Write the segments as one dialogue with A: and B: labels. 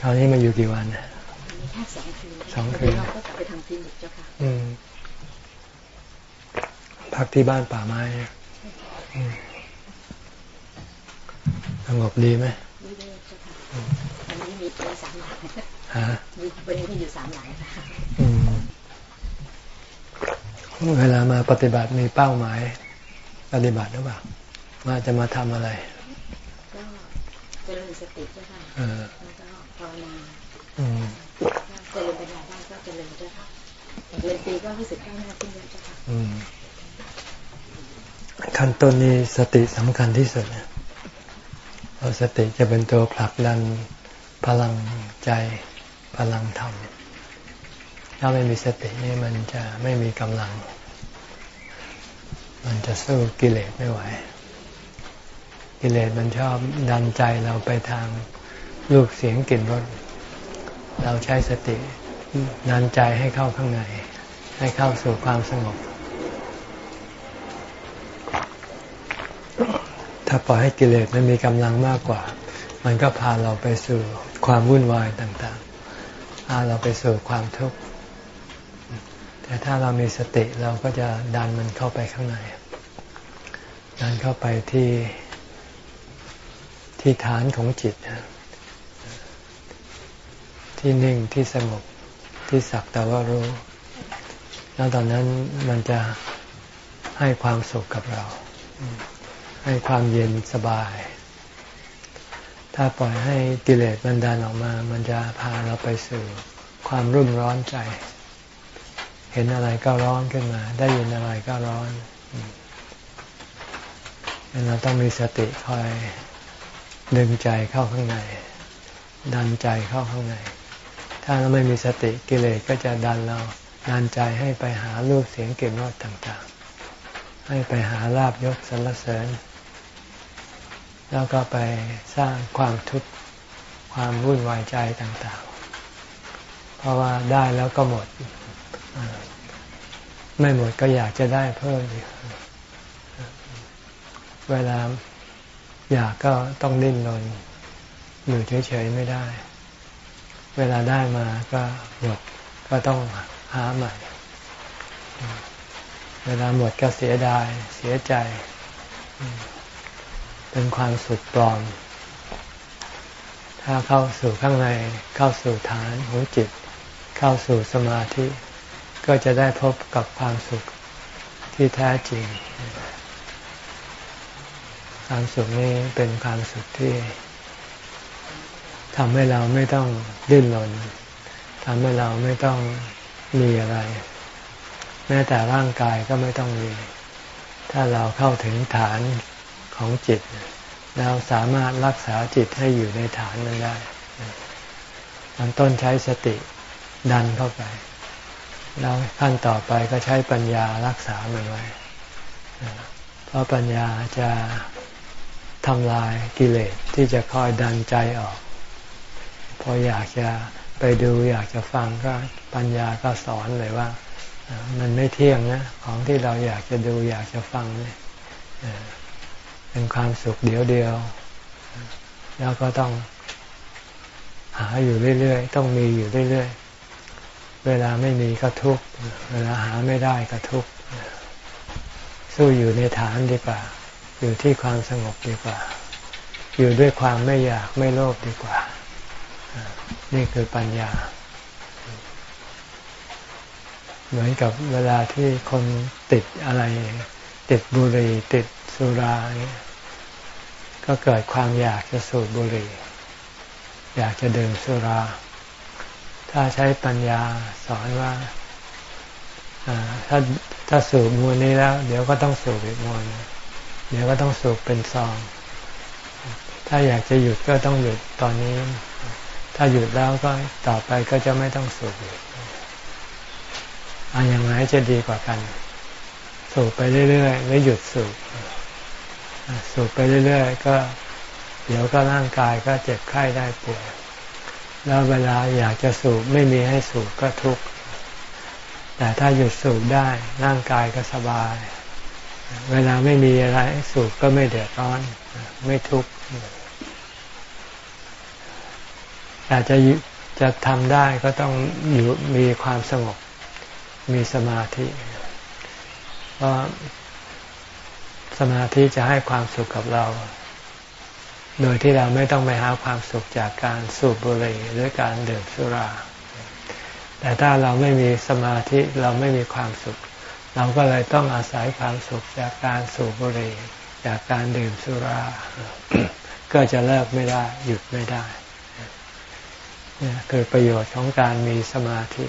A: คราวนี้มาอยู่กี่วัน
B: มีแค่สองคืน
A: สองคืน
B: เราก็กลับไปทำคลินิกเจ้าค่ะ
A: อืมพักที่บ้านป่าไม้สงบดีไหม
B: ดีเลยเจ้าค่ะวันนี้มีเป็นสามหลัง
A: ฮะ
B: วันนี้มีอยู่สามหลังค่ะ
A: เวลามาปฏิบัติมีเป้าหมาย ปฏิบัติหรือเปล่าว่าจะมาทำอะไร
B: ก็เจริญสติเจ้าค่ะแล้วก็ภาวนาเจริญปัญญาได้ก็เจริญเจ้าค่ะ เรียนปีก็รู้สึกก้าวหน้าขึ้นเยอะจ้ะค่ะ
A: ขั้นต้นนี้สติสำคัญที่สุดเพราะสติจะเป็นตัวผลักดันพลังใจพลังธรรม ถ้าไม่มีสตินี่มันจะไม่มีกำลัง มันจะสู้กิเลสไม่ไหว กิเลสมันชอบดันใจเราไปทางรูปเสียงกลิ่นรสเราใช้สติดันใจให้เข้าข้างใน ให้เข้าสู่ความสงบ ถ้าปล่อยให้กิเลสมันมีกำลังมากกว่า มันก็พาเราไปสู่ความวุ่นวายต่างๆพาเราไปสู่ความทุกข์ แต่ถ้าเรามีสติเราก็จะดันมันเข้าไปข้างใน ดันเข้าไปที่ที่ฐานของจิต ที่นิ่งที่สงบที่สักแต่ว่ารู้ แล้วตอนนั้นมันจะให้ความสุขกับเรา ให้ความเย็นสบาย ถ้าปล่อยให้กิเลสมันดันออกมา มันจะพาเราไปสู่ความรุ่มร้อนใจ เห็นอะไรก็ร้อนขึ้นมา ได้ยินอะไรก็ร้อนเราต้องมีสติคอยดึงใจเข้าข้างใน ดันใจเข้าข้างใน ถ้าเราไม่มีสติกิเลสก็จะดันเรา ดันใจให้ไปหารูปเสียงกลิ่นรสต่างๆ ให้ไปหาลาบยศสรรเสริญ แล้วก็ไปสร้างความทุกข์ความวุ่นวายใจต่างๆ เพราะว่าได้แล้วก็หมด ไม่หมดก็อยากจะได้เพิ่มเวลาอยากก็ต้องดิ้นรนอยู่เฉยๆไม่ได้ เวลาได้มาก็หมดก็ต้อง หาใหม่ เวลาหมดก็เสียดาย เสียใจ เป็นความสุขปลอม ถ้าเข้าสู่ข้างในเข้าสู่ฐานหัวจิต เข้าสู่สมาธิ ก็จะได้พบกับความสุขที่แท้จริง ความสุขนี้เป็นความสุขที่ทำให้เราไม่ต้องดิ้นรนทำให้เราไม่ต้อง มีอะไร แม้แต่ร่างกายก็ไม่ต้องมี ถ้าเราเข้าถึงฐานของจิต เราสามารถรักษาจิตให้อยู่ในฐานนั้นได้ตอนต้นใช้สติดันเข้าไป แล้วขั้นต่อไปก็ใช้ปัญญารักษามันไว้ เพราะปัญญาจะทำลายกิเลสที่จะคอยดันใจออก พออยากจะ ไปดูอยากจะฟังก็ปัญญาก็สอนเลยว่า มันไม่เที่ยงนะของที่เราอยากจะดูอยากจะฟังเนี่ยเป็นความสุขเดียวเดียว แล้วก็ต้องหาอยู่เรื่อยๆ ต้องมีอยู่เรื่อยๆ เวลาไม่มีก็ทุกข์เวลาหาไม่ได้ก็ทุกข์สู้อยู่ในฐานดีกว่า อยู่ที่ความสงบดีกว่า อยู่ด้วยความไม่อยากไม่โลภดีกว่า นี่คือปัญญา เหมือนกับเวลาที่คนติดอะไร ติดบุหรี่ติดสุราเนี่ยก็เกิดความอยากจะสูบบุหรี่ อยากจะดื่มสุรา ถ้าใช้ปัญญาสอนว่าถ้าถ้าสูบมวลนี้แล้ว เดี๋ยวก็ต้องสูบอีกมวลเดี๋ยวก็ต้องสูบเป็นซอง ถ้าอยากจะหยุดก็ต้องหยุดตอนนี้ ถ้าหยุดแล้วก็ต่อไปก็จะไม่ต้องสูบอีกอันอย่างไรจะดีกว่ากัน สูบไปเรื่อยๆไม่หยุดสูบสูบไปเรื่อยๆก็ เดี๋ยวก็ร่างกายก็เจ็บไข้ได้ป่วยแล้วเวลาอยากจะสูบไม่มีให้สูบก็ทุกข์แต่ถ้าหยุดสูบได้ร่างกายก็สบาย เวลาไม่มีอะไรสูบก็ไม่เดือดร้อน ไม่ทุกข์ แต่จะจะทำได้ก็ต้องอยู่มีความสงบ มีสมาธิเพราะสมาธิจะให้ความสุขกับเรา โดยที่เราไม่ต้องไปหาความสุขจากการสูบบุหรี่หรือการดื่มสุรา แต่ถ้าเราไม่มีสมาธิเราไม่มีความสุข เราก็เลยต้องอาศัยความสุขจากการสูบบุหรี่จากการดื่มสุรา ก็จะเลิกไม่ได้หยุดไม่ได้ นี่คือประโยชน์ของการมีสมาธิ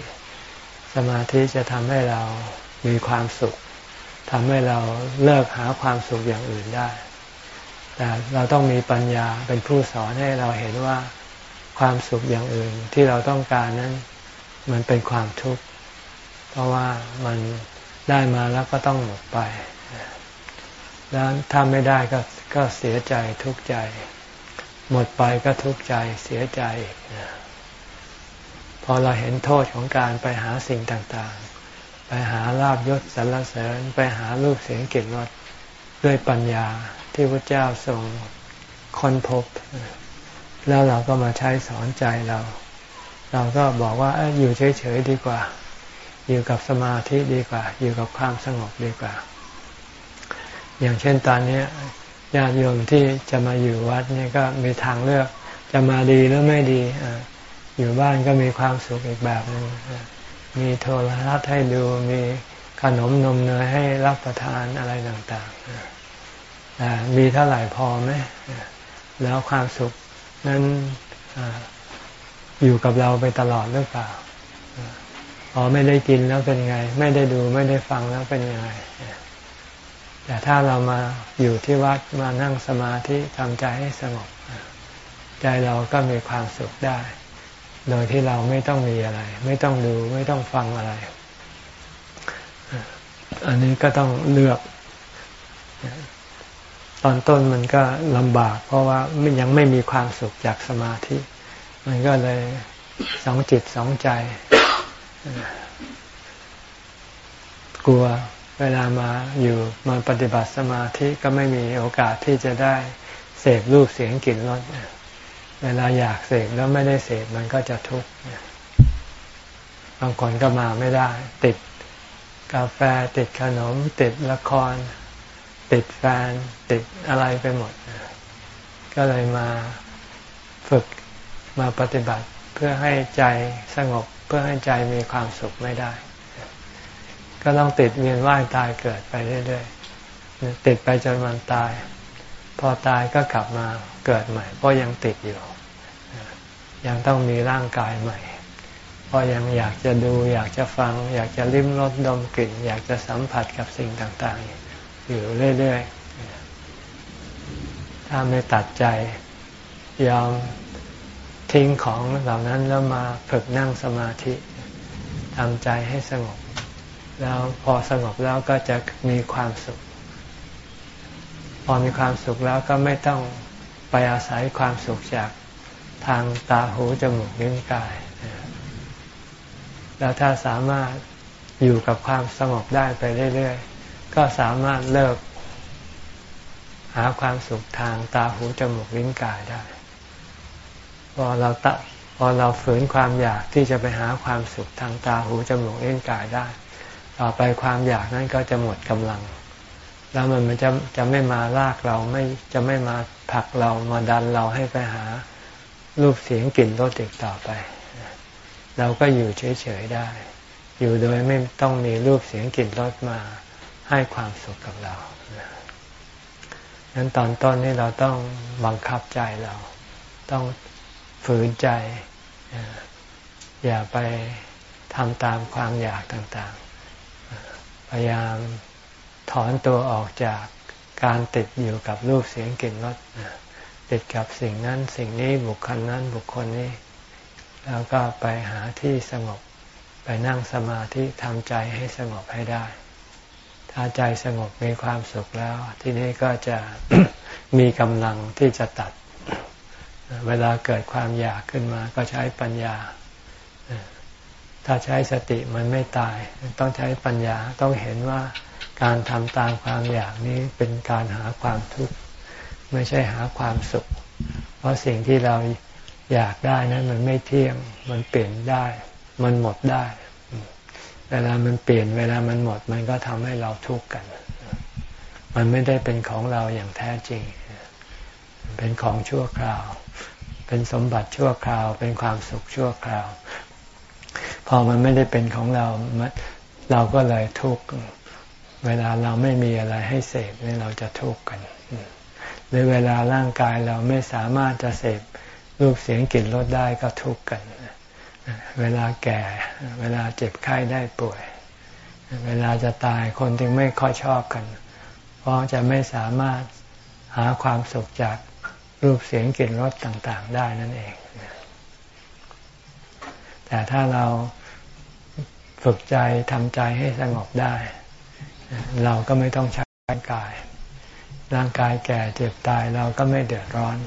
A: สมาธิจะทำให้เรามีความสุขทำให้เราเลิกหาความสุขอย่างอื่นได้ แต่เราต้องมีปัญญาเป็นผู้สอนให้เราเห็นว่าความสุขอย่างอื่นที่เราต้องการนั้นมันเป็นความทุกข์ เพราะว่ามันได้มาแล้วก็ต้องหมดไป แล้วถ้าไม่ได้ก็ก็เสียใจทุกข์ใจ หมดไปก็ทุกข์ใจเสียใจอีกพ อเราเห็นโทษของการไปหาสิ่งต่างๆ ไปหาลาบยศสรรเสริญ ไปหารูปเสียงกลิ่นรสด้วยปัญญาที่พระเจ้าทรงค้นพบ แล้วเราก็มาใช้สอนใจเรา เราก็บอกว่าอยู่เฉยๆดีกว่า อยู่กับสมาธิดีกว่า อยู่กับความสงบดีกว่า อย่างเช่นตอนนี้ญาติโยมที่จะมาอยู่วัดนี่ก็มีทางเลือกจะมาดีหรือไม่ดี อยู่บ้านก็มีความสุขอีกแบบหนึ่งมีโทรทัศน์ให้ดูมีขนมนมเนยให้รับประทานอะไรต่างๆมีเท่าไหร่พอไหมแล้วความสุขนั้นอยู่กับเราไปตลอดหรือเปล่าพอไม่ได้กินแล้วเป็นไง ไม่ได้ดูไม่ได้ฟังแล้วเป็นยังไงแต่ถ้าเรามาอยู่ที่วัดมานั่งสมาธิทำใจให้สงบ ใจเราก็มีความสุขได้ โดยที่เราไม่ต้องมีอะไร ไม่ต้องดูไม่ต้องฟังอะไร อันนี้ก็ต้องเลือก ตอนต้นมันก็ลำบาก เพราะว่ายังไม่มีความสุขจากสมาธิ มันก็เลยสองจิตสองใจ กลัวเวลามาอยู่มาปฏิบัติสมาธิก็ไม่มีโอกาสที่จะได้เสพรูปเสียงกลิ่นรส เวลาอยากเสพแล้วไม่ได้เสพมันก็จะทุกข์บางคนก็มาไม่ได้ ติดกาแฟติดขนม ติดละคร ติดแฟน ติดอะไรไปหมด ก็เลยมาฝึกมาปฏิบัติเพื่อให้ใจสงบเพื่อให้ใจมีความสุขไม่ได้ ก็ต้องติดเวียนว่ายตายเกิดไปเรื่อยๆติดไปจนวันตาย พอตายก็กลับมาเกิดใหม่เพราะยังติดอยู่ ยังต้องมีร่างกายใหม่ เพราะยังอยากจะดู อยากจะฟัง อยากจะลิ้มรสดมกลิ่น อยากจะสัมผัสกับสิ่งต่างๆ อยู่เรื่อยๆ ถ้าไม่ตัดใจยอมทิ้งของเหล่านั้นแล้วมาฝึกนั่งสมาธิทำใจให้สงบ แล้วพอสงบแล้วก็จะมีความสุข พอมีความสุขแล้วก็ไม่ต้องไปอาศัยความสุขจาก ทางตาหูจมูกลิ้นกาย แล้วถ้าสามารถอยู่กับความสงบได้ไปเรื่อยๆ ก็สามารถเลิก หาความสุขทางตาหูจมูกลิ้นกายได้ พอเราตะพอเราฝืนความอยากที่จะไปหาความสุขทางตาหูจมูกลิ้นกายได้ ต่อไปความอยากนั้นก็จะหมดกำลัง แล้วมันมันจะจะไม่มาลากเราไม่จะไม่มาผลักเรามาดันเราให้ไปหา รูปเสียงกลิ่นรสติดต่อไป เราก็อยู่เฉยๆได้ อยู่โดยไม่ต้องมีรูปเสียงกลิ่นรสมาให้ความสุขกับเรานั้นตอนต้นนี่เราต้องบังคับใจเรา ต้องฝืนใจ อย่าไปทำตามความอยากต่างๆ พยายามถอนตัวออกจากการติดอยู่กับรูปเสียงกลิ่นรส ติดกับสิ่งนั้นสิ่งนี้บุคคลนั้นบุคคลนี้ แล้วก็ไปหาที่สงบ ไปนั่งสมาธิทำใจให้สงบให้ได้ ถ้าใจสงบมีความสุขแล้ว ที่นี้ก็จะมีกำลังที่จะตัด เวลาเกิดความอยากขึ้นมา ก็ใช้ปัญญา ถ้าใช้สติมันไม่ตาย ต้องใช้ปัญญาต้องเห็นว่าการทำตามความอยากนี้เป็นการหาความทุกข์ ไม่ใช่หาความสุข เพราะสิ่งที่เราอยากได้นั้นมันไม่เที่ยง มันเปลี่ยนได้ มันหมดได้ เวลามันเปลี่ยน เวลามันหมด มันก็ทำให้เราทุกข์กัน มันไม่ได้เป็นของเราอย่างแท้จริง เป็นของชั่วคราว เป็นสมบัติชั่วคราว เป็นความสุขชั่วคราว พอมันไม่ได้เป็นของเรา เราก็เลยทุกข์ เวลาเราไม่มีอะไรให้เสพนี่เราจะทุกข์กัน หรือเวลาร่างกายเราไม่สามารถจะเสพรูปเสียงกลิ่นรสได้ก็ทุกข์กัน เวลาแก่ เวลาเจ็บไข้ได้ป่วย เวลาจะตายคนจึงไม่ค่อยชอบกัน เพราะจะไม่สามารถหาความสุขจากรูปเสียงกลิ่นรสต่างๆ ได้นั่นเอง แต่ถ้าเราฝึกใจทำใจให้สงบได้ เราก็ไม่ต้องใช้ร่างกาย ร่างกายแก่เจ็บตายเราก็ไม่เดือดร้อน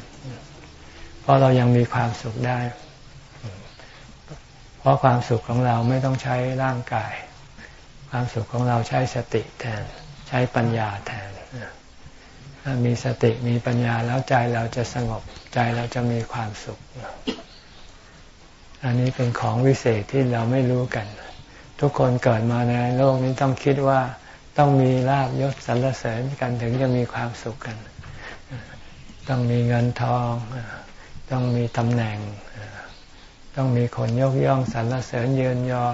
A: เพราะเรายังมีความสุขได้ เพราะความสุขของเราไม่ต้องใช้ร่างกาย ความสุขของเราใช้สติแทน ใช้ปัญญาแทนถ้ามีสติมีปัญญาแล้วใจเราจะสงบใจเราจะมีความสุข อันนี้เป็นของวิเศษที่เราไม่รู้กัน ทุกคนเกิดมาในโลกนี้ต้องคิดว่า ต้องมีลาบยศสรรเสริญกันถึงจะมีความสุขกัน ต้องมีเงินทอง ต้องมีตำแหน่ง ต้องมีคนยกย่องสรรเสริญเยินยอ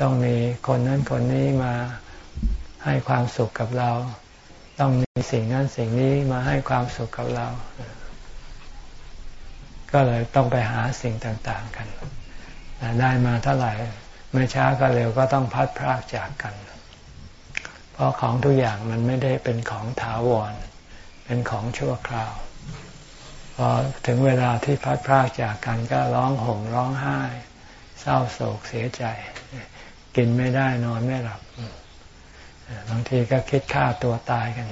A: ต้องมีคนนั้นคนนี้มาให้ความสุขกับเรา ต้องมีสิ่งนั้นสิ่งนี้มาให้ความสุขกับเรา ก็เลยต้องไปหาสิ่งต่างๆกัน แต่ได้มาเท่าไหร่ไม่ช้าก็เร็วก็ต้องพัดพรากจากกัน ราะของทุกอย่างมันไม่ได้เป็นของถาวร เป็นของชั่วคราว พอถึงเวลาที่พัดพรากจากกันก็ร้องห่มร้องไห้ เศร้าโศกเสียใจ กินไม่ได้นอนไม่หลับบางทีก็คิดฆ่าตัวตายกัน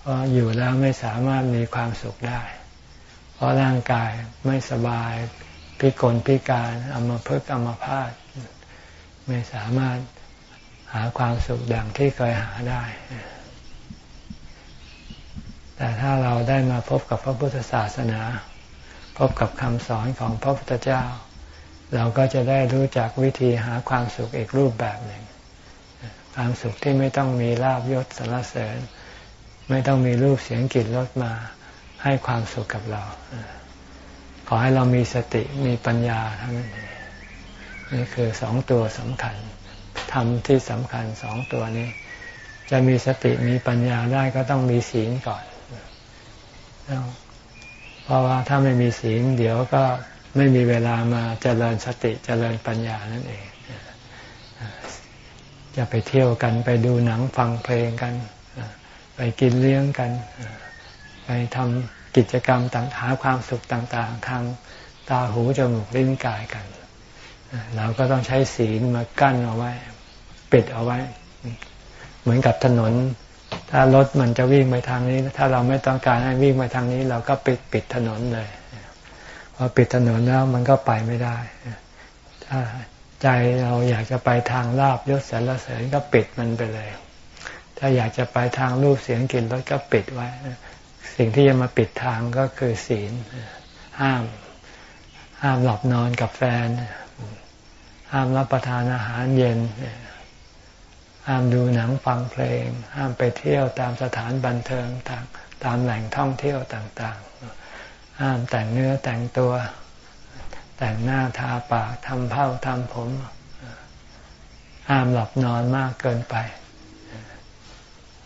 A: เพราะอยู่แล้วไม่สามารถมีความสุขได้ เพราะร่างกายไม่สบายพิกลพิการอมพึกอมพาตไม่สามารถ หาความสุขดังที่เคยหาได้ แต่ถ้าเราได้มาพบกับพระพุทธศาสนา พบกับคำสอนของพระพุทธเจ้า เราก็จะได้รู้จักวิธีหาความสุขอีกรูปแบบหนึ่ง ความสุขที่ไม่ต้องมีลาบยศสรรเสริญ ไม่ต้องมีรูปเสียงกลิ่นรสมาให้ความสุขกับเรา ขอให้เรามีสติมีปัญญาทั้งนั้นนี่คือสองตัวสำคัญ ทำที่สำคัญสองตัวนี้ จะมีสติมีปัญญาได้ก็ต้องมีศีลก่อน เพราะว่าถ้าไม่มีศีลเดี๋ยวก็ไม่มีเวลามาเจริญสติเจริญปัญญานั่นเองจะไปเที่ยวกันไปดูหนังฟังเพลงกัน ไปกินเลี้ยงกัน ไปทำกิจกรรมต่างหาความสุขต่าง ๆ ทางตาหูจมูกลิ้นกายกัน เราก็ต้องใช้ศีลมากั้นเอาไว้ ปิดเอาไว้ เหมือนกับถนน ถ้ารถมันจะวิ่งไปทางนี้ ถ้าเราไม่ต้องการให้วิ่งไปทางนี้ เราก็ปิดปิดถนนเลยพอปิดถนนแล้วมันก็ไปไม่ได้ ถ้าใจเราอยากจะไปทางลาบยศสรรเสริญก็ปิดมันไปเลย ถ้าอยากจะไปทางรูปเสียงกลิ่นรสก็ปิดไว้ สิ่งที่จะมาปิดทางก็คือศีล ห้าม ห้ามหลับนอนกับแฟน ห้ามรับประทานอาหารเย็น ห้ามดูหนังฟังเพลง ห้ามไปเที่ยวตามสถานบันเทิงต่างตามแหล่งท่องเที่ยวต่างๆ ห้ามแต่งเนื้อแต่งตัว แต่งหน้าทาปากทำเผ้าทำผม ห้ามหลับนอนมากเกินไป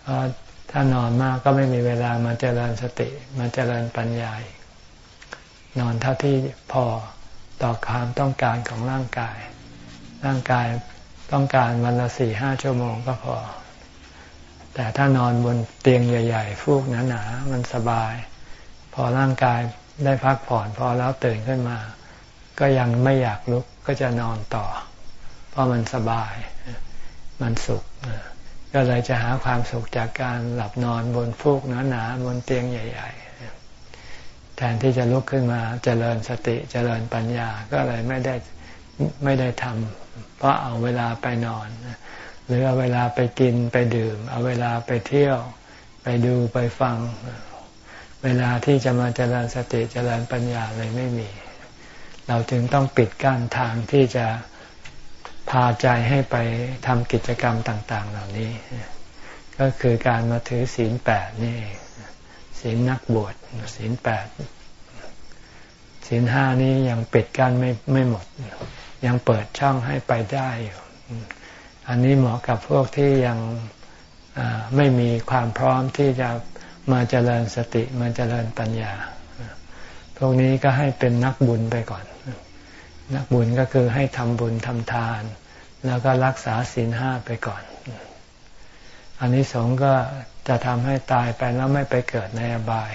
A: เพราะถ้านอนมากก็ไม่มีเวลามาเจริญสติมาเจริญปัญญา นอนเท่าที่พอต่อความต้องการของร่างกาย ร่างกาย ต้องการวันละสี่ห้าชั่วโมงก็พอ แต่ถ้านอนบนเตียงใหญ่ ๆ ฟูกหนาๆมันสบาย พอร่างกายได้พักผ่อนพอแล้วตื่นขึ้นมา ก็ยังไม่อยากลุกก็จะนอนต่อ เพราะมันสบาย มันสุขก็เลยจะหาความสุขจากการหลับนอนบนฟูกหนาๆบนเตียงใหญ่ ๆ แทนที่จะลุกขึ้นมาเจริญสติเจริญปัญญาก็เลยไม่ได้ไม่ได้ทำ เพราะเอาเวลาไปนอน หรือเอาเวลาไปกินไปดื่ม เอาเวลาไปเที่ยว ไปดูไปฟัง เวลาที่จะมาเจริญสติเจริญปัญญาเลยไม่มี เราจึงต้องปิดกั้นทางที่จะพาใจให้ไปทำกิจกรรมต่าง ๆ เหล่านี้ ก็คือการมาถือศีลแปดนี่ศีลนักบวชศีลแปดศีลห้านี้ยังปิดกั้นไม่ไม่หมด ยังเปิดช่องให้ไปได้อยู่อันนี้เหมาะกับพวกที่ยังไม่มีความพร้อมที่จะมาเจริญสติมาเจริญปัญญา พวกนี้ก็ให้เป็นนักบุญไปก่อน นักบุญก็คือให้ทำบุญทำทาน แล้วก็รักษาศีลห้าไปก่อน อันนี้สงก็จะทำให้ตายไปแล้วไม่ไปเกิดในอบาย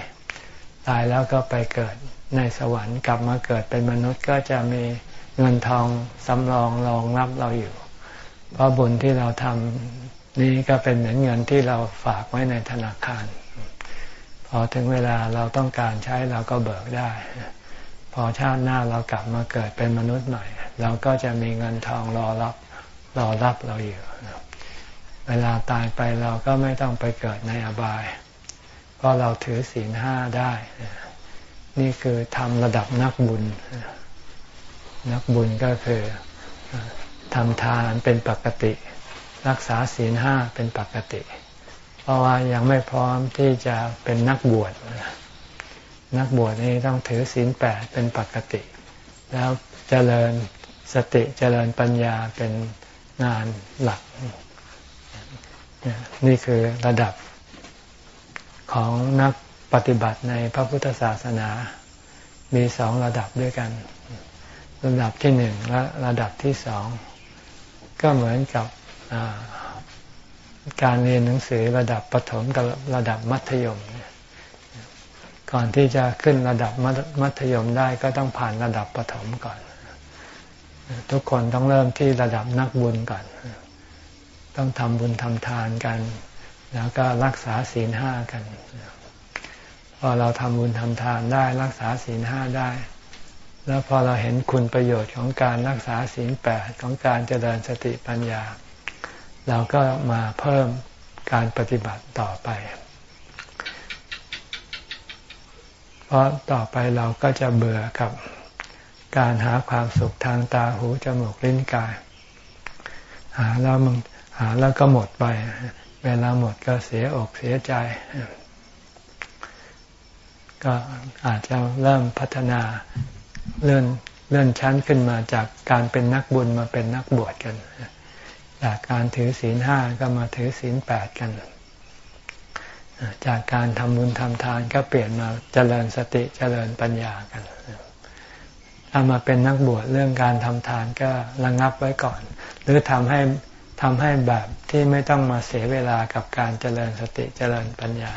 A: ตายแล้วก็ไปเกิดในสวรรค์กลับมาเกิดเป็นมนุษย์ก็จะมี เงินทองสำรองรองรับเราอยู่ เพราะบุญที่เราทำนี้ก็เป็นเหมือนเงินที่เราฝากไว้ในธนาคาร พอถึงเวลาเราต้องการใช้เราก็เบิกได้ พอชาติหน้าเรากลับมาเกิดเป็นมนุษย์ใหม่ เราก็จะมีเงินทองรอรับรอรับเราอยู่ เวลาตายไปเราก็ไม่ต้องไปเกิดในอบาย เพราะเราถือศีลห้าได้ นี่คือทำระดับนักบุญ นักบุญก็คือทำทานเป็นปกติ รักษาศีลห้าเป็นปกติ เพราะว่ายังไม่พร้อมที่จะเป็นนักบวชนักบวชนี้ต้องถือศีลแปดเป็นปกติ แล้วเจริญสติเจริญปัญญาเป็นงานหลัก นี่คือระดับของนักปฏิบัติในพระพุทธศาสนา มีสองระดับด้วยกัน ระดับที่หนึ่งและระดับที่สองก็เหมือนกับการเรียนหนังสือระดับประถมกับระดับมัธยม ก่อนที่จะขึ้นระดับมัธยมได้ก็ต้องผ่านระดับประถมก่อน ทุกคนต้องเริ่มที่ระดับนักบุญก่อน ต้องทำบุญทำทานกัน แล้วก็รักษาศีลห้ากัน พอเราทำบุญทำทานได้รักษาศีลห้าได้ แล้วพอเราเห็นคุณประโยชน์ของการรักษาศีลแปดของการเจริญสติปัญญา เราก็มาเพิ่มการปฏิบัติต่อไป เพราะต่อไปเราก็จะเบื่อกับการหาความสุขทางตาหูจมูกลิ้นกาย หาแล้วมึงหาแล้วก็หมดไป เวลาหมดก็เสียอกเสียใจ ก็อาจจะเริ่มพัฒนา เลื่อนเลื่อนชั้นขึ้นมาจากการเป็นนักบุญมาเป็นนักบวชกันจากการถือศีลห้าก็มาถือศีลแปดกัน จากการทำบุญทำทานก็เปลี่ยนมาเจริญสติเจริญปัญญากันถ้ามาเป็นนักบวชเรื่องการทำทานก็ระงับไว้ก่อน หรือทำให้ทำให้แบบที่ไม่ต้องมาเสียเวลากับการเจริญสติเจริญปัญญา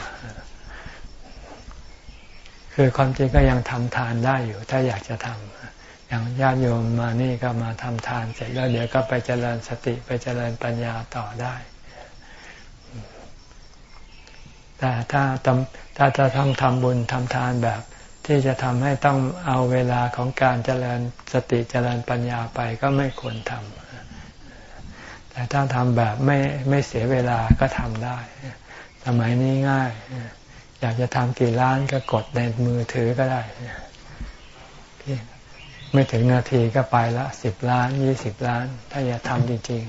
A: คือความจริงก็ยังทำทานได้อยู่ ถ้าอยากจะทำอย่างญาติโยมมานี่ก็มาทำทานเสร็จแล้วเดี๋ยวก็ไปเจริญสติไปเจริญปัญญาต่อได้ แต่ถ้าทำถ้าจะต้องทำบุญทำทานแบบที่จะทำให้ต้องเอาเวลาของการเจริญสติเจริญปัญญาไปก็ไม่ควรทำแต่ถ้าทำแบบไม่ไม่เสียเวลาก็ทำได้ สมัยนี้ง่าย อยากจะทำกี่ล้านก็กดในมือถือก็ได้ ไม่ถึงนาทีก็ไปละสิบล้านยี่สิบล้าน ถ้าอยากทำจริง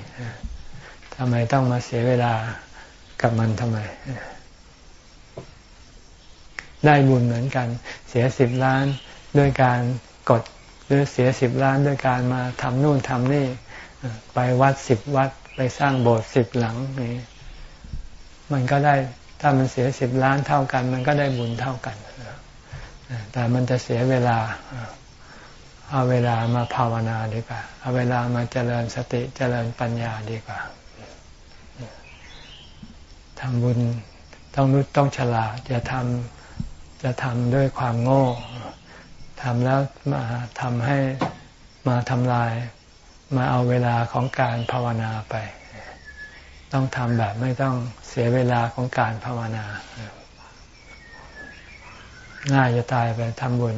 A: ๆทำไมต้องมาเสียเวลากับมันทำไม ได้บุญเหมือนกัน เสียสิบล้านด้วยการกดหรือเสียสิบล้านด้วยการมาทำนู่นทำนี่ ไปวัดสิบวัดไปสร้างโบสถ์สิบหลังนี่มันก็ได้ ถ้ามันเสียสิบล้านเท่ากัน มันก็ได้บุญเท่ากัน แต่มันจะเสียเวลา เอาเวลามาภาวนาดีกว่า เอาเวลามาเจริญสติเจริญปัญญาดีกว่าทำบุญต้องรู้ต้องฉลาดจะทำจะทำด้วยความโง่ทำแล้วมาทำให้มาทำลาย มาเอาเวลาของการภาวนาไป ต้องทำแบบไม่ต้องเสียเวลาของการภาวนา ง่ายจะตายไปทำบุญ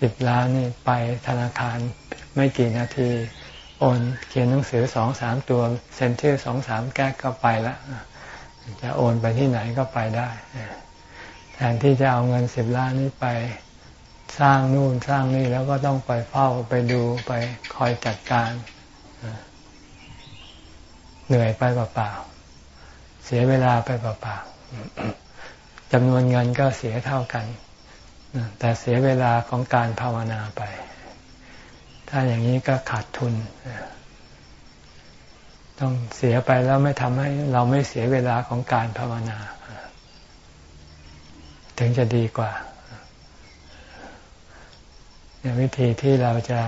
A: สิบล้านนี่ไปธนาคารไม่กี่นาที โอนเขียนหนังสือสองสามตัว เซ็นชื่อสองสามแก๊กก็ไปแล้วจะโอนไปที่ไหนก็ไปได้ แทนที่จะเอาเงินสิบล้านนี้ไปสร้างนู่นสร้างนี่แล้วก็ต้องไปเฝ้าไปดูไปคอยจัดการ เหนื่อยไปเปล่าๆเสียเวลาไปเปล่าๆจำนวนเงินก็เสียเท่ากันแต่เสียเวลาของการภาวนาไป ถ้าอย่างนี้ก็ขาดทุน ต้องเสียไปแล้วไม่ทำให้เราไม่เสียเวลาของการภาวนา ถึงจะดีกว่าวิธีที่เราจะ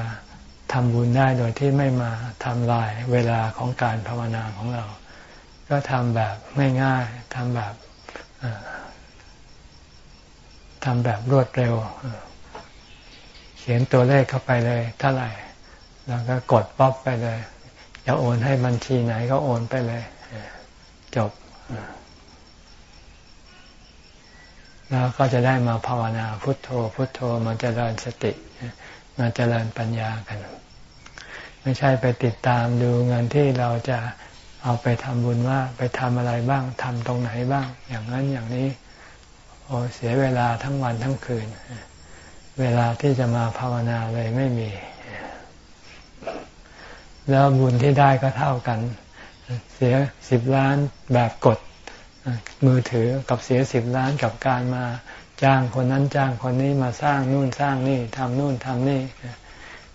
A: ทำบุญได้โดยที่ไม่มาทำลายเวลาของการภาวนาของเรา ก็ทำแบบง่ายๆทำแบบทำแบบรวดเร็ว เขียนตัวเลขเข้าไปเลยเท่าไหร่ แล้วก็กดป๊อปไปเลยจะโอนให้บัญชีไหนก็โอนไปเลย จบ แล้วก็จะได้มาภาวนาพุทโธ พุทโธมาเจริญสติ มาเจริญปัญญากัน ไม่ใช่ไปติดตามดูเงินที่เราจะเอาไปทำบุญว่าไปทำอะไรบ้างทำตรงไหนบ้าง อย่างนั้นอย่างนี้ โอ้เสียเวลาทั้งวันทั้งคืน เวลาที่จะมาภาวนาเลยไม่มี แล้วบุญที่ได้ก็เท่ากัน เสียสิบล้านแบบกดมือถือกับเสียสิบล้านกับการมาจ้างคนนั้นจ้างคนนี้มาสร้างนู่นสร้างนี่ทำนู่นทำนี่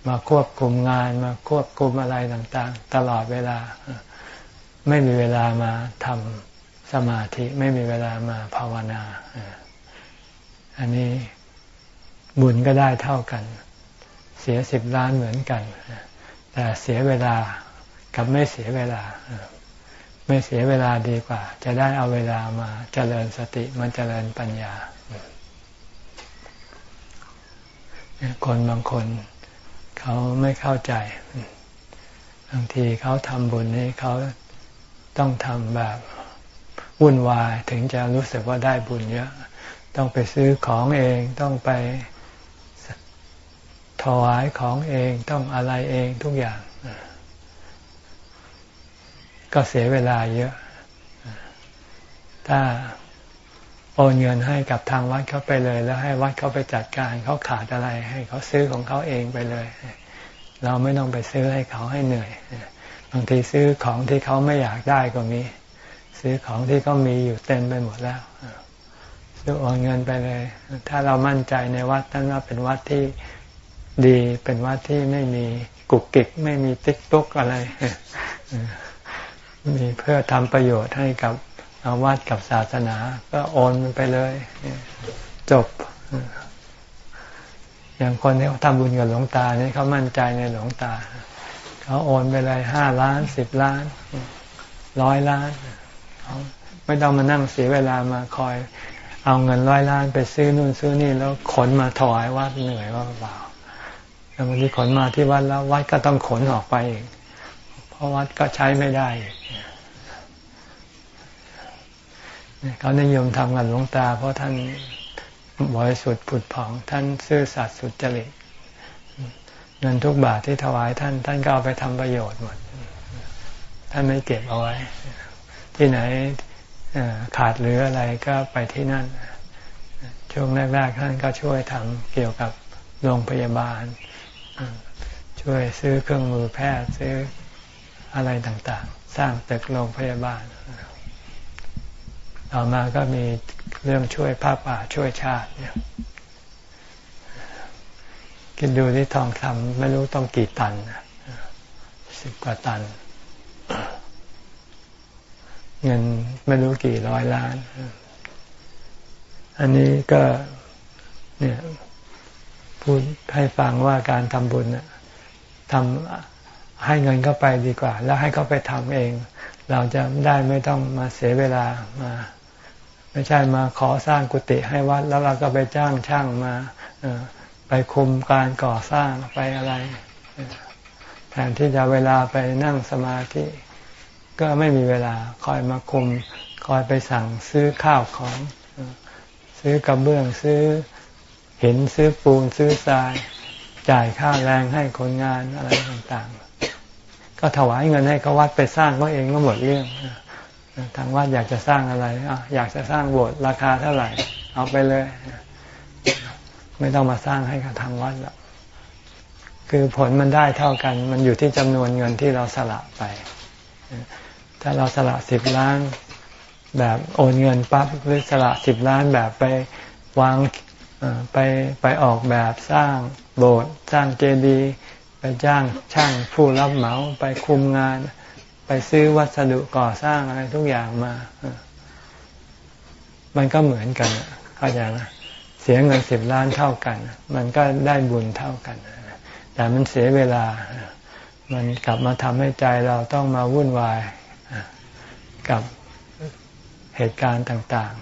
A: มาควบคุมงานมาควบคุมอะไรต่างๆ ตลอดเวลา ไม่มีเวลามาทำสมาธิไม่มีเวลามาภาวนา อันนี้บุญก็ได้เท่ากัน เสียสิบล้านเหมือนกัน แต่เสียเวลากับไม่เสียเวลา ไม่เสียเวลาดีกว่า จะได้เอาเวลามาเจริญสติมันเจริญปัญญาคนบางคน เขาไม่เข้าใจบางทีเขาทำบุญนี่เขาต้องทำแบบวุ่นวายถึงจะรู้สึกว่าได้บุญเยอะ ต้องไปซื้อของเองต้องไปถวายของเองต้องอะไรเองทุกอย่าง ก็เสียเวลาเยอะ ถ้า โอนเงินให้กับทางวัดเขาไปเลย แล้วให้วัดเขาไปจัดการเขาขาดอะไรให้เขาซื้อของเขาเองไปเลย เราไม่ต้องไปซื้อให้เขาให้เหนื่อยบางทีซื้อของที่เขาไม่อยากได้ก็มี ซื้อของที่เขามีอยู่เต็มไปหมดแล้วซื้อโอนเงินไปเลย ถ้าเรามั่นใจในวัดนั้นว่าเป็นวัดที่ดีเป็นวัดที่ไม่มีกุกกิกไม่มีติ๊กตุ๊กอะไรมีเพื่อทำประโยชน์ให้กับ เอาวัดกับศาสนา ก็โอนมันไปเลย จบ อย่างคนที่เขาทำบุญกับหลวงตาเนี่ยเขามั่นใจในหลวงตา เขาโอนไปเลยห้าล้านสิบล้านร้อยล้าน ไม่ต้องมานั่งเสียเวลามาคอย เอาเงินร้อยล้านไปซื้อนู่นซื้อนี่แล้วขนมาถวายวัดเหนื่อยว่าเปล่าแล้ววันนี้ขนมาที่วัดแล้ววัดก็ต้องขนออกไปอีกเพราะวัดก็ใช้ไม่ได้ เขานิยมทำกันหลวงตา เพราะท่านบริสุทธิ์ผุดผ่อง ท่านซื่อสัตย์สุจริตเงินทุกบาทที่ถวายท่าน ท่านก็เอาไปทำประโยชน์หมด ท่านไม่เก็บเอาไว้ ที่ไหนขาดหรืออะไรก็ไปที่นั่น ช่วงแรก ๆ ท่านก็ช่วยทำเกี่ยวกับโรงพยาบาล ช่วยซื้อเครื่องมือแพทย์ซื้ออะไรต่างๆ สร้างตึกโรงพยาบาล ต่อมาก็มีเรื่องช่วยภาป่าช่วยชาติเนี่ยคิดดูที่ทองคำไม่รู้ต้องกี่ตันสิบกว่าตัน เงินไม่รู้กี่ร้อยล้าน อันนี้ก็เนี่ยพูดให้ฟังว่าการทำบุญทำให้เงินเข้าไปดีกว่า แล้วให้เขาไปทำเอง เราจะได้ไม่ต้องมาเสียเวลามา ไม่ใช่มาขอสร้างกุฏิให้วัด แล้วเราก็ไปจ้างช่างมาไปคุมการก่อสร้างไปอะไรแทนที่จะเวลาไปนั่งสมาธิ ก็ไม่มีเวลาคอยมาคุม คอยไปสั่งซื้อข้าวของ ซื้อกระเบื้องซื้อหินซื้อปูนซื้อทราย จ่ายค่าแรงให้คนงานอะไรต่างๆ ก็ถวายเงินให้เขาวัดไปสร้างเขาเองก็หมดเรื่อง ทางวัดอยากจะสร้างอะไรออยากจะสร้างโบสถ์ราคาเท่าไหร่ เอาไปเลย ไม่ต้องมาสร้างให้กับทางวัดหรอกคือผลมันได้เท่ากัน มันอยู่ที่จำนวนเงินที่เราสละไป ถ้าเราสละสิบล้านแบบโอนเงินปั๊บหรือสละสิบล้านแบบไปวางไปไปออกแบบสร้างโบสถ์สร้างเจดีย์ไปจ้างช่างผู้รับเหมาไปคุมงาน ไปซื้อวัสดุก่อสร้างอะไรทุกอย่างมา มันก็เหมือนกันเข้าใจไหเสียเงินสิบล้านเท่ากัน มันก็ได้บุญเท่ากัน แต่มันเสียเวลา มันกลับมาทำให้ใจเราต้องมาวุ่นวายกับเหตุการณ์ต่าง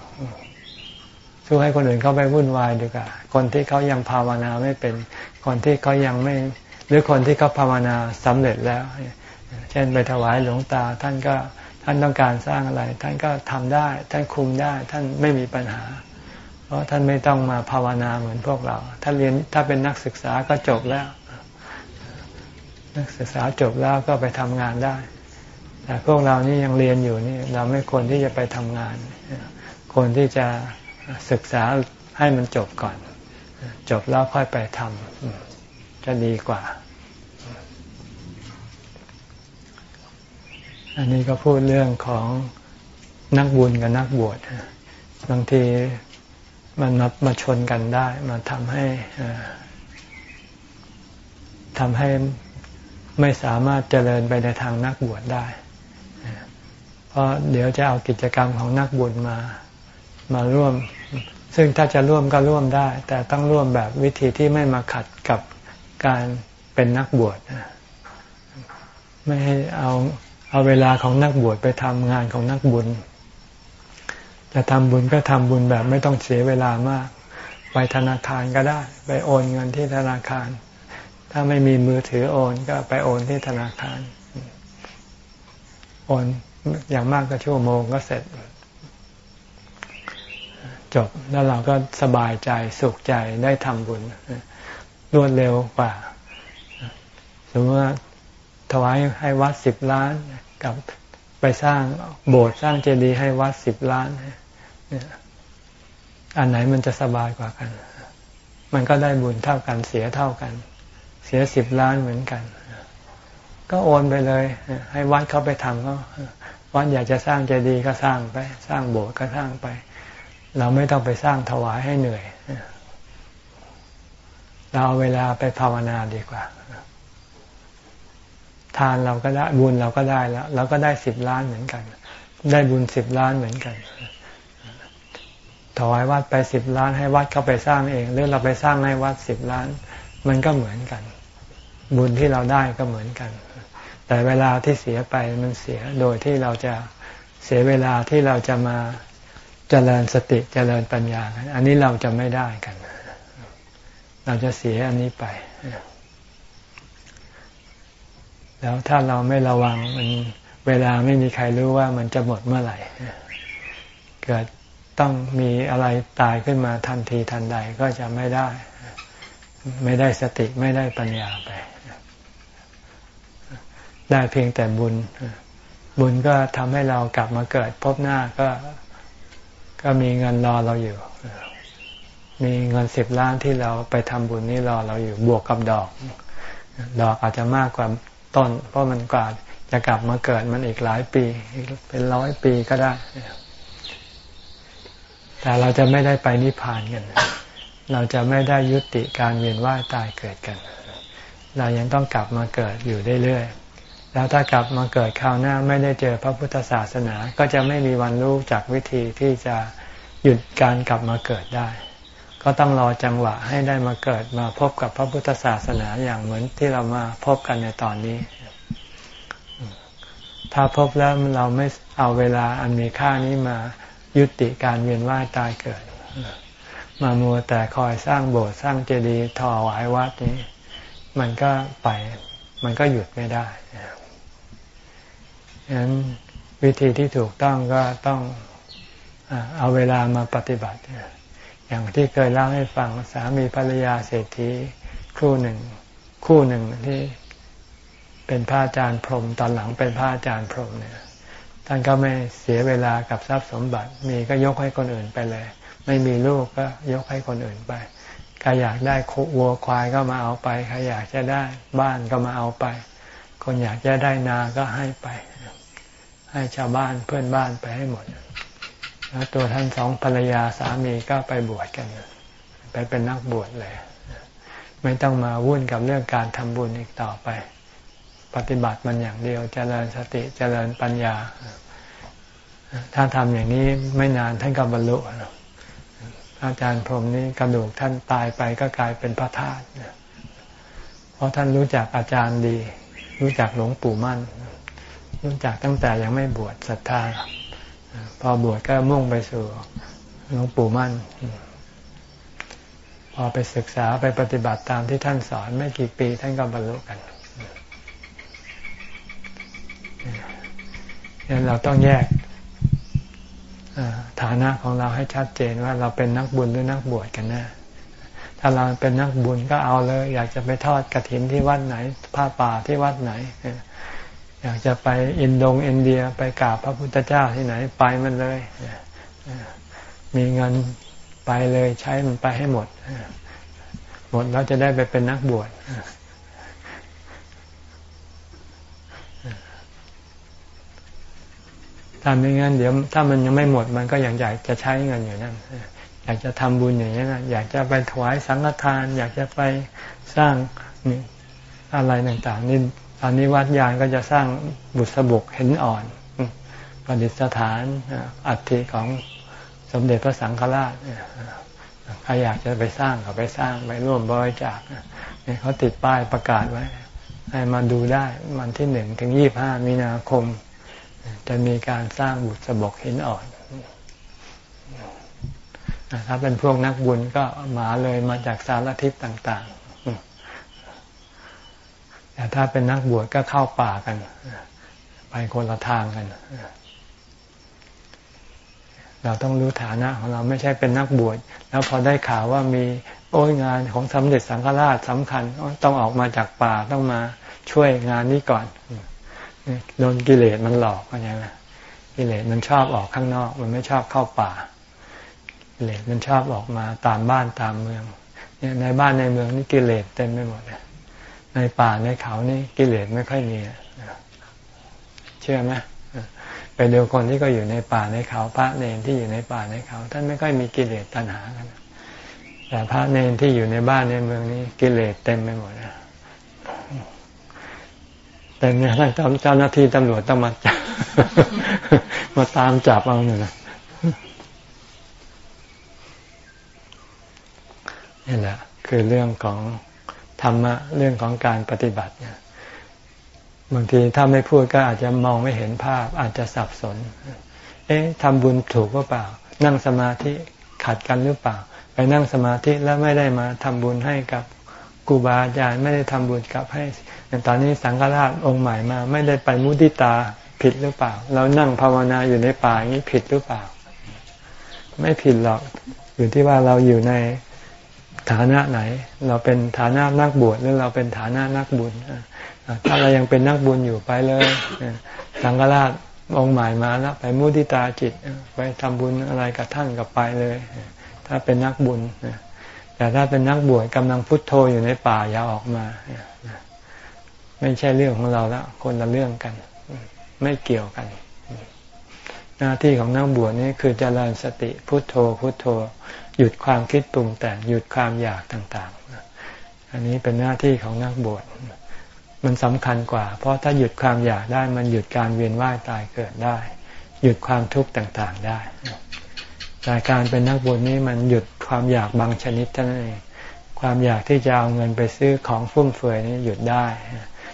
A: ๆ สู้ให้คนอื่นเขาไปวุ่นวายดีกว่า คนที่เขายังภาวนาไม่เป็น คนที่เขายังไม่ หรือคนที่เขาภาวนาสำเร็จแล้ว เช่นไปถวายหลวงตาท่านก็ท่านต้องการสร้างอะไร ท่านก็ทำได้ ท่านคุมได้ ท่านไม่มีปัญหา เพราะท่านไม่ต้องมาภาวนาเหมือนพวกเรา ถ้าเรียนถ้าเป็นนักศึกษาก็จบแล้ว นักศึกษาจบแล้วก็ไปทำงานได้แต่พวกเรานี่ยังเรียนอยู่นี่เราไม่ควรที่จะไปทำงานควรที่จะศึกษาให้มันจบก่อน จบแล้วค่อยไปทำจะดีกว่า อันนี้ก็พูดเรื่องของนักบุญกับนักบวชบางทีมันมามาชนกันได้ มาทำให้ทำให้ไม่สามารถเจริญไปในทางนักบวชได้ เพราะเดี๋ยวจะเอากิจกรรมของนักบุญมามาร่วม ซึ่งถ้าจะร่วมก็ร่วมได้ แต่ต้องร่วมแบบวิธีที่ไม่มาขัดกับการเป็นนักบวชไม่ให้เอา เอาเวลาของนักบวชไปทำงานของนักบุญ จะทำบุญก็ทำบุญแบบไม่ต้องเสียเวลามาก ไปธนาคารก็ได้ ไปโอนเงินที่ธนาคาร ถ้าไม่มีมือถือโอนก็ไปโอนที่ธนาคาร โอนอย่างมากก็ชั่วโมงก็เสร็จ จบแล้วเราก็สบายใจสุขใจได้ทำบุญรวดเร็วกว่าสมมติว่า ถวายให้วัดสิบล้าน กับไปสร้างโบสถ์สร้างเจดีย์ให้วัดสิบล้านอันไหนมันจะสบายกว่ากัน มันก็ได้บุญเท่ากันเสียเท่ากัน เสียสิบล้านเหมือนกัน ก็โอนไปเลย ให้วัดเขาไปทำก็วัดอยากจะสร้างเจดีย์ก็สร้างไป สร้างโบสถ์ก็สร้างไป เราไม่ต้องไปสร้างถวายให้เหนื่อย เราเอาเวลาไปภาวนาดีกว่าานเราก็ได้บุญเราก็ได้แล้วเราก็ได้สิบล้านเหมือนกัน ได้บุญสิบล้านเหมือนกันถวายวัดไปสิบล้านให้วัดเขาไปสร้างเองหรือเราไปสร้างให้วัดสิบล้าน มันก็เหมือนกัน บุญที่เราได้ก็เหมือนกัน แต่เวลาที่เสียไปมันเสียโดยที่เราจะเสียเวลาที่เราจะมาเจริญสติเจริญปัญญาอันนี้เราจะไม่ได้กัน เราจะเสียอันนี้ไป แล้วถ้าเราไม่ระวังมันเวลาไม่มีใครรู้ว่ามันจะหมดเมื่อไหร่ เกิดต้องมีอะไรตายขึ้นมาทันทีทันใดก็จะไม่ได้ ไม่ได้สติไม่ได้ปัญญาไป ได้เพียงแต่บุญ บุญก็ทำให้เรากลับมาเกิด พบหน้าก็ก็มีเงินรอเราอยู่ มีเงินสิบล้านที่เราไปทำบุญนี่รอเราอยู่บวกกับดอก ดอกอาจจะมากกว่า ต้น เพราะมันกว่าจะกลับมาเกิดมันอีกหลายปี เป็นร้อยปีก็ได้ แต่เราจะไม่ได้ไปนิพพานกัน เราจะไม่ได้ยุติการเวียนว่ายตายเกิดกัน เรายังต้องกลับมาเกิดอยู่เรื่อยๆ แล้วถ้ากลับมาเกิดคราวหน้าไม่ได้เจอพระพุทธศาสนา ก็จะไม่มีวันรู้จากวิธีที่จะหยุดการกลับมาเกิดได้ ก็ต้องรอจังหวะให้ได้มาเกิดมาพบกับพระพุทธศาสนาอย่างเหมือนที่เรามาพบกันในตอนนี้ ถ้าพบแล้วเราไม่เอาเวลาอันมีค่านี้มายุติการเวียนว่ายตายเกิด มามัวแต่คอยสร้างโบสถ์สร้างเจดีย์ถวายวัดนี้ มันก็ไปมันก็หยุดไม่ได้ฉะนั้นวิธีที่ถูกต้องก็ต้องเอาเวลามาปฏิบัติ อย่างที่เคยเล่าให้ฟังสามีภรรยาเศรษฐีคู่หนึ่ง คู่หนึ่งที่เป็นพระอาจารย์พรหมตอนหลังเป็นพระอาจารย์พรหมเนี่ยท่านก็ไม่เสียเวลากับทรัพย์สมบัติ มีก็ยกให้คนอื่นไปเลย ไม่มีลูกก็ยกให้คนอื่นไปใครอยากได้วัวควายก็มาเอาไปใครอยากจะได้บ้านก็มาเอาไป คนอยากจะได้นาก็ให้ไป ให้ชาวบ้านเพื่อนบ้านไปให้หมด แล้วตัวท่านสองภรรยาสามีก็ไปบวชกัน ไปเป็นนักบวชเลย ไม่ต้องมาวุ่นกับเรื่องการทำบุญอีกต่อไป ปฏิบัติมันอย่างเดียวจเจริญสติจเจริญปัญญา ถ้าทำอย่างนี้ไม่นานท่านก็บรรลุอาจารย์พรมนี้กระดูกท่านตายไปก็กลายเป็นพระธาตุเพราะท่านรู้จักอาจารย์ดี รู้จักหลวงปู่มั่น รู้จักตั้งแต่ยังไม่บวชศรัทธา พอบวชก็มุ่งไปสู่หลวงปู่มั่น พอไปศึกษาไปปฏิบัติตามที่ท่านสอนไม่กี่ปีท่านก็บรรลุกันงนั้นเราต้องแยกฐานะของเราให้ชัดเจนว่าเราเป็นนักบุญหรือนักบวชกันแนะถ้าเราเป็นนักบุญก็เอาเลย อยากจะไปทอดกระถินที่วัดไหนผ้าป่าที่วัดไหน อยากจะไปอินโดงอินเดียไปกราบพระพุทธเจ้าที่ไหนไปมันเลย มีเงินไปเลยใช้มันไปให้หมด หมดแล้วจะได้ไปเป็นนักบวชถ้าไม่งั้นเดี๋ยวถ้ามันยังไม่หมดมันก็ยังอยากจะใช้เงินอยู่นั่นอยากจะทำบุญอย่างนี้นะอยากจะไปถวายสังฆทาน อยากจะไปสร้างอะไรต่างๆนี่ ตอนนี้วัดยานก็จะสร้างบุษบกเห็นอ่อนประดิษฐานอัฐิของสมเด็จพระสังฆราชใครอยากจะไปสร้างก็ไปสร้างไปร่วมบริจาคเนี่ยเขาติดป้ายประกาศไว้ ให้มาดูได้วันที่หนึ่งถึงยี่บห้ามีนาคม จะมีการสร้างบุตรสบกหินอ่อนถ้าเป็นพวกนักบุญก็มาเลยมาจากสารทิศต่าง ๆ แต่ถ้าเป็นนักบวชก็เข้าป่ากัน ไปคนละทางกัน เราต้องรู้ฐานะของเราไม่ใช่เป็นนักบวช แล้วพอได้ข่าวว่ามีโอ้ยงานของสมเด็จสังฆราชสำคัญ ต้องออกมาจากป่าต้องมาช่วยงานนี้ก่อนโดนกิเลสมันหลอกอะไรไหมกิเลสมันชอบออกข้างนอก มันไม่ชอบเข้าป่ากิเลสมันชอบออกมาตามบ้านตามเมืองเนี่ยในบ้านในเมืองนี่กิเลสเต็มไปหมด ในป่าในเขานี่กิเลสไม่ค่อยมีเชื่อไหมไปดูคนที่ก็อยู่ในป่าในเขา พระเนนที่อยู่ในป่าในเขา ท่านไม่ค่อยมีกิเลสตัณหากันแต่พระเนนที่อยู่ในบ้านในเมืองนี้กิเลสเต็มไปหมดนะแต่เนี่ยท่านเจ้าหน้าที่ตำรวจต้องมาจับมาตามจับเอาเนี่ยนะนี่แหละคือเรื่องของ ธรรมะเรื่องของการปฏิบัติเนี่ยบางทีถ้าไม่พูดก็อาจจะมองไม่เห็นภาพ อาจจะสับสน เอ๊ะทำบุญถูกหรือเปล่า นั่งสมาธิขัดกันหรือเปล่า ไปนั่งสมาธิแล้วไม่ได้มาทำบุญให้กับครูบาอาจารย์ไม่ได้ทำบุญกับให้ตอนนี้สังฆราชองค์ใหม่มา ไม่ได้ไปมุติตาผิดหรือเปล่า เรานั่งภาวนาอยู่ในป่าอย่างนี้ผิดหรือเปล่า ไม่ผิดหรอกอยู่ที่ว่าเราอยู่ใน ฐานะไหน เราเป็นฐานะนักบวชหรือเราเป็นฐานะนักบุญถ้าเรายังเป็นนักบุญอยู่ไปเลยสังฆราชองค์ใหม่มาแล้วไปมุติตาจิตไปทำบุญอะไรกับท่านกับไปเลย ถ้าเป็นนักบุญแต่ถ้าเป็นนักบวชกำลังพุทโธอยู่ในป่าอย่าออกมาไม่ใช่เรื่องของเราแล้วคนละเรื่องกัน ไม่เกี่ยวกัน หน้าที่ของนักบวชนี่คือเจริญสติพุทโธพุทโธ หยุดความคิดปรุงแต่งหยุดความอยากต่างๆ อันนี้เป็นหน้าที่ของนักบวชมันสำคัญกว่า เพราะถ้าหยุดความอยากได้มันหยุดการเวียนว่ายตายเกิดได้ หยุดความทุกข์ต่างๆได้แต่การเป็นนักบวชนี้มันหยุดความอยากบางชนิดเท่านั้นเองความอยากที่จะเอาเงินไปซื้อของฟุ่มเฟือยนี่หยุดได้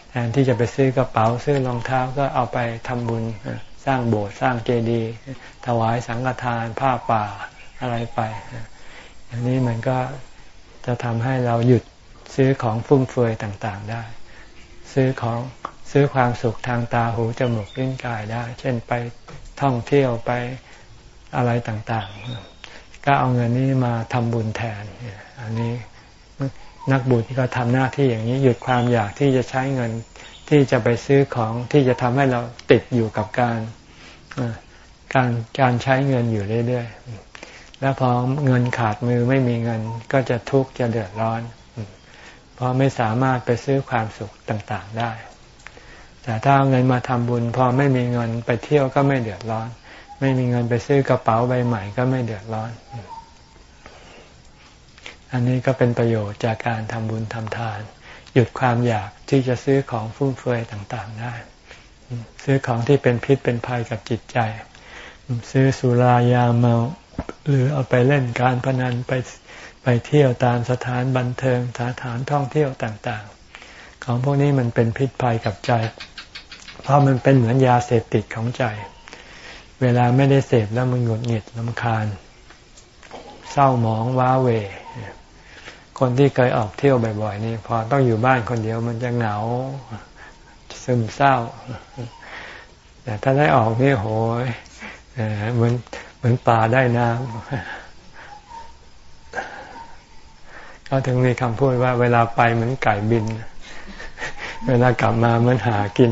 A: แทนที่จะไปซื้อกระเป๋าซื้อรองเท้าก็เอาไปทำบุญสร้างโบสถ์สร้างเจดีย์ถวายสังฆทานผ้าป่าอะไรไป อย่างนี้มันก็จะทำให้เราหยุดซื้อของฟุ่มเฟือยต่างๆได้ ซื้อของซื้อความสุขทางตาหูจมูกลิ้นกายได้ เช่นไปท่องเที่ยวไปอะไรต่างๆ ก็เอาเงินนี้มาทำบุญแทน อันนี้นักบุญก็ทำหน้าที่อย่างนี้ หยุดความอยากที่จะใช้เงินที่จะไปซื้อของที่จะทำให้เราติดอยู่กับการการการใช้เงินอยู่เรื่อย ๆ แล้วพอเงินขาดมือไม่มีเงินก็จะทุกข์จะเดือดร้อน เพราะไม่สามารถไปซื้อความสุขต่างๆได้ แต่ถ้าเอาเงินมาทำบุญ พอไม่มีเงินไปเที่ยวก็ไม่เดือดร้อน ไม่มีเงินไปซื้อกระเป๋าใบใหม่ก็ไม่เดือดร้อน อันนี้ก็เป็นประโยชน์จากการทำบุญทำทาน หยุดความอยากที่จะซื้อของฟุ่มเฟือยต่างๆได้ ซื้อของที่เป็นพิษเป็นภัยกับจิตใจ ซื้อสุรายาเมา หรือเอาไปเล่นการพนันไปไปเที่ยวตามสถานบันเทิงสถานท่องเที่ยวต่างๆ ของพวกนี้มันเป็นพิษภัยกับใจ เพราะมันเป็นเหมือนยาเสพติดของใจ เวลาไม่ได้เสพแล้วมันหงุดหงิดลำคาญ เศร้าหมองว้าเว คนที่เคยออกเที่ยวบ่อยๆนี่พอต้องอยู่บ้านคนเดียวมันจะเหงาซึมเศร้า แต่ถ้าได้ออกนี่โหยเหมือน เหมือนปลาได้น้ำเขาถึงมีคำพูดว่า เวลาไปเหมือนไก่บิน เวลากลับมาเหมือนหากิน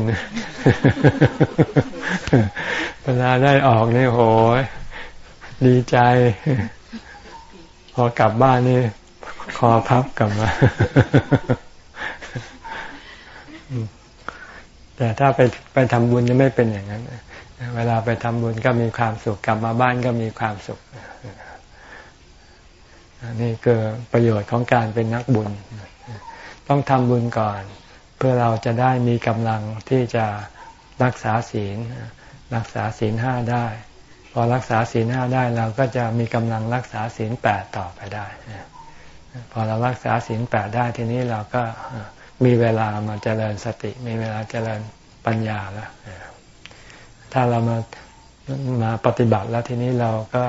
A: เวลาได้ออกนี่โหยดีใจ พอกลับบ้านนี่คอพับกลับมาแต่ถ้าไปไปทำบุญจะไม่เป็นอย่างนั้น เวลาไปทำบุญก็มีความสุขกลับมาบ้านก็มีความสุขนี่คือประโยชน์ของการเป็นนักบุญ ต้องทำบุญก่อน เพื่อเราจะได้มีกำลังที่จะรักษาศีล รักษาศีลห้าได้ พอรักษาศีลห้าได้เราก็จะมีกำลังรักษาศีลแปดต่อไปได้ พอเรารักษาศีลแปดได้ทีนี้เราก็มีเวลามาเจริญสติ มีเวลาเจริญปัญญาแล้ว ถ้าเรามามาปฏิบัติแล้วทีนี้เราก็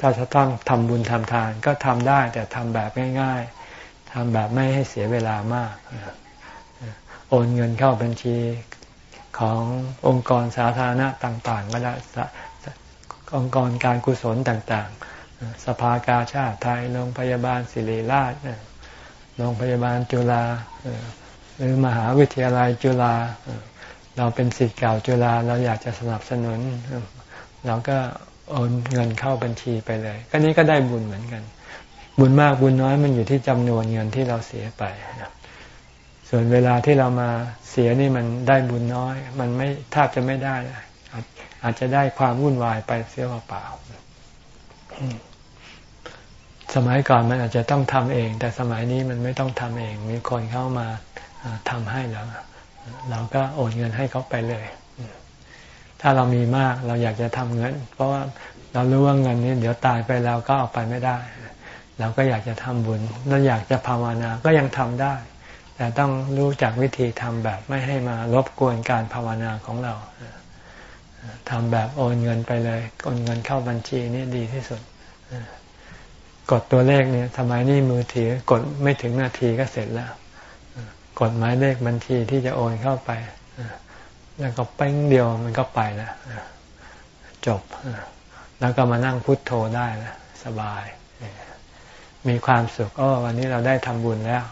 A: ถ้าจะต้องทำบุญทำทาน ก็ทำได้แต่ทำแบบง่าย ๆทำแบบไม่ให้เสียเวลามาก โอนเงินเข้าบัญชีขององค์กรสาธารณะต่าง ๆ ก็ได้องค์กรการกุศลต่างๆ สภากาชาติไทยโรงพยาบาลศิริราชโรงพยาบาลจุฬาหรือมหาวิทยาลัยจุฬา เราเป็นสิทธิ์เก่าจุฬาเราอยากจะสนับสนุน เราก็โอนเงินเข้าบัญชีไปเลย ก็นี้ก็ได้บุญเหมือนกัน บุญมากบุญน้อยมันอยู่ที่จำนวนเงินที่เราเสียไปส่วนเวลาที่เรามาเสียนี่มันได้บุญน้อย มันไม่แทบจะไม่ได้อาจจะได้ความวุ่นวายไปเสียเปล่าสมัยก่อนมันอาจจะต้องทำเอง แต่สมัยนี้มันไม่ต้องทำเอง มีคนเข้ามาทำให้แล้ว เราก็โอนเงินให้เขาไปเลย ถ้าเรามีมากเราอยากจะทำเงิน เพราะว่าเรารู้ว่าเงินนี้ เดี๋ยวตายไปเราก็เอาไปไม่ได้ เราก็อยากจะทำบุญเราอยากจะภาวนาก็ยังทำได้ แต่ต้องรู้จักวิธีทำแบบไม่ให้มารบกวนการภาวนาของเราทำแบบโอนเงินไปเลยโอนเงินเข้าบัญชีนี่ดีที่สุดกดตัวเลขเนี่ยทำไมนี่มือถือกดไม่ถึงนาทีก็เสร็จแล้ว กดหมายเลขบัญชีที่จะโอนเข้าไป แล้วก็เป้งเดียวมันก็ไปแล้วจบ แล้วก็มานั่งพุทโธได้แล้วสบาย มีความสุขโอ้วันนี้เราได้ทำบุญแล้ว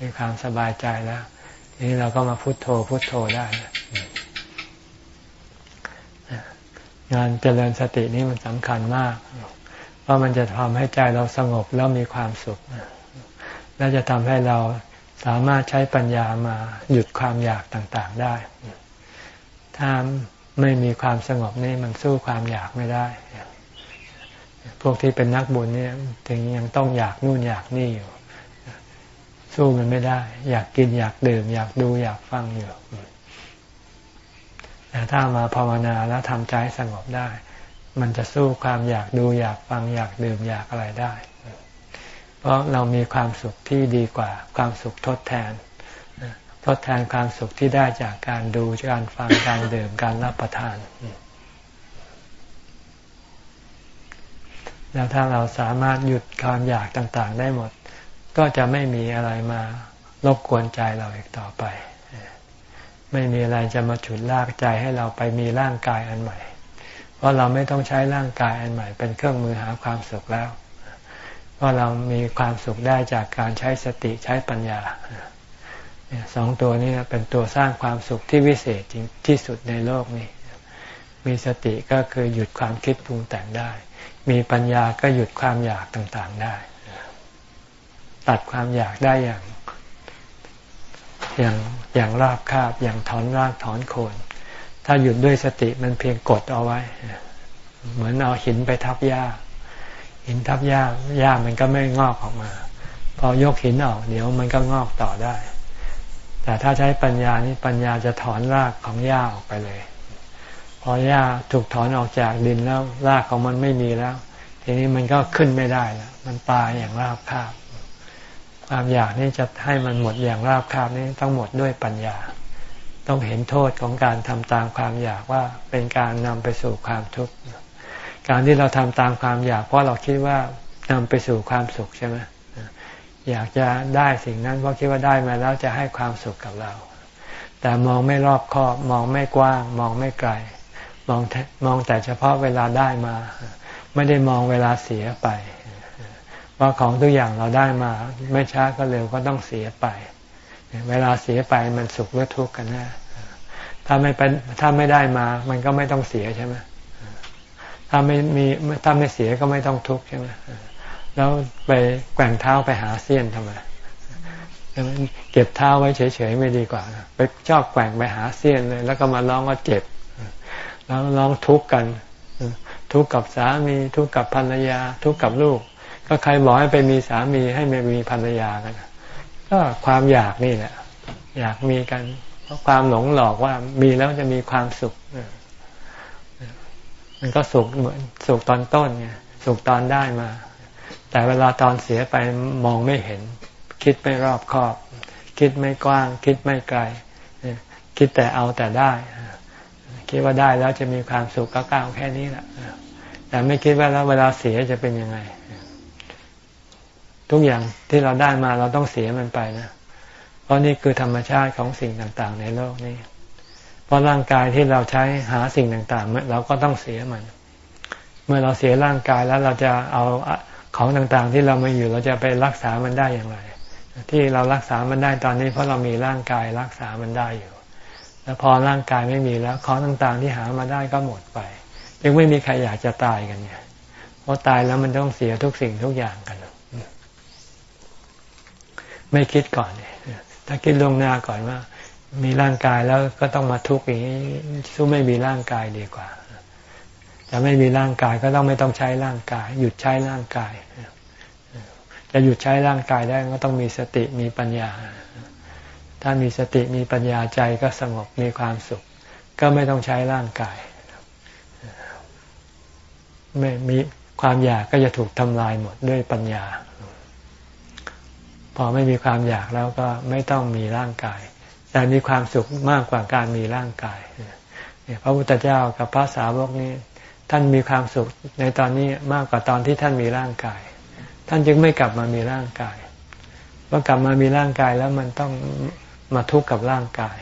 A: มีความสบายใจแล้วทีนี้เราก็มาพุทโธพุทโธได้งานเจริญสตินี่มันสำคัญมาก เพราะมันจะทำให้ใจเราสงบแล้วมีความสุข และจะทำให้เรา สามารถใช้ปัญญามาหยุดความอยากต่างๆได้ ถ้าไม่มีความสงบนี่มันสู้ความอยากไม่ได้ พวกที่เป็นนักบุญเนี่ยถึงยังต้องอยากนู่นอยากนี่อยู่ สู้มันไม่ได้ อยากกินอยากดื่ม อยากดูอยากฟังอยู่แต่ถ้ามาภาวนาแล้วทำใจสงบได้ มันจะสู้ความอยากดูอยากฟังอยากดื่มอยากอะไรได้ ราะเรามีความสุขที่ดีกว่า ความสุขทดแทนทดแทนความสุขที่ได้จากการดูการฟังการดื่มการรับประทาน แล้วถ้าเราสามารถหยุดความอยากต่างๆ ได้หมด ก็จะไม่มีอะไรมารบกวนใจเราอีกต่อไป ไม่มีอะไรจะมาฉุดลากใจให้เราไปมีร่างกายอันใหม่ เพราะเราไม่ต้องใช้ร่างกายอันใหม่ เป็นเครื่องมือหาความสุขแล้ว ว่าเรามีความสุขได้จากการใช้สติใช้ปัญญาสองตัวนี้เป็นตัวสร้างความสุขที่วิเศษจริงที่สุดในโลกนี้ มีสติก็คือหยุดความคิดปรุงแต่งได้ มีปัญญาก็หยุดความอยากต่างๆได้ ตัดความอยากได้อย่าง อย่างอย่างราบคาบอย่างถอนรากถอนโคน ถ้าหยุดด้วยสติมันเพียงกดเอาไว้ เหมือนเอาหินไปทับหญ้า หินทับหญ้าหญ้ามันก็ไม่งอกออกมา พอยกหินออกเดี๋ยวมันก็งอกต่อได้ แต่ถ้าใช้ปัญญานี้ปัญญาจะถอนรากของหญ้าออกไปเลย พอหญ้าถูกถอนออกจากดินแล้วรากของมันไม่มีแล้ว ทีนี้มันก็ขึ้นไม่ได้แล้วมันตายอย่างราบคาบความอยากนี่จะให้มันหมดอย่างราบคาบนี่ต้องหมดด้วยปัญญา ต้องเห็นโทษของการทำตามความอยากว่าเป็นการนำไปสู่ความทุกข์ การที่เราทำตามความอยาก เพราะเราคิดว่านำไปสู่ความสุขใช่ไหมอยากจะได้สิ่งนั้นเพราะคิดว่าได้มาแล้วจะให้ความสุขกับเรา แต่มองไม่รอบคอบมองไม่กว้าง มองไม่ไกล มองมองแต่เฉพาะเวลาได้มา ไม่ได้มองเวลาเสียไปว่าของทุกอย่างเราได้มา ไม่ช้าก็เร็วก็ต้องเสียไป เวลาเสียไปมันสุขหรือทุกข์กันแน่ถ้าไม่เป็นถ้าไม่ได้มา มันก็ไม่ต้องเสียใช่ไหม ถ้าไม่มีถ้าไม่เสียก็ไม่ต้องทุกข์ใช่ไหมแล้วไปแกว่งเท้าไปหาเสี้ยนทำไมเก็บเท้าไว้เฉยๆไม่ดีกว่า ไปชอบแกว่งไปหาเสี้ยนเลย แล้วก็มาร้องว่าเจ็บ แล้วร้องทุกข์กัน ทุกข์กับสามีทุกข์กับภรรยา ทุกข์กับลูก ก็ใครบอกให้ไปมีสามีให้ไม่มีภรรยากันก็ความอยากนี่แหละอยากมีกัน เพราะความหลงหลอกว่ามีแล้วจะมีความสุข มันก็สุขเหมือนสุขตอนต้นไงสุขตอนได้มา แต่เวลาตอนเสียไปมองไม่เห็น คิดไม่รอบคอบ คิดไม่กว้าง คิดไม่ไกล คิดแต่เอาแต่ได้ คิดว่าได้แล้วจะมีความสุขก็ก้าวแค่นี้แหละแต่ไม่คิดว่าแล้วเวลาเสียจะเป็นยังไง ทุกอย่างที่เราได้มาเราต้องเสียมันไปนะ เพราะนี่คือธรรมชาติของสิ่งต่าง ๆ ในโลกนี้ เพราะร่างกายที่เราใช้หาสิ่งต่างๆเราก็ต้องเสียมัน เมื่อเราเสียร่างกายแล้วเราจะเอาของต่างๆ ที่เรามาอยู่เราจะไปรักษามันได้อย่างไร ที่เรารักษามันได้ตอนนี้เพราะเรามีร่างกายรักษามันได้อยู่ แล้วพอร่างกายไม่มีแล้วของต่างๆที่หามาได้ก็หมดไปยังไม่มีใครอยากจะตายกันเนี่ยเพราะตายแล้วมันต้องเสียทุกสิ่งทุกอย่างกัน ไม่คิดก่อนเนี่ยถ้าคิดลงหน้าก่อนว่า มีร่างกายแล้วก็ต้องมาทุกข์อย่างนี้สู้ไม่มีร่างกายดีกว่าจะไม่มีร่างกายก็ต้องไม่ต้องใช้ร่างกาย หยุดใช้ร่างกาย จะหยุดใช้ร่างกายได้ก็ต้องมีสติมีปัญญา ถ้ามีสติมีปัญญาใจก็สงบมีความสุข ก็ไม่ต้องใช้ร่างกายไม่มีความอยากก็จะถูกทำลายหมดด้วยปัญญา พอไม่มีความอยากแล้วก็ไม่ต้องมีร่างกาย แต่มีความสุขมากกว่าการมีร่างกายพระพุทธเจ้ากับพระสาวกนี้ ท่านมีความสุขในตอนนี้มากกว่าตอนที่ท่านมีร่างกาย ท่านจึงไม่กลับมามีร่างกายเมื่อกลับมามีร่างกายแล้วมันต้องมาทุกข์กับร่างกาย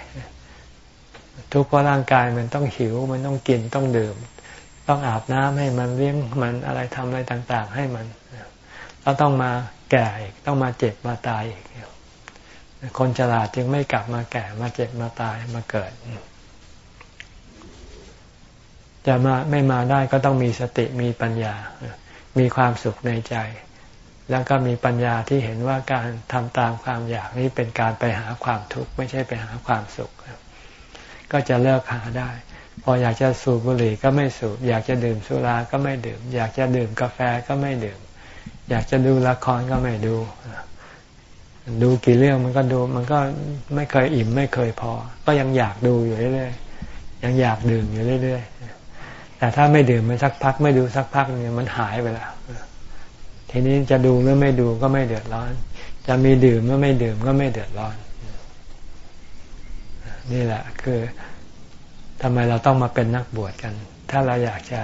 A: ทุกข์เพราะร่างกายมันต้องหิว มันต้องกินต้องดื่ม ต้องอาบน้ำให้มันเลี้ยงมันอะไรทำอะไรต่าง ๆ ให้มันแล้วต้องมาแก่อีกต้องมาเจ็บมาตายอีก คนฉลาดจึงไม่กลับมาแก่มาเจ็บมาตายมาเกิด จะมาไม่มาได้ก็ต้องมีสติมีปัญญา มีความสุขในใจ แล้วก็มีปัญญาที่เห็นว่าการทำตามความอยากนี้เป็นการไปหาความทุกข์ไม่ใช่ไปหาความสุข ก็จะเลิกหาได้พออยากจะสูบบุหรี่ก็ไม่สูบ อยากจะดื่มสุราก็ไม่ดื่ม อยากจะดื่มกาแฟก็ไม่ดื่ม อยากจะดูละครก็ไม่ดู ดูกี่เรื่องมันก็ดู มันก็ไม่เคยอิ่มไม่เคยพอ ก็ยังอยากดูอยู่เรื่อยๆยังอยากดื่มอยู่เรื่อยๆแต่ถ้าไม่ดื่มมันสักพัก ไม่ดูสักพักเนี่ยมันหายไปแล้วทีนี้จะดูหรือไม่ดูก็ไม่เดือดร้อน จะมีดื่มหรือไม่ดื่มก็ไม่เดือดร้อน นี่แหละ คือทำไมเราต้องมาเป็นนักบวชกัน ถ้าเราอยากจะ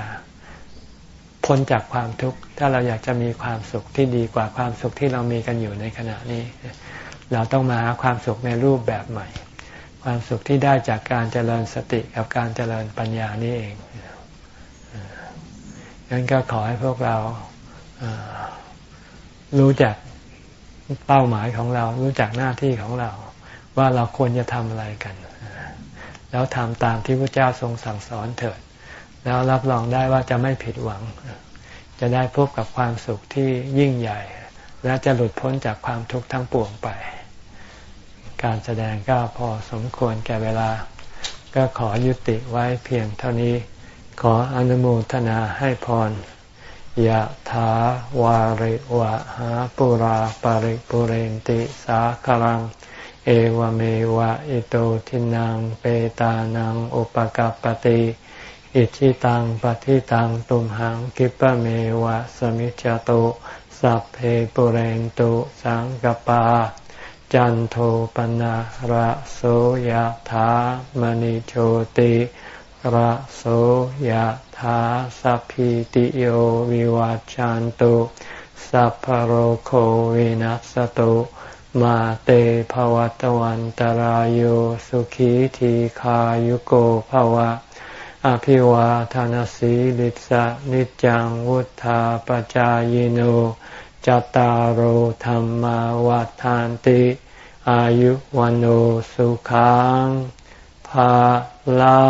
A: พ้นจากความทุกข์ถ้าเราอยากจะมีความสุขที่ดีกว่าความสุขที่เรามีกันอยู่ในขณะนี้ เราต้องมาหาความสุขในรูปแบบใหม่ ความสุขที่ได้จากการเจริญสติกับการเจริญปัญญานี่เองงั้นก็ขอให้พวกเรารู้จักเป้าหมายของเรา รู้จักหน้าที่ของเรา ว่าเราควรจะทำอะไรกัน แล้วทำตามที่พระเจ้าทรงสั่งสอนเถิด แล้วรับรองได้ว่าจะไม่ผิดหวัง จะได้พบกับความสุขที่ยิ่งใหญ่ และจะหลุดพ้นจากความทุกข์ทั้งปวงไป การแสดงก็พอสมควรแก่เวลา ก็ขอยุติไว้เพียงเท่านี้ ขออนุโมทนาให้พรยะถาวาริวะหาปุราปาริปุเรนติสาคลัง เอวเมวะอิโตทินังเปตานังอุปกัปติ อิชิตังปฏิตังตุมหังกิปะเมวะสมิจจตุสัพเพปุเรนตุสังกปา จันโทปนะระโสยถามณิโชติระโสยถาสัพพิติโยวิวัจจันตุสัพพโรโควินัสตุมาเตภวัตวันตารโยสุขีทีขายุโกภวะ อภิวาทานสีลิสะนิจังวุธาปจายโนจตารโหธรรมวาทานติ อายุวันโอสุขังภาลา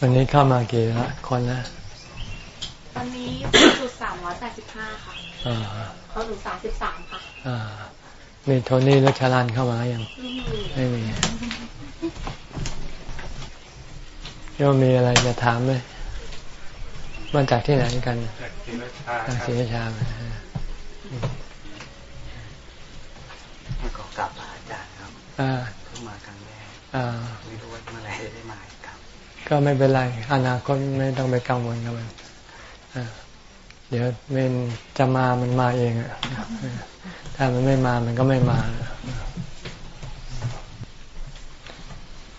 A: วันนี้เข้ามากี่ละคนนะ
C: วันนี้สุดสามร้อยแปดสิบห้าค่ะเขาหนูสามสิบสามค่ะ
A: มีโทนี่และชาลันเข้ามาอย่างไม่มีโยมมีอะไรจะถามไหมมาจากที่ไหนกันจากศรีราชา
D: มาขอกลับอาจารย์ครับเพิ่งมาครั้งแรกไม่รู้ว่าเมื่อไรจะได้มาครับ
A: ก็ไม่เป็นไร อนาคตไม่ต้องไปกังวลกับมันเดี๋ยวเวนจะมามันมาเองอะ ถ้ามันไม่มามันก็ไม่มา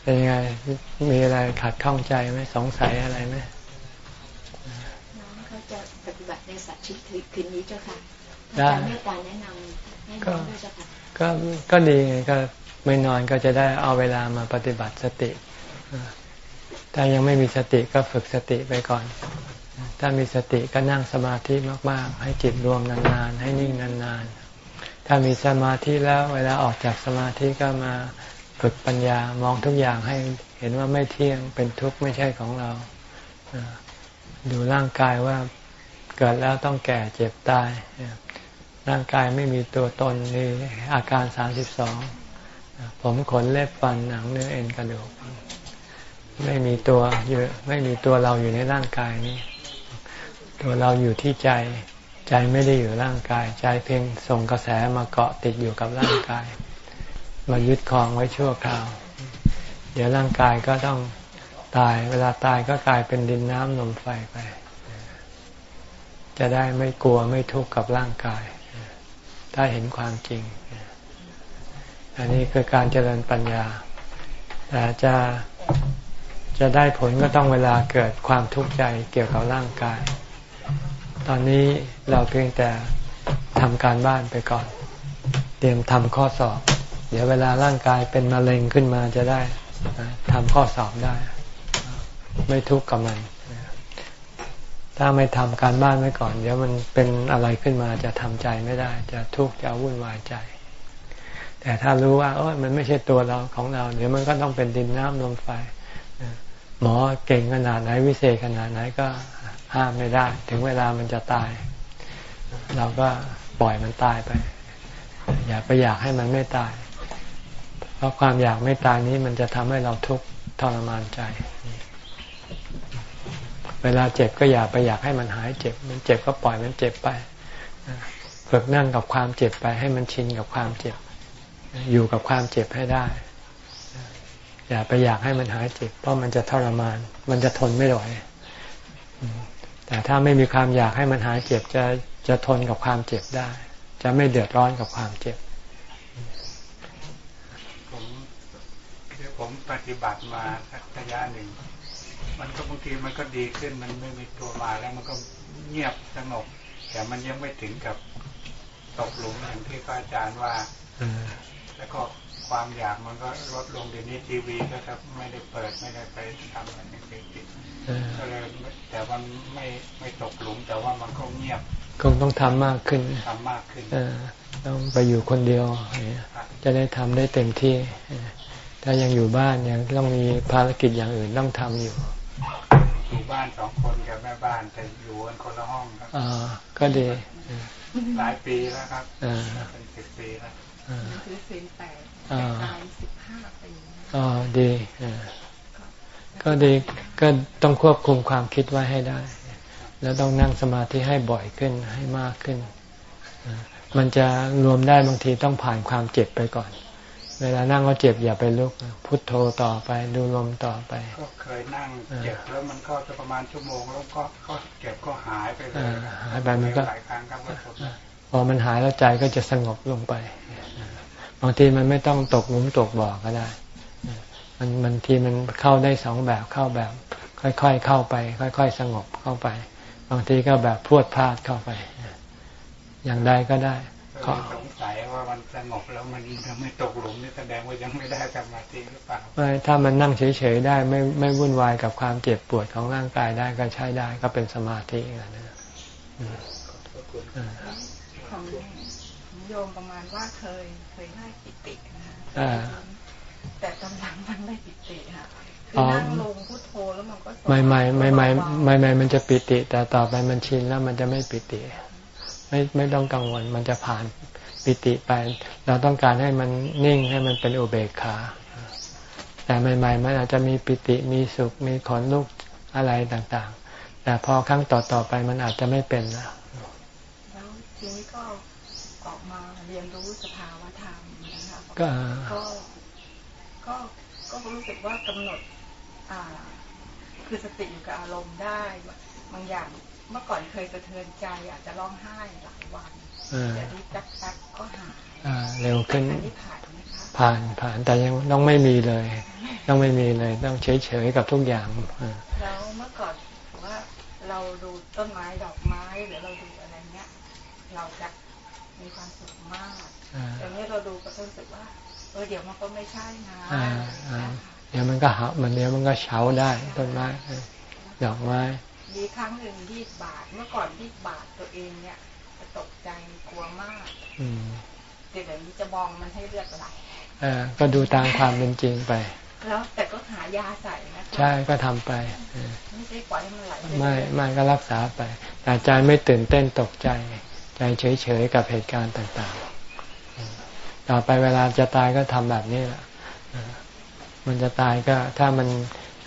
A: เป็นยังไง มีอะไรขัดข้องใจไหมสงสัยอะไรไหม
B: น้องเขาจะปฏิบัติในสัตว์ชิตคืนนี้เจ้าค่ะได้เมตตาแนะนำให้น้องด้วยเจ้าค่ะก็
A: ก็ดีไงก็ไม่นอนก็จะได้เอาเวลามาปฏิบัติสติ ถ้ายังไม่มีสติก็ฝึกสติไปก่อน ถ้ามีสติก็นั่งสมาธิมาก ๆ ให้จิตรวมนาน ๆ ให้นิ่งนาน ๆ ถ้ามีสมาธิแล้วเวลาออกจากสมาธิก็มาฝึกปัญญามองทุกอย่างให้เห็นว่าไม่เที่ยงเป็นทุกข์ไม่ใช่ของเรา ดูร่างกายว่าเกิดแล้วต้องแก่เจ็บตาย ร่างกายไม่มีตัวตนนี่อาการสามสิบสองผมขนเล็บฟันหนังเนื้อเอ็นกระดูกไม่มีตัวอยู่ไม่มีตัวเราอยู่ในร่างกายนี้ ตัวเราอยู่ที่ใจ ใจไม่ได้อยู่ร่างกาย ใจเพียงส่งกระแสมาเกาะติดอยู่กับร่างกาย มายึดครองไว้ชั่วคราว เดี๋ยวร่างกายก็ต้องตาย เวลาตายก็กลายเป็นดินน้ำลมไฟไป จะได้ไม่กลัวไม่ทุกข์กับร่างกาย ถ้าเห็นความจริง อันนี้คือการเจริญปัญญาแต่จะจะได้ผลก็ต้องเวลาเกิดความทุกข์ใจเกี่ยวกับร่างกาย ตอนนี้เราเพียงแต่ทำการบ้านไปก่อน เตรียมทำข้อสอบ เดี๋ยวเวลาร่างกายเป็นมะเร็งขึ้นมาจะได้ทำข้อสอบได้ ไม่ทุกข์กับมัน ถ้าไม่ทำการบ้านไว้ก่อน เดี๋ยวมันเป็นอะไรขึ้นมาจะทำใจไม่ได้ จะทุกข์จะวุ่นวายใจ แต่ถ้ารู้ว่าโอ้มันไม่ใช่ตัวเราของเรา เดี๋ยวมันก็ต้องเป็นดินน้ำลมไฟ หมอเก่งขนาดไหนวิเศษขนาดไหนก็ห้ามไม่ได้ ถึงเวลามันจะตาย เราก็ปล่อยมันตายไป อย่าไปอยากให้มันไม่ตาย เพราะความอยากไม่ตายนี้มันจะทำให้เราทุกข์ทรมานใจ เวลาเจ็บก็อย่าไปอยากให้มันหายเจ็บ มันเจ็บก็ปล่อยมันเจ็บไปฝึกนั่งกับความเจ็บไป ให้มันชินกับความเจ็บ อยู่กับความเจ็บให้ได้ อย่าไปอยากให้มันหายเจ็บ เพราะมันจะทรมาน มันจะทนไม่ไหวแต่ถ้าไม่มีความอยากให้มันหายเจ็บจะจะทนกับความเจ็บได้ จะไม่เดือดร้อนกับความเจ็บ
E: ผมคือผมปฏิบัติมาสักระยะหนึ่ง มันก็บางทีมันก็ดีขึ้น มันไม่มีตัวมาแล้วมันก็เงียบสงบ แต่มันยังไม่ถึงกับตกหลุมอย่างที่พระอาจารย์ว่าแล้วก็ ความอยากมันก็ลดลงเดี๋ยวนี้ทีวีก็ครับไม่ได้เปิดไม่ได้ไปทำอะไรติดก็เลยแต่มันไม่ไม่ตกหลุมแต่ว่ามันก็เงียบ
A: คงต้องทำมากขึ้น
E: ทำมากขึ้น
A: ต้องไปอยู่คนเดียวจะได้ทำได้เต็มที่ ถ้ายังอยู่บ้านยังต้องมีภารกิจอย่างอื่นต้องทำอยู่
E: อยู่บ้านสองคนกับแม่บ้านแต่อยู่กันคนละห้องครับ
A: อ่าก็ดี
E: หลายปีแล้วครับเป็นสิบปีแล้ว
C: คื อสิบแปดตายสิบห้าปี
A: อ๋อดีก็ดีก็ต้องควบคุมความคิดไว้ให้ได้ แล้วต้องนั่งสมาธิให้บ่อยขึ้นให้มากขึ้น มันจะรวมได้บางทีต้องผ่านความเจ็บไปก่อน เวลานั่งก็เจ็บอย่าไปลุก พุทโธต่อไปดูลมต่อไป
E: ก็เคยนั่งเจ็บแล้วมันก็จะประมาณชั่วโมงแล้วก็ก็เจ็บก็หายไปเลย
A: หายไปมันก็
E: หลายครั้งครับ
A: พอมันหายแล้วใจก็จะสงบลงไป บางทีมันไม่ต้องตกหลุมตกบ่อก็ได้ มันมันทีมันเข้าได้สองแบบเข้าแบบ ค่อยๆเข้าไป ค่อย ๆ สงบเข้าไป บางทีก็แบบพรวดพลาดเข้าไป อย่างใดก็ได้
E: ก็สงสัยว่ามันสงบแล้วมันจะไม่ตกหลุมนี่แสดงว่ายังไม่ได้สมาธิหรือเปล่าไม่
A: ถ้ามันนั่งเฉยๆได้ไม่ไม่วุ่นวายกับความเจ็บปวดของร่างกายได้ก็ใช้ได้ก็เป็นสมาธินะ
C: ของ โยมประมาณว่าเคยเคยได้ปิตินะแต่ตำลังมันไม่ปิติค่ะคือนั่งลงพุทโธแล้วมันก็ใหม่ใหม่ใหม่ใหม่
A: ใหม่ใหม่มันจะปิติ แต่ต่อไปมันชินแล้วมันจะไม่ปิติ ไม่ไม่ต้องกังวล มันจะผ่านปิติไป เราต้องการให้มันนิ่งให้มันเป็นอุเบกขาแต่ใหม่ๆมันอาจจะมีปิติมีสุขมีขนลุกอะไรต่างๆ แต่พอครั้งต่อๆไปมันอาจจะไม่เป็นแล้
C: วแล้วทีนี้ก็ออกมาเรียนรู้สภาวธรรมนะคะ ก็ก็ก็รู้สึกว่ากำหนด อ่า คือสติอยู่กับอารมณ์ได้บางอย่างเมื่อก่อนเคยสะเทือนใจอาจจะร้องไห้หลายวันแต่นี้แป๊บๆก็หาย
A: เร็วขึ้น
C: ผ่าน
A: ผ่านผ่านแต่ยังต้องไม่มีเลย ต้องไม่มีเลย ต้องเฉยเฉยกับทุกอย่าง
C: แล้วเมื่อก่อนว่าเราดูต้นไม้ดอกไม้หรือเราดูอะไรเงี้ย เราจะมีความสุขมาก แต่เมื่อเราดูก็รู้สึกว่าเออเดี๋ยวมันก็ไม่ใช่นะ
A: เดี๋ยวมันก็หักมันเดี๋ยวมันก็เฉาได้ต้นไม้ดอกไม้
C: มีครั้งหนึ่งที่บาดเมื่อก่อนที่บาดตัวเองเนี่ยจะตกใจกลัวมาก อืมเดี๋ยวนี้จะมองมันให้เลือดไหล
A: อ่าก็ดูตามความเป็นจริงไป
C: แล้วแต่ก็หายาใส่นะ
A: ใช่ก็ทำไป
C: ไม่ใช่ปล่อยให้มันไหล
A: ไม่ไม่ก็รักษาไป แต่ใจไม่ตื่นเต้นตกใจ ใจเฉยๆกับเหตุการณ์ต่างๆ ต่อไปเวลาจะตายก็ทำแบบนี้แหละมันจะตายก็ถ้ามัน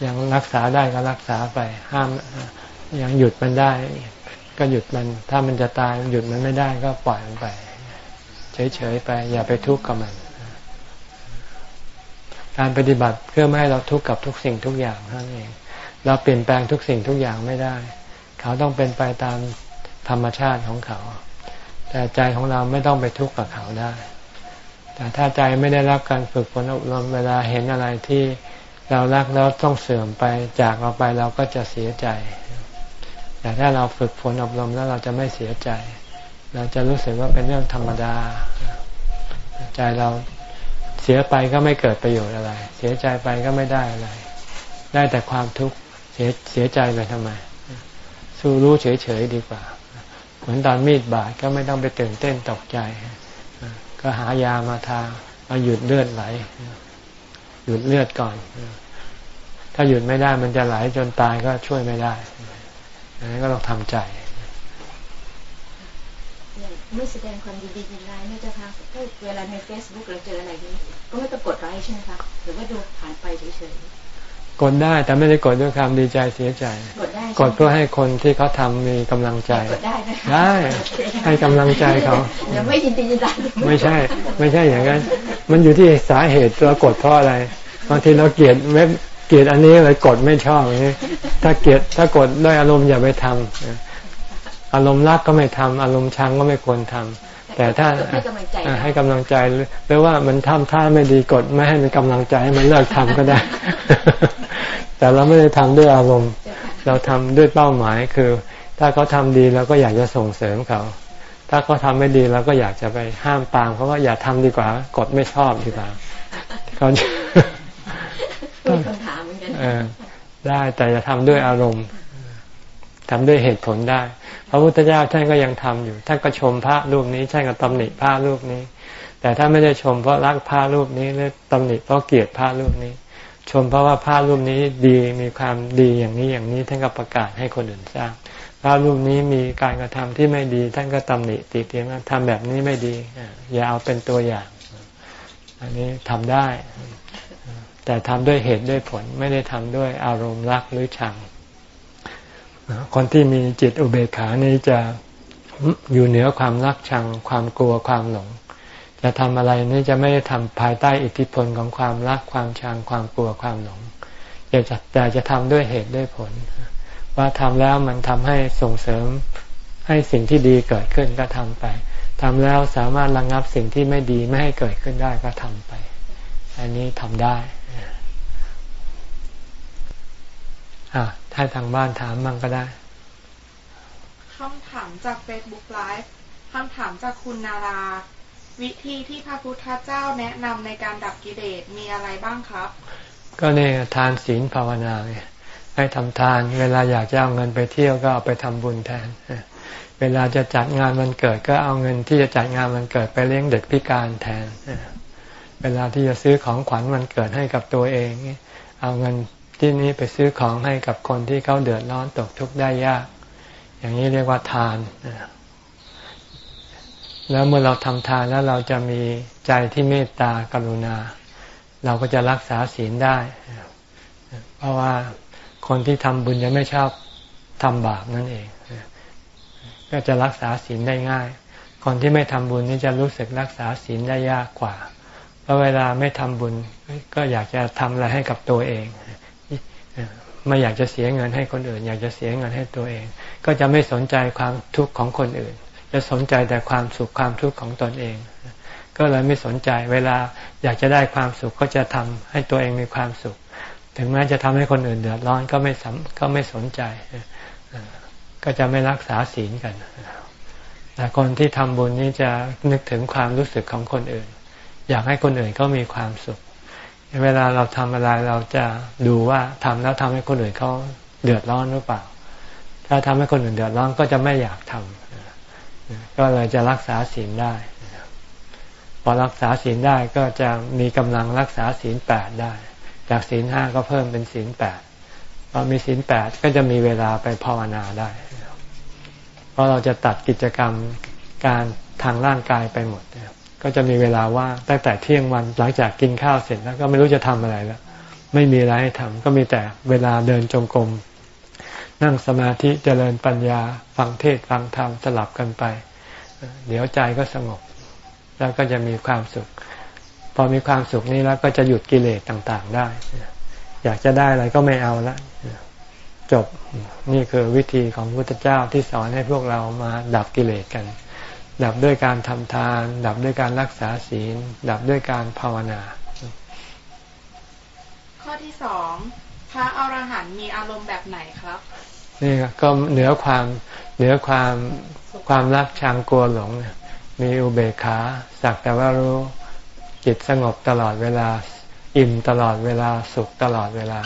A: ยังรักษาได้ก็รักษาไป ห้ามยังหยุดมันได้ ก็หยุดมัน ถ้ามันจะตายหยุดมันไม่ได้ก็ปล่อยมันไป เฉยๆไป อย่าไปทุกข์กับมัน การปฏิบัติเพื่อไม่ให้เราทุกข์กับทุกสิ่งทุกอย่างนั่นเอง เราเปลี่ยนแปลงทุกสิ่งทุกอย่างไม่ได้ เขาต้องเป็นไปตามธรรมชาติของเขา แต่ใจของเราไม่ต้องไปทุกข์กับเขาได้ แต่ถ้าใจไม่ได้รับการฝึกฝนอบรมเวลาเห็นอะไรที่เรารักแล้วต้องเสื่อมไปจากเราไปเราก็จะเสียใจ แต่ถ้าเราฝึกฝนอบรมแล้วเราจะไม่เสียใจ เราจะรู้สึกว่าเป็นเรื่องธรรมดา ใจเราเสียไปก็ไม่เกิดประโยชน์อะไร เสียใจไปก็ไม่ได้อะไร ได้แต่ความทุกข์เสียเสียใจไปทำไม สู้รู้เฉยๆดีกว่า เหมือนตอนมีดบาดก็ไม่ต้องไปตื่นเต้นตกใจ ก็หายามาทามาหยุดเลือดไหล หยุดเลือดก่อน ถ้าหยุดไม่ได้มันจะไหลจนตายก็ช่วยไม่ได้นั้นก็ต้องทำใจ
B: ไม่แสดงความดีดีนไลน์ไม่จะคะเวลาในเฟซบุ๊กเราเจออะไรนี้ ก็ไม่ต้องกดไลค์ใช่ไหมคะหรือว่าดูผ่านไปเฉยๆ
A: กดได้แต่ไม่ได้กดด้วยความดีใจเสียใจ
B: กดได้
A: กดเพื่อให้คนที่เขาทามีกำลังใจ
B: กดได้
A: ได้ให้กำลังใจเขา
B: เดี๋ยวไม่ยินดียินดี
A: ไม่ใช่ ไม่ใช่อย่างนั้น มันอยู่ที่สาเหตุตัวกดเพราะอะไรบางทีเราเกลียดเว็บเกลียดอันนี้เลยกดไม่ชอบอย่างนี้ถ้าเกลียดถ้ากดด้วยอารมณ์อย่าไปทำอารมณ์รักก็ไม่ทำอารมณ์ชังก็ไม่ควรทำ แต่ถ้าให้กำลังใจหรือว่ามันทำท่าไม่ดีกดไม่ให้มันกำลังใจให้มันเลิกทำก็ได้ แต่เราไม่ได้ทำด้วยอารมณ์ เราทำด้วยเป้าหมายคือ ถ้าเขาทาดีเราก็อยากจะส่งเสริมเขา ถ้าเขาทาไม่ดีเราก็อยากจะไปห้ามปามเขาว่าอย่าทำดีกว่า กดไม่ชอบดีกว่าเขา
B: มีคำถามเหมือนกัน
A: ได้แต่จะทำด้วยอารมณ์ ทำด้วยเหตุผลได้ พระพุทธเจ้าท่านก็ยังทำอยู่ ท่านก็ชมพระรูปนี้ท่านก็ตำหนิพระรูปนี้ แต่ถ้าไม่ได้ชมเพราะรักพระรูปนี้หรือตำหนิเพราะเกลียดพระรูปนี้ ชมเพราะว่าพระรูปนี้ดีมีความดีอย่างนี้อย่างนี้ท่านก็ประกาศให้คนอื่นทราบพระรูปนี้มีการกระทำที่ไม่ดี ท่านก็ตำหนิติเตียนว่าทำแบบนี้ไม่ดีอย่าเอาเป็นตัวอย่าง อันนี้ทำได้ แต่ทำด้วยเหตุด้วยผลไม่ได้ทำด้วยอารมณ์รักหรือชัง คนที่มีจิตอุเบกขานี้จะอยู่เหนือความรักชัง ความกลัวความหลง จะทำอะไรนี่จะไม่ทำภายใต้อิทธิพลของความรักความชังความกลัวความหลงจะแต่จะทำด้วยเหตุด้วยผล ว่าทำแล้วมันทำให้ส่งเสริมให้สิ่งที่ดีเกิดขึ้นก็ทำไปทำแล้วสามารถระงงับสิ่งที่ไม่ดีไม่ให้เกิดขึ้นได้ก็ทำไป อันนี้ทำได้อ่า ถ้าทางบ้านถามมั่งก็ได้
C: คำถามจาก Facebook Live คำถามจากคุณนารา วิธีที่พระพุทธเจ้าแนะนำในการดับกิเลสมีอะไรบ้างครับ
A: ก็เนี่ยทานศีลภาวนาไงให้ทำทาน เวลาอยากจะเอาเงินไปเที่ยวก็เอาไปทำบุญแทนเวลาจะจัดงานวันเกิดก็เอาเงินที่จะจัดงานวันเกิดไปเลี้ยงเด็กพิการแทน เวลาที่จะซื้อของขวัญวันเกิดให้กับตัวเอง เอาเงิน ที่นี้ไปซื้อของให้กับคนที่เขาเดือดร้อนตกทุกข์ได้ยาก อย่างนี้เรียกว่าทาน แล้วเมื่อเราทำทานแล้วเราจะมีใจที่เมตตากรุณา เราก็จะรักษาศีลได้ เพราะว่าคนที่ทำบุญจะไม่ชอบทำบาปนั่นเอง ก็จะรักษาศีลได้ง่าย คนที่ไม่ทำบุญนี่จะรู้สึกรักษาศีลได้ยากกว่า เพราะเวลาไม่ทำบุญก็อยากจะทำอะไรให้กับตัวเอง ไม่อยากจะเสียเงินให้คนอื่น อยากจะเสียเงินให้ตัวเอง ก็จะไม่สนใจความทุกข์ของคนอื่น จะสนใจแต่ความสุขความทุกข์ของตนเอง ก็เลยไม่สนใจเวลาอยากจะได้ความสุขก็จะทำให้ตัวเองมีความสุข ถึงแม้จะทำให้คนอื่นเดือดร้อนก็ไม่ก็ไม่สนใจ ก็จะไม่รักษาศีลกันแต่คนที่ทำบุญนี้จะนึกถึงความรู้สึกของคนอื่น อยากให้คนอื่นก็มีความสุข เวลาเราทำอะไรเราจะดูว่าทำแล้วทำให้คนอื่นเขาเดือดร้อนหรือเปล่า ถ้าทำให้คนอื่นเดือดร้อนก็จะไม่อยากทำก็เลยจะรักษาศีลได้พอรักษาศีลได้ก็จะมีกำลังรักษาศีลแปดได้ จากศีลห้าก็เพิ่มเป็นศีลแปดพอมีศีลแปดก็จะมีเวลาไปภาวนาได้ เพราะเราจะตัดกิจกรรมการทางร่างกายไปหมด ก็จะมีเวลาว่างตั้งแต่เที่ยงวันหลังจากกินข้าวเสร็จแล้วก็ไม่รู้จะทำอะไรแล้วไม่มีอะไรให้ทำก็มีแต่เวลาเดินจงกรมนั่งสมาธิเจริญปัญญาฟังเทศฟังธรรมสลับกันไป เดี๋ยวใจก็สงบ แล้วก็จะมีความสุข พอมีความสุขนี้แล้วก็จะหยุดกิเลสต่างๆได้ อยากจะได้อะไรก็ไม่เอาละจบนี่คือวิธีของพระพุทธเจ้าที่สอนให้พวกเรามาดับกิเลสกัน ดับด้วยการทำทาน ดับด้วยการรักษาศีล ดับด้วยการภาวนา
C: ข้อที่สองพระอรหันต์มีอารมณ์แบบไหนครับ
A: นี่ก็เหนือความเหนือความความรักชังกลัวหลง มีอุเบกขาสักแต่ว่ารู้จิตสงบตลอดเวลา อิ่มตลอดเวลาสุขตลอดเวลา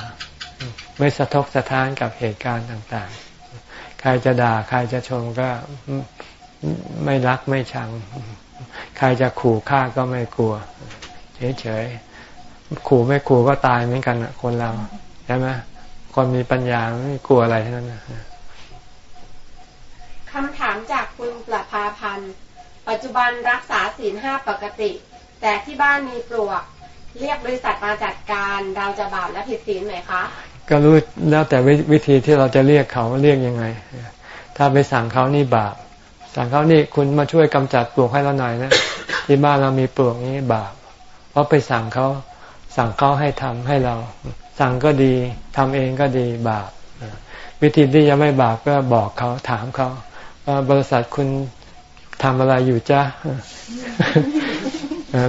A: ไม่สะทกสะท้านกับเหตุการณ์ต่างๆ ใครจะด่าใครจะชมก็ ไม่รักไม่ชัง ใครจะขู่ฆ่าก็ไม่กลัว เฉยๆขู่ไม่ขู่ก็ตายเหมือนกันคนเราใช่ไหมคนมีปัญญาไม่กลัวอะไรทั้งนั้น
F: คำถามจากคุณประภาพันธ์ ปัจจุบันรักษาศีลห้าปกติ แต่ที่บ้านมีปลวก เรียกบริษัทมาจัดการเราจะบาปและผิดศีลไหมคะ
A: ก็รู้แล้วแต่วิธีที่เราจะเรียกเขาเรียกยังไง ถ้าไปสั่งเขานี่บาป สั่งเขานี่คุณมาช่วยกำจัดปลวกให้เราหน่อยนะที่บ้านเรามีปลวกนี้บาปเพราะไปสั่งเขาสั่งเขาให้ทำให้เรา สั่งก็ดีทำเองก็ดีบาปวิธีที่จะไม่บาปก็บอกเขาถามเขาว่าบริษัทคุณทำอะไรอยู่จ้า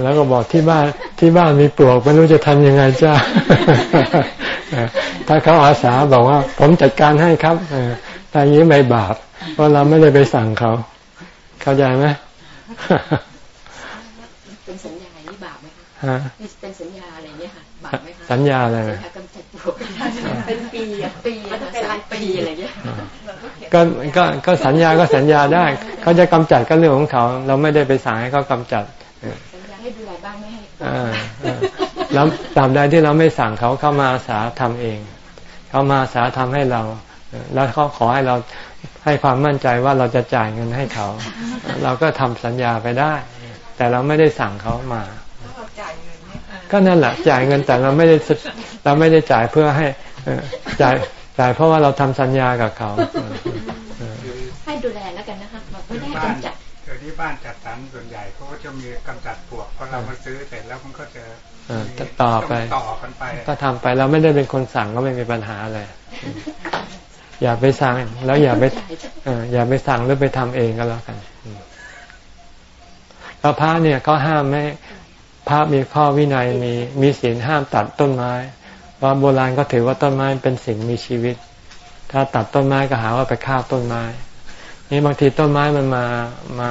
A: แล้วก็บอกที่บ้านที่บ้านมีปลวกไม่รู้จะทำยังไงจ้าถ้าเขาอาสาบอกว่า ผมจัดการให้ครับแต่ยี้ไม่บาปเพราะเราไม่ได้ไปสั่งเขา เข้าใจไหม
B: เป็นสัญญานี่บาปไหมคะเป็นสัญญาอะไรเนี่ยค่ะบาปไหมคะ
A: สัญญาอะไร
B: กำจัดปลวกเป็นปีอะปีมันเป็นหลายปีอะไรเงี้ย
A: ก็ก็ก็สัญญาก็สัญญาได้ เขาจะกำจัดก็เรื่องของเขา เราไม่ได้ไปสั่งให้เขากำจัด
B: ให้
A: แล้วตามใดที่เราไม่สั่งเขาเข้ามาอาสาทำเอง เขามาอาสาทำให้เรา แล้วเขาขอให้เรา ให้ความมั่นใจว่าเราจะจ่ายเงินให้เขา เราก็ทำสัญญาไปได้ แต่เราไม่ได้สั่งเขามาก็นั่นแหละจ่ายเงินแต่เราไม่ได้เราไม่ได้จ่ายเพื่อให้จ่ายจ่ายเพราะว่าเราทำสัญญากับเขา
B: ให้ดูแลแล้วกันนะคะไม่ได้กำจัด
E: เดี๋ยวนี้บ้านจัดสรรส่วนใหญ่เขาก็จะมีกำจัดปลวกพอเรามาซื้อเสร็จแล้วมันก็จะ
A: ต่อไป
E: ต่อกันไป
A: ก็ทำไปเราไม่ได้เป็นคนสั่งก็ไม่มีปัญหาเลย อย่าไปสั่งแล้วอย่าไปอย่าไปสั่งหรือไปทำเองก็แล้วกันแล้วพระเนี่ยก็ห้ามไม่พระมีข้อวินัยมีมีศีลห้ามตัดต้นไม้เพราโบราณก็ถือว่าต้นไม้เป็นสิ่งมีชีวิต ถ้าตัดต้นไม้ก็หาว่าไปฆ่าต้นไม้ นี่บางทีต้นไม้มันมามา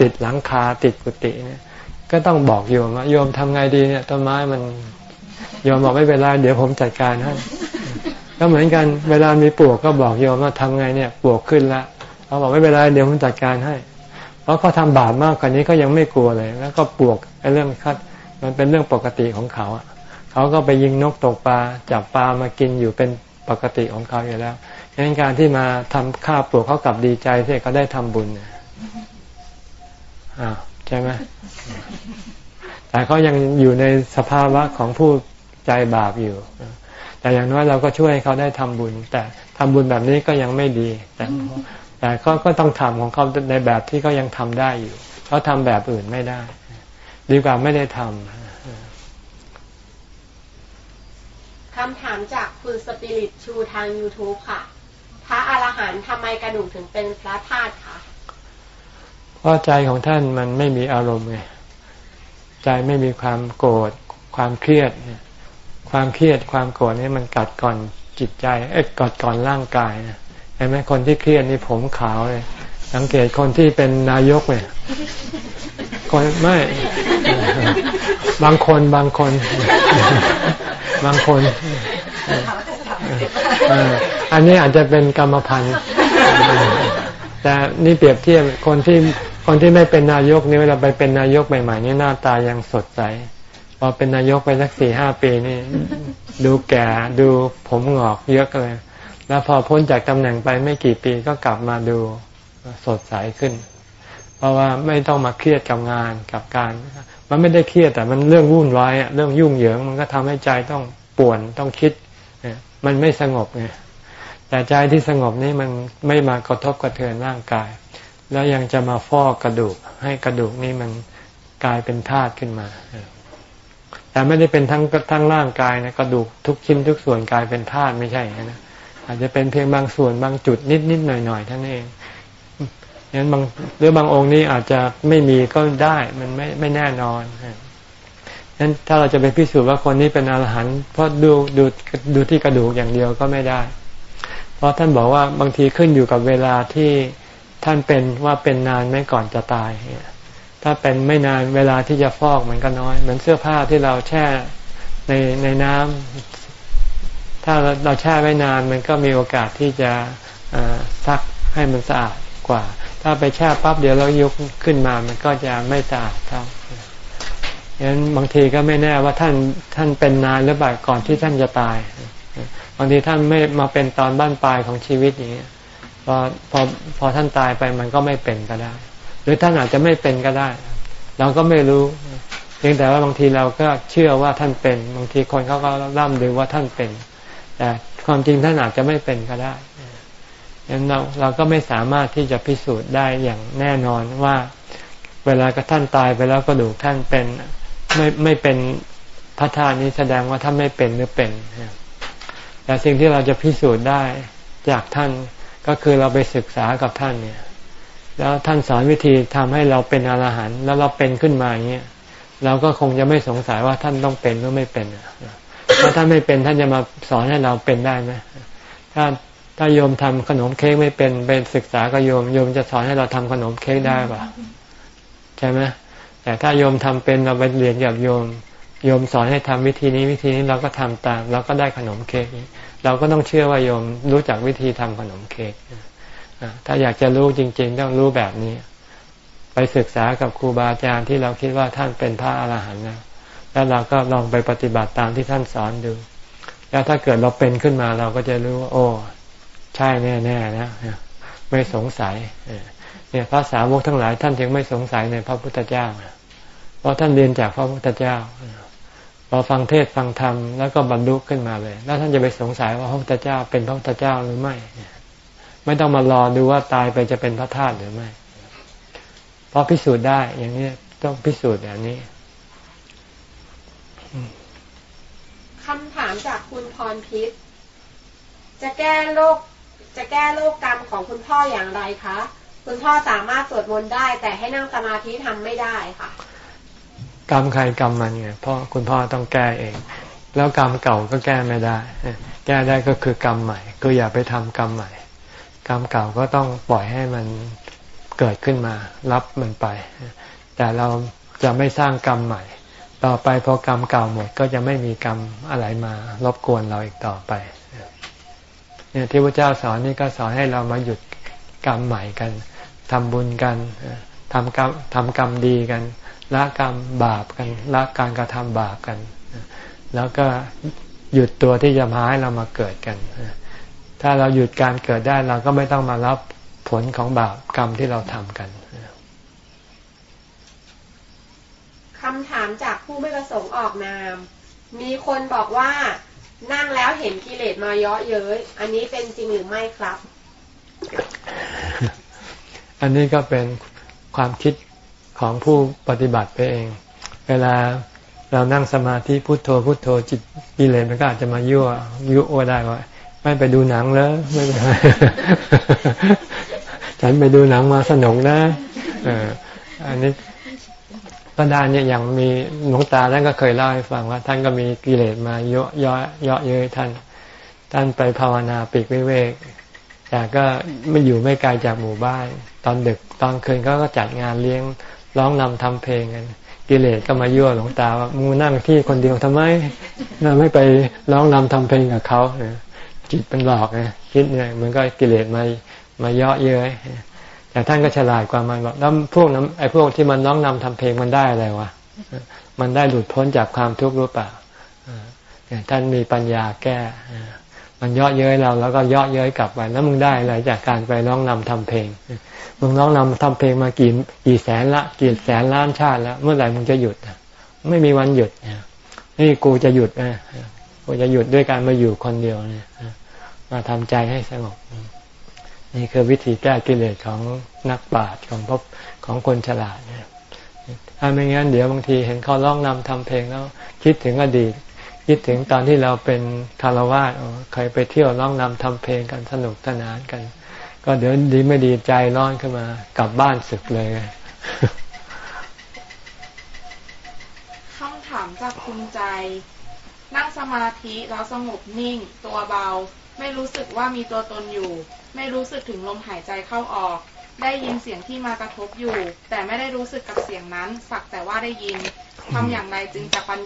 A: ติดหลังคาติดกุฏิเนี่ยก็ต้องบอกโยมว่าโยมทำไงดีเนี่ยต้นไม้มันโยมบอกไม่เป็นไรเดี๋ยวผมจัดการให้ ก็เหมือนกันเวลามีปวกก็บอกโยมว่าทำไงเนี่ยปวกขึ้นล้วเขาบอกไม่เป็นไรเดี๋ยวผมจัดการให้ เพราะเขาทาบาปมากกว่านี้ก็ยังไม่กลัวเลย แล้วก็ปวกไอ้เรื่องคัดมันเป็นเรื่องปกติของเขาเขาก็ไปยิงนกตกปลาจับปลามากินอยู่เป็นปกติของเขาอยู่แล้วดังนั้นการที่มาทำฆ่าปวกเขากลับดีใจที่เขาได้ทำบุญอ่าใช่ไหมแต่เขายังอยู่ในสภาวะของผู้ใจบาปอยู่ แต่อย่างน้อยเราก็ช่วยเขาได้ทำบุญ แต่ทำบุญแบบนี้ก็ยังไม่ดี แต่แต่เขาก็ต้องทำของเขาในแบบที่เขายังทำได้อยู่เขาทำแบบอื่นไม่ได้ ดีกว่าไม่ได้ทำ
F: คำถามจากคุณสปิริตชูทาง YouTube ค่ะ พระอรหันต์ทำไมกระดูกถึงเป็นพระธาตุคะ
A: เพราะใจของท่านมันไม่มีอารมณ์ไง ใจไม่มีความโกรธ ความเครียด ความเครียดความโกรธนี่มันกัดก่อนจิตใจเอ๊ะกัดก่อนร่างกายนะเห็นไหมคนที่เครียดนี่ผมขาวเลยสังเกตคนที่เป็นนายกเนี่ยคนไม่ บางคนบางคน บางคนอันนี้อาจจะเป็นกรรมพันธุ์แต่นี่เปรียบเทียบคนที่คนที่ไม่เป็นนายกนี่เวลาไปเป็นนายกใหม่ๆนี่หน้าตายังสดใส พอเป็นนายกไปสักสี่ห้าปีนี่ ดูแก่ดูผมหงอกเยอะเลย แล้วพอพ้นจากตำแหน่งไปไม่กี่ปีก็กลับมาดูสดใสขึ้น เพราะว่าไม่ต้องมาเครียดกับงานกับการ มันไม่ได้เครียดแต่มันเรื่องวุ่นวายเรื่องยุ่งเหยิง มันก็ทำให้ใจต้องป่วนต้องคิดมันไม่สงบไงแต่ใจที่สงบนี่มันไม่มากระทบกระเทือนร่างกาย แล้วยังจะมาฟอกกระดูก ให้กระดูกนี่มันกลายเป็นธาตุขึ้นมา แต่ไม่ได้เป็นทั้งทั้งร่างกายนะกระดูกทุกชิ้นทุกส่วนกลายเป็นธาตุไม่ใช่นะอาจจะเป็นเพียงบางส่วนบางจุดนิดนิดหน่อยหน่อยท่านเองงั้นบางหรือบางองค์นี้อาจจะไม่มีก็ได้มันไม่ไม่แน่นอนนั้นถ้าเราจะไปพิสูจน์ว่าคนนี้เป็นอรหันต์เพราะดูดูดูที่กระดูกอย่างเดียวก็ไม่ได้ เพราะท่านบอกว่าบางทีขึ้นอยู่กับเวลาที่ท่านเป็นว่าเป็นนานไม่ก่อนจะตายเนี่ย ถ้าเป็นไม่นานเวลาที่จะฟอกมันก็น้อย เหมือนเสื้อผ้าที่เราแช่ในในน้ำถ้าเราแช่ไว้นานมันก็มีโอกาสที่จะซักให้มันสะอาดกว่า ถ้าไปแช่ปั๊บเดี๋ยวเรายกขึ้นมามันก็จะไม่สะอาดเท่าฉะนั้นบางทีก็ไม่แน่ว่าท่านท่านเป็นนานหรือเปล่าก่อนที่ท่านจะตายบางทีท่านไม่มาเป็นตอนบ้านปลายของชีวิตอย่างนี้พอพอพอท่านตายไปมันก็ไม่เป็นก็ได้ รือท่านอาจจะไม่เป็นก็ได้ เราก็ไม่รู้เพียงแต่ว่าบางทีเราก็เชื่อว่าท่านเป็น บางทีคนเขาก็ร่ำลือว่าท่านเป็น แต่ความจริงท่านอาจจะไม่เป็นก็ได้ดังนั้นเราเราก็ไม่สามารถที่จะพิสูจน์ได้อย่างแน่นอนว่า เวลากระท่านตายไปแล้วกระดูกท่านเป็นไม่ไม่เป็นพระธาตุนี้แสดงว่าท่านไม่เป็นหรือเป็นแต่สิ่งที่เราจะพิสูจน์ได้จากท่านก็คือเราไปศึกษากับท่านเนี่ย แล้วท่านสอนวิธีทำให้เราเป็นอรหันต์แล้วเราเป็นขึ้นมาอย่างเงี้ยเราก็คงจะไม่สงสัยว่าท่านต้องเป็นหรือไม่เป็นถ้าท่านไม่เป็นท่านจะมาสอนให้เราเป็นได้ไหมถ้าถ้าโยมทำขนมเค้กไม่เป็นเป็นศึกษากับโยมโยมจะสอนให้เราทำขนมเค้กได้ปะใช่ไหมแต่ถ้าโยมทำเป็นเราไปเรียนกับโยมโยมสอนให้ทำวิธีนี้วิธีนี้เราก็ทำตามเราก็ได้ขนมเค้กเราก็ต้องเชื่อว่าโยมรู้จักวิธีทำขนมเค้ก ถ้าอยากจะรู้จริง ๆ ต้องรู้แบบนี้ ไปศึกษากับครูบาอาจารย์ที่เราคิดว่าท่านเป็นพระอรหันต์นะแล้วเราก็ลองไปปฏิบัติตามที่ท่านสอนดู แล้วถ้าเกิดเราเป็นขึ้นมาเราก็จะรู้ว่าโอ้ ใช่แน่ๆนะไม่สงสัยเนี่ยพระสาวกทั้งหลายท่านจึงไม่สงสัยในพระพุทธเจ้าเพราะท่านเรียนจากพระพุทธเจ้าพอฟังเทศฟังธรรมแล้วก็บรรลุขึ้นมาเลย แล้วท่านจะไปสงสัยว่าพระพุทธเจ้าเป็นพระพุทธเจ้าหรือไม่ ไม่ต้องมารอดูว่าตายไปจะเป็นพระธาตุหรือไม่ เพราะพิสูจน์ได้อย่างนี้ต้องพิสูจน์อย่างนี้
F: คำถามจากคุณพรพิษจะแก้โรคจะแก้โรคกรรมของคุณพ่ออย่างไรคะ คุณพ่อสามารถสวดมนต์ได้ แต่ให้นั่งสมาธิทำไม่ได้ค่ะ
A: กรรมใครกรรมมันไงเพราะคุณพ่อต้องแก้เอง แล้วกรรมเก่าก็แก้ไม่ได้ แก้ได้ก็คือกรรมใหม่ ก็อย่าไปทำกรรมใหม่ กรรมเก่าก็ต้องปล่อยให้มันเกิดขึ้นมา รับมันไป แต่เราจะไม่สร้างกรรมใหม่ ต่อไปพอกรรมเก่าหมดก็จะไม่มีกรรมอะไรมารบกวนเราอีกต่อไปเนี่ยที่พระเจ้าสอนนี่ก็สอนให้เรามาหยุดกรรมใหม่กันทำบุญกันทำกรรมทำกรรมดีกันละกรรมบาปกันละการกระทำบาปกัน แล้วก็หยุดตัวที่จะพาให้เรามาเกิดกัน ถ้าเราหยุดการเกิดได้เราก็ไม่ต้องมารับผลของบาปกรรมที่เราทำกัน
F: คำถามจากผู้ไม่ประสงค์ออกนาม มีคนบอกว่านั่งแล้วเห็นกิเลสมาเยอะเย้ย อันนี้เป็นจริงหรือไม่ครับ
A: อันนี้ก็เป็นความคิดของผู้ปฏิบัติไปเอง เวลาเรานั่งสมาธิพุโทโธพุโทโธจิตกิเลสมันก็อาจจะมายั่วยุโอได้ว่า ไม่ไปดูหนังแล้วไม่ไปฉันไปดูหนังมาสนุกนะอันนี้ก็ได้เนี่ยอย่างมีหลวงตาท่านก็เคยเล่าให้ฟังว่า ท่านก็มีกิเลสมาเยอะเยอะเยอะเย้ยท่าน ท่านไปภาวนาปีกวิเวกแต่ก็ไม่อยู่ไม่ไกลจากหมู่บ้าน ตอนดึกตอนคืนเขาก็จัดงานเลี้ยงร้องนำทำเพลงกันกิเลสก็มายั่วหลวงตาว่ามูนั่งที่คนเดียวทำไมเราไม่ไปร้องนำทำเพลงกับเขา จิตเป็นหลอกไงคิดเนี่ยมันก็กิเลสมามาเยาะเย้ยแต่ท่านก็ฉลาดกว่ามันบอกแล้วพวกนั้นไอ้พวกที่มันร้องนำทำเพลงมันได้อะไรวะมันได้หลุดพ้นจากความทุกข์รู้เปล่าท่านมีปัญญาแก้ มันเยาะเย้ยเราแล้วก็เยาะเย้ยกลับไปแล้วมึงได้อะไรจากการไปร้องนำทำเพลงมึงร้องนำทำเพลงมากี่กี่แสนละกี่แสนล้านชาติแล้ว เมื่อไหร่มึงจะหยุดไม่มีวันหยุดนี่กูจะหยุดนะกูจะหยุดด้วยการมาอยู่คนเดียวเนี่ย มาทำใจให้สงบ นี่คือวิธีแก้กิเลสของนักปราชญ์ของพบของคนฉลาดเนี่ยถ้าไม่งั้นเดี๋ยวบางทีเห็นเขาร้องนำทำเพลงแล้ว คิดถึงอดีต คิดถึงตอนที่เราเป็นคารวะเคยไปเที่ยวร้องนำทำเพลงกันสนุกสนานกัน ก็เดี๋ยวดีไม่ดีใจร้อนขึ้นมากลับบ้านสึกเลย
C: คำถามจากคุณใจ นั่งสมาธิแล้วสงบนิ่ง ตัวเบา ไม่รู้สึกว่ามีตัวตนอยู่ ไม่รู้สึกถึงลมหายใจเข้าออก ได้ยินเสียงที่มากระทบอยู่ แต่ไม่ได้รู้สึกกับเสียงนั้นสักแต่ว่าได้ยินทำอย่างไรจึงจะปัญ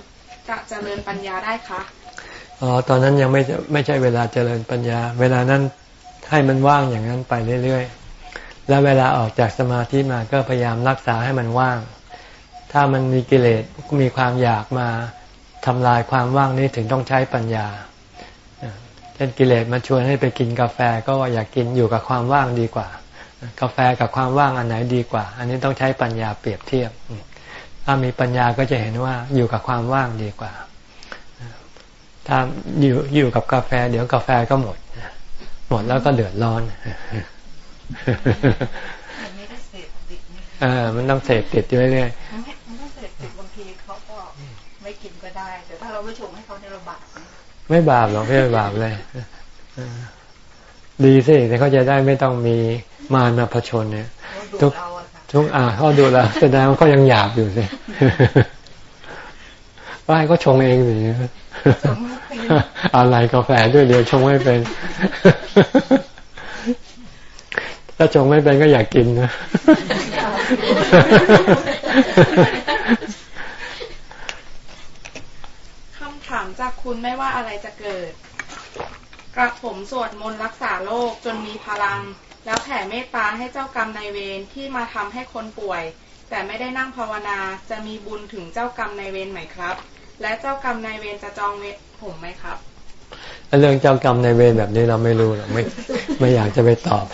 C: จะเจริญปัญญาได้คะ
A: อ๋อตอนนั้นยังไม่ไม่ใช่เวลาเจริญปัญญา เวลานั้นให้มันว่างอย่างนั้นไปเรื่อยๆ แล้วเวลาออกจากสมาธิมาก็พยายามรักษาให้มันว่าง ถ้ามันมีกิเลสมีความอยากมาทำลายความว่างนี้ถึงต้องใช้ปัญญา เช่นกิเลสมาชวนให้ไปกินกาแฟก็ว่าอยากกินอยู่กับความว่างดีกว่า กาแฟกับความว่างอันไหนดีกว่า อันนี้ต้องใช้ปัญญาเปรียบเทียบ ถ้ามีปัญญาก็จะเห็นว่าอยู่กับความว่างดีกว่า ถ้าอยู่อยู่กับกาแฟ เดี๋ยวกาแฟก็หมด หมดแล้วก็เดือดร้อนเออมันต้องเสพติดอยู่เรื่อยๆมันต้องเสพติดบางทีเขาก็ไม่กินก็ได้ แต่ถ้าเราไม่ชงใไม่บาปหรอกไม่บาปเลย ดีสิแต่เขาจะได้ไม่ต้องมีมารมาผชนเนี่ย ทุกทุกอ่าเขาดูแลแสดงว่าเขายังหยาบอยู่สิว่าให้เขาชงเองสิอะไรกาแฟด้วยเดียวชงไม่เป็น ถ้าชงไม่เป็นก็อยากกินนะ
C: ถาม จากคุณไม่ว่าอะไรจะเกิด กระผมสวดมนต์รักษาโรคจนมีพลัง แล้วแผ่เมตตาให้เจ้ากรรมนายเวรที่มาทำให้คนป่วย แต่ไม่ได้นั่งภาวนาจะมีบุญถึงเจ้ากรรมนายเวรไหมครับ และเจ้ากรรมนายเวรจะจองเวรผมไหมครับ
A: เรื่องเจ้ากรรมนายเวรแบบนี้เราไม่รู้หรอกไม่ไม่อยากจะไปตอบ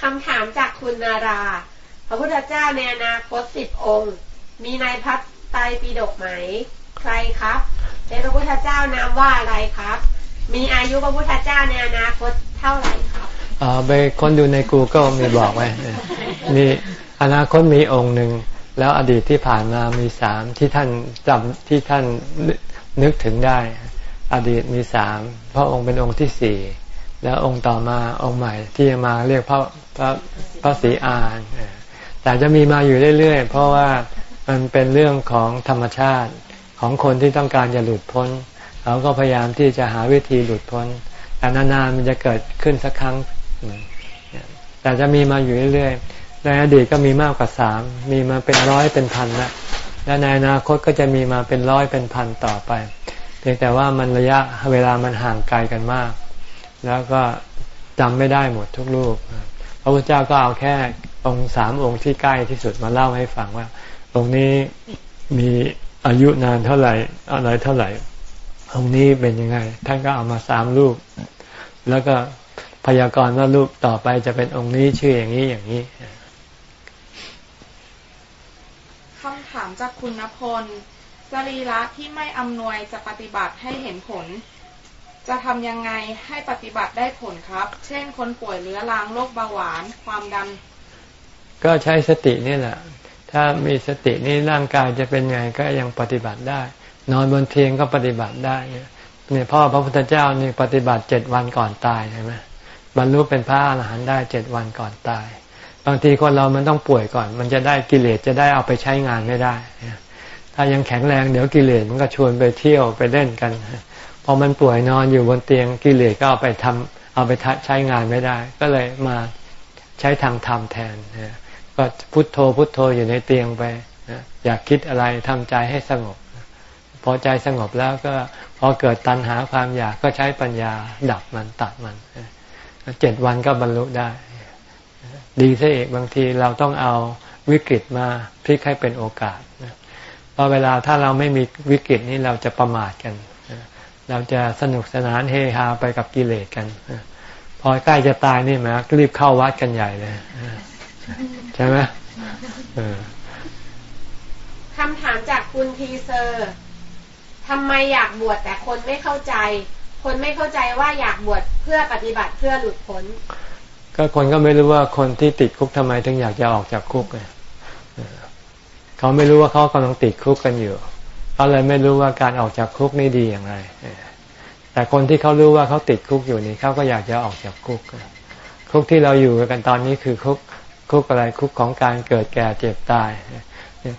F: คำถามจากคุณนารา พระพุทธเจ้าในอนาคตสิบองค์ มีในพัฒ ไตรปิฎกไหม ใครครับเป็นพระพุทธเจ้านามว่าอะไรครับ มีอายุพระพุทธเจ้าในอนาคตเท่าไหร่ครับ
A: อ๋อไปคนดูในกูก็มีบอกไว้มีอนาคตมีองค์หนึ่ง แล้วอดีตที่ผ่านมามีสามที่ท่านจำที่ท่านนึกถึงได้ อดีตมีสามพระองค์เป็นองค์ที่สี่แล้วองค์ต่อมาองค์ใหม่ที่จะมาเรียกพระพระพระศรีอานแต่จะมีมาอยู่เรื่อยๆ เพราะว่า มันเป็นเรื่องของธรรมชาติของคนที่ต้องการจะหลุดพ้นเขาก็พยายามที่จะหาวิธีหลุดพ้นแต่นานๆมันจะเกิดขึ้นสักครั้ง แต่จะมีมาอยู่เรื่อยๆ ในอดีตก็มีมากกว่าสาม มีมาเป็นร้อยเป็นพันละและในอนาคตก็จะมีมาเป็นร้อยเป็นพันต่อไป เพียงแต่ว่ามันระยะเวลามันห่างไกลกันมาก แล้วก็จำไม่ได้หมดทุกรูป พระพุทธเจ้าก็เอาแค่องค์สามองค์ที่ใกล้ที่สุดมาเล่าให้ฟังว่า องค์นี้มีอายุนานเท่าไหร่ อะไรเท่าไหร่องค์นี้เป็นยังไง ท่านก็เอามาสามรูป แล้วก็พยากรณ์ว่ารูปต่อไปจะเป็นองค์นี้ชื่ออย่างนี้อย่างนี้
C: คำถามจากคุณณพลสรีระที่ไม่อำนวยจะปฏิบัติให้เห็นผล จะทำยังไงให้ปฏิบัติได้ผลครับ เช่น คนป่วยเรื้อรังโรคเบาหวานความดัน
A: ก็ใช้สตินี่แหละ ถ้ามีสตินี่ร่างกายจะเป็นไงก็ยังปฏิบัติได้ นอนบนเตียงก็ปฏิบัติได้เนี่ยพ่อพระพุทธเจ้านี่ปฏิบัติเจ็ดวันก่อนตายใช่ไหมบรรลุเป็นพระอรหันต์ได้เจ็ดวันก่อนตาย บางทีคนเรามันต้องป่วยก่อน มันจะได้กิเลสจะได้เอาไปใช้งานไม่ได้ ถ้ายังแข็งแรงเดี๋ยวกิเลสมันก็ชวนไปเที่ยวไปเล่นกันพอมันป่วยนอนอยู่บนเตียงกิเลสก็เอาไปทำเอาไปใช้งานไม่ได้ ก็เลยมาใช้ทางธรรมแทน ก็พุทโธพุทโธอยู่ในเตียงไปอยากคิดอะไรทำใจให้สงบ พอใจสงบแล้วก็พอเกิดตัณหาความอยากก็ใช้ปัญญาดับมันตัดมันเจ็ดวันก็บรรลุได้ ดีซะอีกบางทีเราต้องเอาวิกฤตมาพลิกให้เป็นโอกาสเพราะเวลาถ้าเราไม่มีวิกฤตนี้เราจะประมาทกัน เราจะสนุกสนานเฮฮาไปกับกิเลสกัน พอใกล้จะตายนี่มารีบเข้าวัดกันใหญ่เลย ใช่ไหม
F: คำถามจากคุณทีเซอร์ทำไมอยากบวชแต่คนไม่เข้าใจ คนไม่เข้าใจว่าอยากบวชเพื่อปฏิบัติเพื่อหลุดพ้น
A: ก็คนก็ไม่รู้ว่าคนที่ติดคุกทำไมถึงอยากจะออกจากคุกไงเขาไม่รู้ว่าเขากำลังติดคุกกันอยู่เขาเลยไม่รู้ว่าการออกจากคุกนี่ดีอย่างไรแต่คนที่เขารู้ว่าเขาติดคุกอยู่นี่เขาก็อยากจะออกจากคุก คุกที่เราอยู่กันตอนนี้คือคุก คุกอะไรคุกของการเกิดแก่เจ็บตาย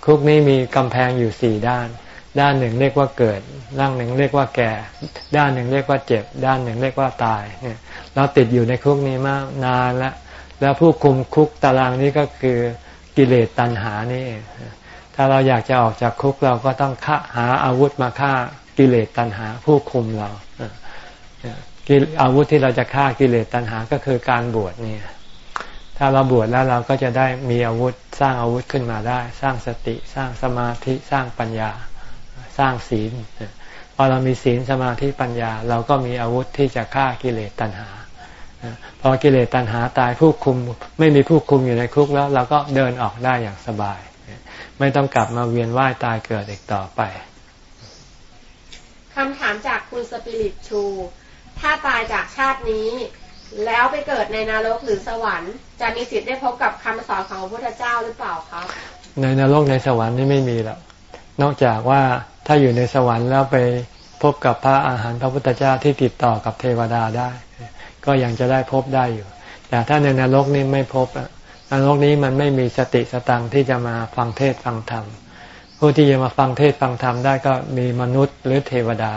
A: คุกนี้มีกำแพงอยู่สี่ด้าน ด้านหนึ่งเรียกว่าเกิด ด้านหนึ่งเรียกว่าแก่ ด้านหนึ่งเรียกว่าเจ็บ ด้านหนึ่งเรียกว่าตายเนี่ยเราติดอยู่ในคุกนี้มานานแล้วแล้วผู้คุมคุกตารางนี้ก็คือกิเลสตัณหานี่ถ้าเราอยากจะออกจากคุกเราก็ต้องฆ่าหาอาวุธมาฆ่ากิเลสตัณหา ผู้คุมเราอาวุธที่เราจะฆ่ากิเลสตัณหาก็คือการบวชเนี่ย ถ้าเราบวชแล้วเราก็จะได้มีอาวุธสร้างอาวุธขึ้นมาได้ สร้างสติสร้างสมาธิสร้างปัญญา สร้างศีลพอเรามีศีลสมาธิปัญญา เราก็มีอาวุธที่จะฆ่ากิเลสตัณหาพอกิเลสตัณหาตายผู้คุม ไม่มีผู้คุมอยู่ในคุกแล้ว เราก็เดินออกได้อย่างสบาย ไม่ต้องกลับมาเวียนว่ายตายเกิดอีกต่อไป
F: คำถามจากคุณสปิริตชู ถ้าตายจากชาตินี้ แล้วไปเกิดในนรกหรือสวรรค์ จะมีสิทธิ์ได้พบกับคำสอนของพระพุทธเจ้าหรือเปล่าครับ
A: ในนรกในสวรรค์นี่ไม่มีแล้วนอกจากว่าถ้าอยู่ในสวรรค์แล้วไปพบกับพระอาหารพระพุทธเจ้าที่ติดต่อกับเทวดาได้ ก็ยังจะได้พบได้อยู่ แต่ถ้าในนรกนี่ไม่พบนรกนี้มันไม่มีสติสตังที่จะมาฟังเทศฟังธรรมผู้ที่จะมาฟังเทศฟังธรรมได้ก็มีมนุษย์หรือเทวดา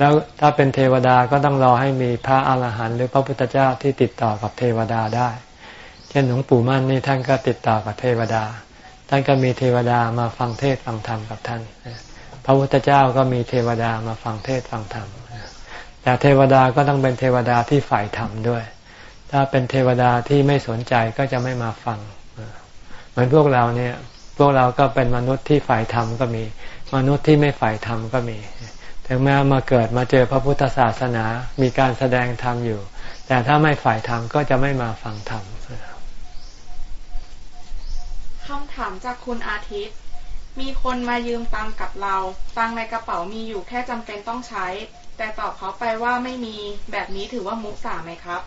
A: แล้วถ้าเป็นเทวดาก็ต้องรอให้มีพระอาหารหันต์หรือพระพุทธเจ้าที่ติดต่อกับเทวดาได้ เช่นหลวงปู่มั่นนี่ท่านก็ติดต่อกับเทวดา ท่านก็มีเทวดามาฟังเทศฟังธรรมกับท่าน พระพุทธเจ้าก็มีเทวดามาฟังเทศฟังธรรม แต่เทวดาก็ต้องเป็นเทวดาที่ฝ่ายธรรมด้วย ถ้าเป็นเทวดาที่ไม่สนใจก็จะไม่มาฟัง เหมือนพวกเราเนี่ย พวกเราก็เป็นมนุษย์ที่ฝ่ายธรรมก็มี มนุษย์ที่ไม่ฝ่ายธรรมก็มี ถึงแม้มาเกิดมาเจอพระพุทธศาสนา มีการแสดงธรรมอยู่ แต่ถ้าไม่ฝ่ายธรรมก็จะไม่มาฟังธรรม
G: คำถามจากคุณอาทิตย์ มีคนมายืมตังกับเรา ตังในกระเป๋ามีอยู่แค่จำเป็นต้องใช้ แต่ตอบเขาไปว่าไม่มีแบบนี้ถือว่ามุสาไหมครับ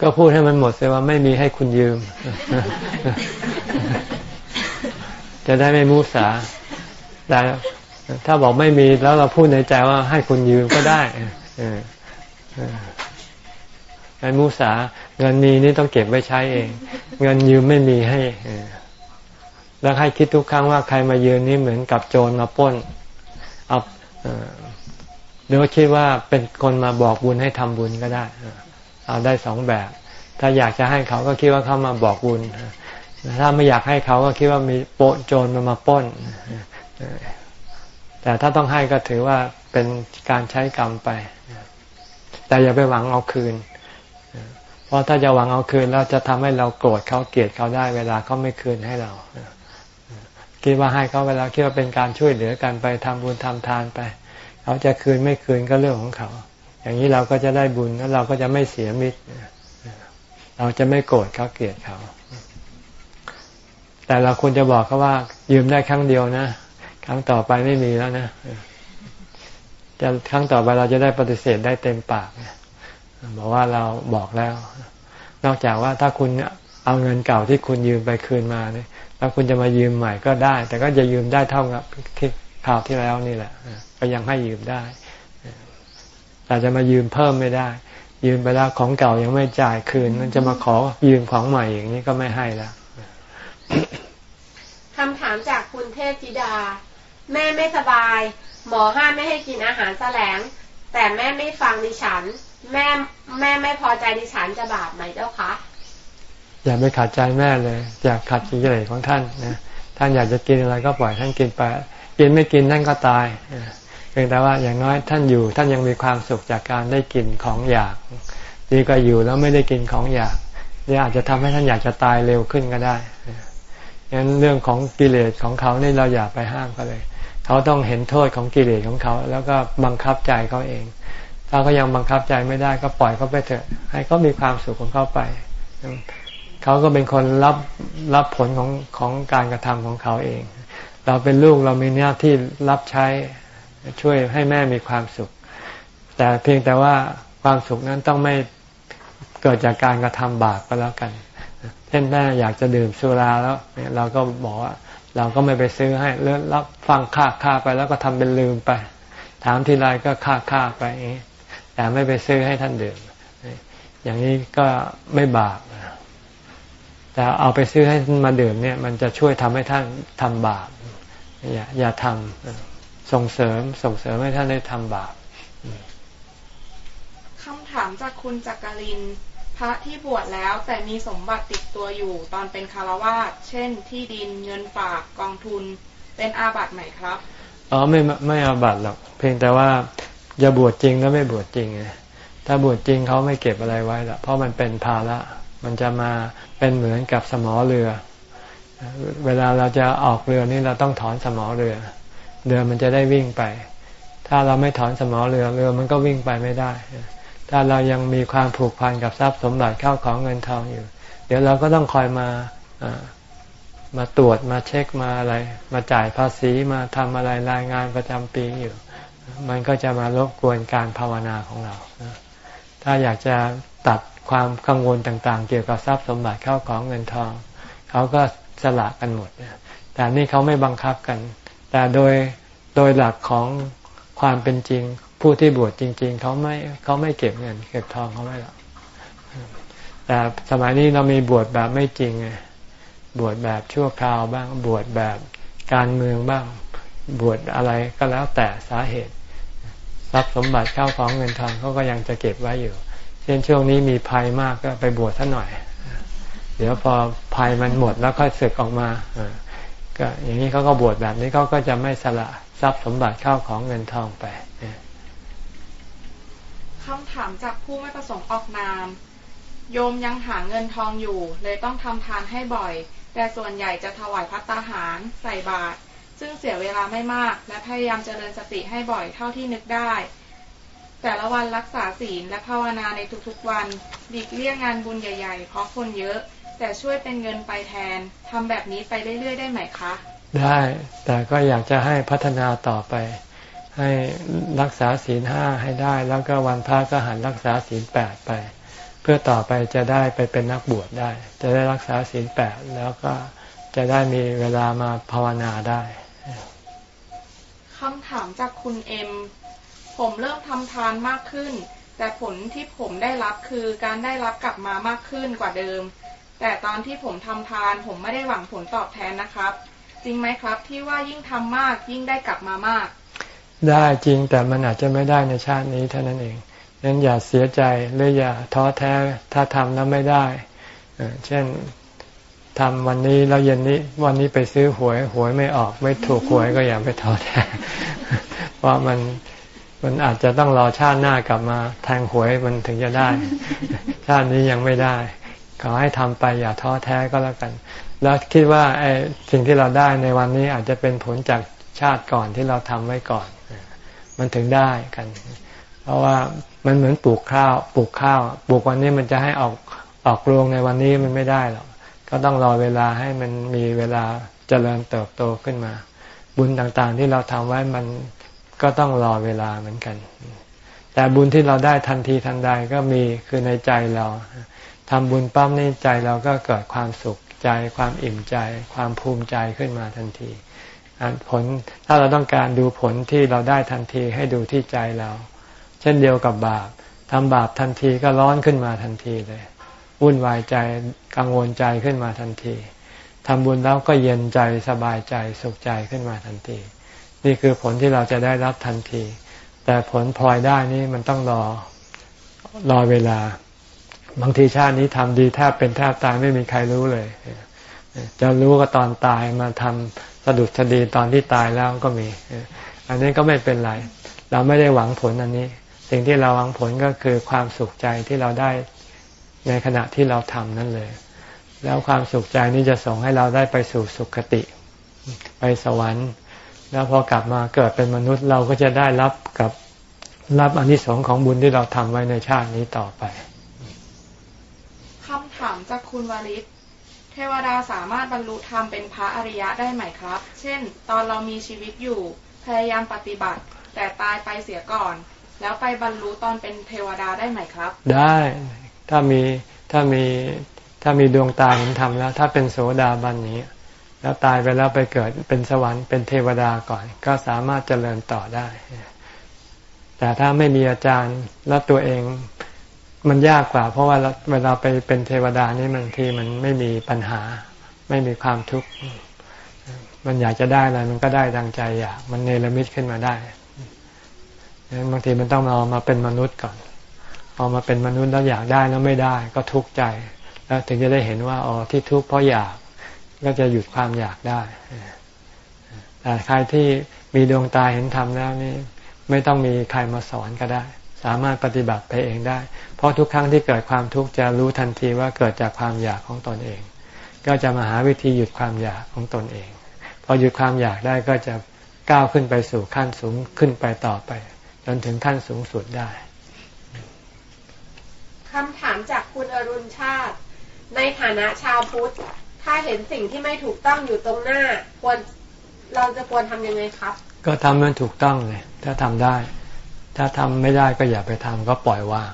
A: ก็พูดให้มันหมดเลยว่าไม่มีให้คุณยืม จะได้ไม่มุสาแต่ ถ้าบอกไม่มีแล้วเราพูดในใจว่าให้คุณยืมก็ได้ไอ้มุสาเงินมีนี่ต้องเก็บไว้ใช้เอง เงินยืมไม่มีให้แล้วให้คิดทุกครั้งว่าใครมายืนนี่เหมือนกับโจรมาป้นเอาหรือว่าคิดว่าเป็นคนมาบอกบุญให้ทำบุญก็ได้เอาได้สองแบบ ถ้าอยากจะให้เขาก็คิดว่าเขามาบอกบุญถ้าไม่อยากให้เขาก็คิดว่ามีโปโจรมามาป้น แต่ถ้าต้องให้ก็ถือว่าเป็นการใช้กรรมไป แต่อย่าไปหวังเอาคืน เพราะถ้าจะหวังเอาคืนแล้วจะทำให้เราโกรธเขาเกลียดเขาได้ เวลาเขาไม่คืนให้เรา คิดว่าให้เขาเวลาคิดว่าเป็นการช่วยเหลือกันไปทำบุญทำทานไป เขาจะคืนไม่คืนก็เรื่องของเขา อย่างนี้เราก็จะได้บุญแล้วเราก็จะไม่เสียมิตร เราจะไม่โกรธเขาเกลียดเขา แต่เราควรจะบอกเขาว่า ยืมได้ครั้งเดียวนะ ครั้งต่อไปไม่มีแล้วนะจะครั้งต่อไปเราจะได้ปฏิเสธได้เต็มปากบอกว่าเราบอกแล้ว นอกจากว่าถ้าคุณเอาเงินเก่าที่คุณยืมไปคืนมาเนี่ยแล้วคุณจะมายืมใหม่ก็ได้ แต่ก็จะยืมได้เท่ากับที่คราวที่แล้วนี่แหละก็ยังให้ยืมได้แต่จะมายืมเพิ่มไม่ได้ ยืมไปแล้วของเก่ายังไม่จ่ายคืน มันจะมาขอยืมของใหม่อย่างนี้ก็ไม่ให้แล้ว
F: คำถามจากคุณเทพธิดา แม่ไม่สบาย หมอห้ามไม่ให้กินอาหารแสลง แต่แม่ไม่ฟังดิฉัน แม่แม่ไม่พอใจดิฉันจะบาปไหมเจ้าคะ
A: อย่าไปขัดใจแม่เลย อย่าขัดกิเลสของท่านนะท่านอยากจะกินอะไรก็ปล่อยท่านกินไป กินไม่กินท่านก็ตายเพียงแต่ว่าอย่างน้อยท่านอยู่ ท่านยังมีความสุขจากการได้กินของอยากดีกว่าอยู่แล้วไม่ได้กินของอยากนี่อาจจะทำให้ท่านอยากจะตายเร็วขึ้นก็ได้งั้นเรื่องของกิเลสของเขานี่เราอย่าไปห้ามเขาเลย เขาต้องเห็นโทษของกิเลสของเขา แล้วก็บังคับใจเขาเอง ถ้าเขายังบังคับใจไม่ได้ก็ปล่อยเขาไปเถอะ ให้เขามีความสุขของเขาไป เขาก็เป็นคนรับรับผลของของการกระทำของเขาเอง เราเป็นลูกเรามีหน้าที่รับใช้ช่วยให้แม่มีความสุข แต่เพียงแต่ว่าความสุขนั้นต้องไม่เกิดจากการกระทำบาปก็แล้วกัน เช่นแม่อยากจะดื่มสุราแล้วเราก็บอกว่า เราก็ไม่ไปซื้อให้เลือรับฟังค่าค่าไปแล้วก็ทำเป็นลืมไป ถามทีไรก็ค่าค่าไปแต่ไม่ไปซื้อให้ท่านดื่มอย่างนี้ก็ไม่บาปแต่เอาไปซื้อให้มาดื่มเนี่ย มันจะช่วยทำให้ท่านทำบาปอย่าอย่าทำส่งเสริมส่งเสริมให้ท่านได้ทำบาป
G: คำถามจากคุณจักริน พระที่บวชแล้วแต่มีสมบัติติดตัวอยู่ตอนเป็นคารวาสเช่น ที่ดินเงินฝากกองทุน เป็นอาบัติไหมครับ
A: อ๋อไม่ไม่อาบัติหรอกเพียงแต่ว่าอย่าบวชจริงแล้วไม่บวชจริงไงถ้าบวชจริงเขาไม่เก็บอะไรไว้ละเพราะมันเป็นภาระมันจะมาเป็นเหมือนกับสมอเรือ เวลาเราจะออกเรือนี่เราต้องถอนสมอเรือ เรือมันจะได้วิ่งไป ถ้าเราไม่ถอนสมอเรือเรือมันก็วิ่งไปไม่ได้ ถ้าเรายังมีความผูกพันกับทรัพย์สมบัติเข้าของเงินทองอยู่ เดี๋ยวเราก็ต้องคอยมามาตรวจมาเช็คมาอะไร มาจ่ายภาษีมาทำอะไรรายงานประจำปีอยู่ มันก็จะมารบกวนการภาวนาของเรา ถ้าอยากจะตัดความกังวลต่างๆ เกี่ยวกับทรัพย์สมบัติเข้าของเงินทอง เขาก็สละกันหมด แต่นี่เขาไม่บังคับกัน แต่โดยโดยหลักของความเป็นจริง ผู้ที่บวชจริง ๆเขาไม่เขาไม่เก็บเงิน เก็บทองเขาไม่หรอกแต่สมัยนี้เรามีบวชแบบไม่จริงไงบวชแบบชั่วคราวบ้าง บวชแบบการเมืองบ้าง บวชอะไรก็แล้วแต่สาเหตุทรัพย์สมบัติเข้าของเงินทองเขาก็ยังจะเก็บไว้อยู่ เช่นช่วงนี้มีภัยมากก็ไปบวชท่านหน่อย เดี๋ยวพอภัยมันหมดแล้วค่อยสึกออกมาก็อย่างนี้เขาก็บวชแบบนี้เขาก็จะไม่สละทรัพย์สมบัติเข้าของเงินทองไป
G: คำถามจากผู้ไม่ประสงค์ออกนาม โยมยังหาเงินทองอยู่ เลยต้องทำทานให้บ่อย แต่ส่วนใหญ่จะถวายพัตตาหาร ใส่บาตรซึ่งเสียเวลาไม่มาก และพยายามเจริญสติให้บ่อยเท่าที่นึกได้ แต่ละวันรักษาศีลและภาวนาในทุกๆวันหลีกเลี่ยงงานบุญใหญ่ๆ เพราะคนเยอะ แต่ช่วยเป็นเงินไปแทนทำแบบนี้ไปเรื่อยๆ ได้ไหมคะ
A: ได้ แต่ก็อยากจะให้พัฒนาต่อไป ให้รักษาศีลห้าให้ได้ แล้วก็วันพระก็หันรักษาศีลแปดไป เพื่อต่อไปจะได้ไปเป็นนักบวชได้ จะได้รักษาศีลแปดแล้วก็จะได้มีเวลามาภาวนาได้
G: คำถามจากคุณเอ็ม ผมเริ่มทำทานมากขึ้น แต่ผลที่ผมได้รับคือการได้รับกลับมามากขึ้นกว่าเดิม แต่ตอนที่ผมทำทานผมไม่ได้หวังผลตอบแทนนะครับ จริงไหมครับที่ว่ายิ่งทำมากยิ่งได้กลับมามาก
A: ได้จริงแต่มันอาจจะไม่ได้ในชาตินี้เท่านั้นเองนั้นอย่าเสียใจหรืออย่าท้อแท้ถ้าทำแล้วไม่ได้ เช่นทำวันนี้แล้วเย็นนี้ วันนี้ไปซื้อหวยหวยไม่ออกไม่ถูกหวยก็อย่าไปท้อแท้ เพราะมันมันอาจจะต้องรอชาติหน้ากลับมาแทงหวยมันถึงจะได้ ชาตินี้ยังไม่ได้ขอให้ทำไปอย่าท้อแท้ก็แล้วกัน แล้วคิดว่าไอ้สิ่งที่เราได้ในวันนี้อาจจะเป็นผลจากชาติก่อนที่เราทำไว้ก่อน มันถึงได้กัน เพราะว่ามันเหมือนปลูกข้าว ปลูกข้าวปลูกวันนี้มันจะให้ออกออกรวงในวันนี้มันไม่ได้หรอกก็ต้องรอเวลาให้มันมีเวลาเจริญเติบโตขึ้นมา บุญต่างๆที่เราทำไว้มันก็ต้องรอเวลาเหมือนกัน แต่บุญที่เราได้ทันทีทันใดก็มีคือในใจเราทำบุญปั้มในใจเราก็เกิดความสุขใจ ความอิ่มใจ ความภูมิใจขึ้นมาทันที ผล ถ้าเราต้องการดูผลที่เราได้ทันทีให้ดูที่ใจเรา เช่นเดียวกับบาปทำบาปทันทีก็ร้อนขึ้นมาทันทีเลยวุ่นวายใจกังวลใจขึ้นมาทันทีทำบุญแล้วก็เย็นใจสบายใจสุขใจขึ้นมาทันที นี่คือผลที่เราจะได้รับทันที แต่ผลพลอยได้นี่มันต้องรอรอเวลา บางทีชาตินี้ทำดีแทบเป็นแทบตายไม่มีใครรู้เลย จะรู้ก็ตอนตายมาทำสะดุดสดีตอนที่ตายแล้วก็มี อันนี้ก็ไม่เป็นไร เราไม่ได้หวังผลอันนี้ สิ่งที่เราหวังผลก็คือความสุขใจที่เราได้ในขณะที่เราทำนั่นเลย แล้วความสุขใจนี้จะส่งให้เราได้ไปสู่สุขติ ไปสวรรค์ แล้วพอกลับมาเกิดเป็นมนุษย์เราก็จะได้รับกับรับอนนิสงส์ของบุญที่เราทำไว้ในชาตินี้ต่อไป
G: คำถามจากคุณวาริศ ทวดาสามารถบรรลุธรรมเป็นพระอริยะได้ไหมครับ เช่น ตอนเรามีชีวิตอยู่ พยายามปฏิบัติ แต่ตายไปเสียก่อน แล้วไปบรรลุตอนเป็นเทวดาได้ไหมครับ
A: ได้ถ้ามีถ้ามีถ้ามีดวงตาเห็นธรรมแล้ว ถ้าเป็นโสดาบันนี้ แล้วตายไปแล้วไปเกิดเป็นสวรรค์เป็นเทวดาก่อน ก็สามารถเจริญต่อได้ แต่ถ้าไม่มีอาจารย์แล้วตัวเอง มันยากกว่า เพราะว่าเวลาไปเป็นเทวดานี่บางทีมันไม่มีปัญหา ไม่มีความทุกข์มันอยากจะได้อะไรมันก็ได้ดังใจอยากมันเนรมิตขึ้นมาได้งั้นบางทีมันต้องเอามาเป็นมนุษย์ก่อนพอามาเป็นมนุษย์แล้วอยากได้แล้วไม่ได้ ก็ทุกข์ใจ แล้วถึงจะได้เห็นว่าอ๋อที่ทุกข์เพราะอยากก็จะหยุดความอยากได้แต่ใครที่มีดวงตาเห็นธรรมแล้วนี่ไม่ต้องมีใครมาสอนก็ได้ สามารถปฏิบัติไปเองได้ เพราะทุกครั้งที่เกิดความทุกข์จะรู้ทันทีว่าเกิดจากความอยากของตนเอง ก็จะมาหาวิธีหยุดความอยากของตนเอง พอหยุดความอยากได้ก็จะก้าวขึ้นไปสู่ขั้นสูงขึ้นไปต่อไป จนถึงขั้นสูงสุดได้
F: คำถามจากคุณอรุณชาติ ในฐานะชาวพุทธ ถ้าเห็นสิ่งที่ไม่ถูกต้องอยู่ตรงหน้า ควรเราจะควรทำยังไงครับ
A: ก็ทำมันถูกต้องเลยถ้าทำได้ ถ้าทำไม่ได้ก็อย่าไปทำก็ปล่อยวาง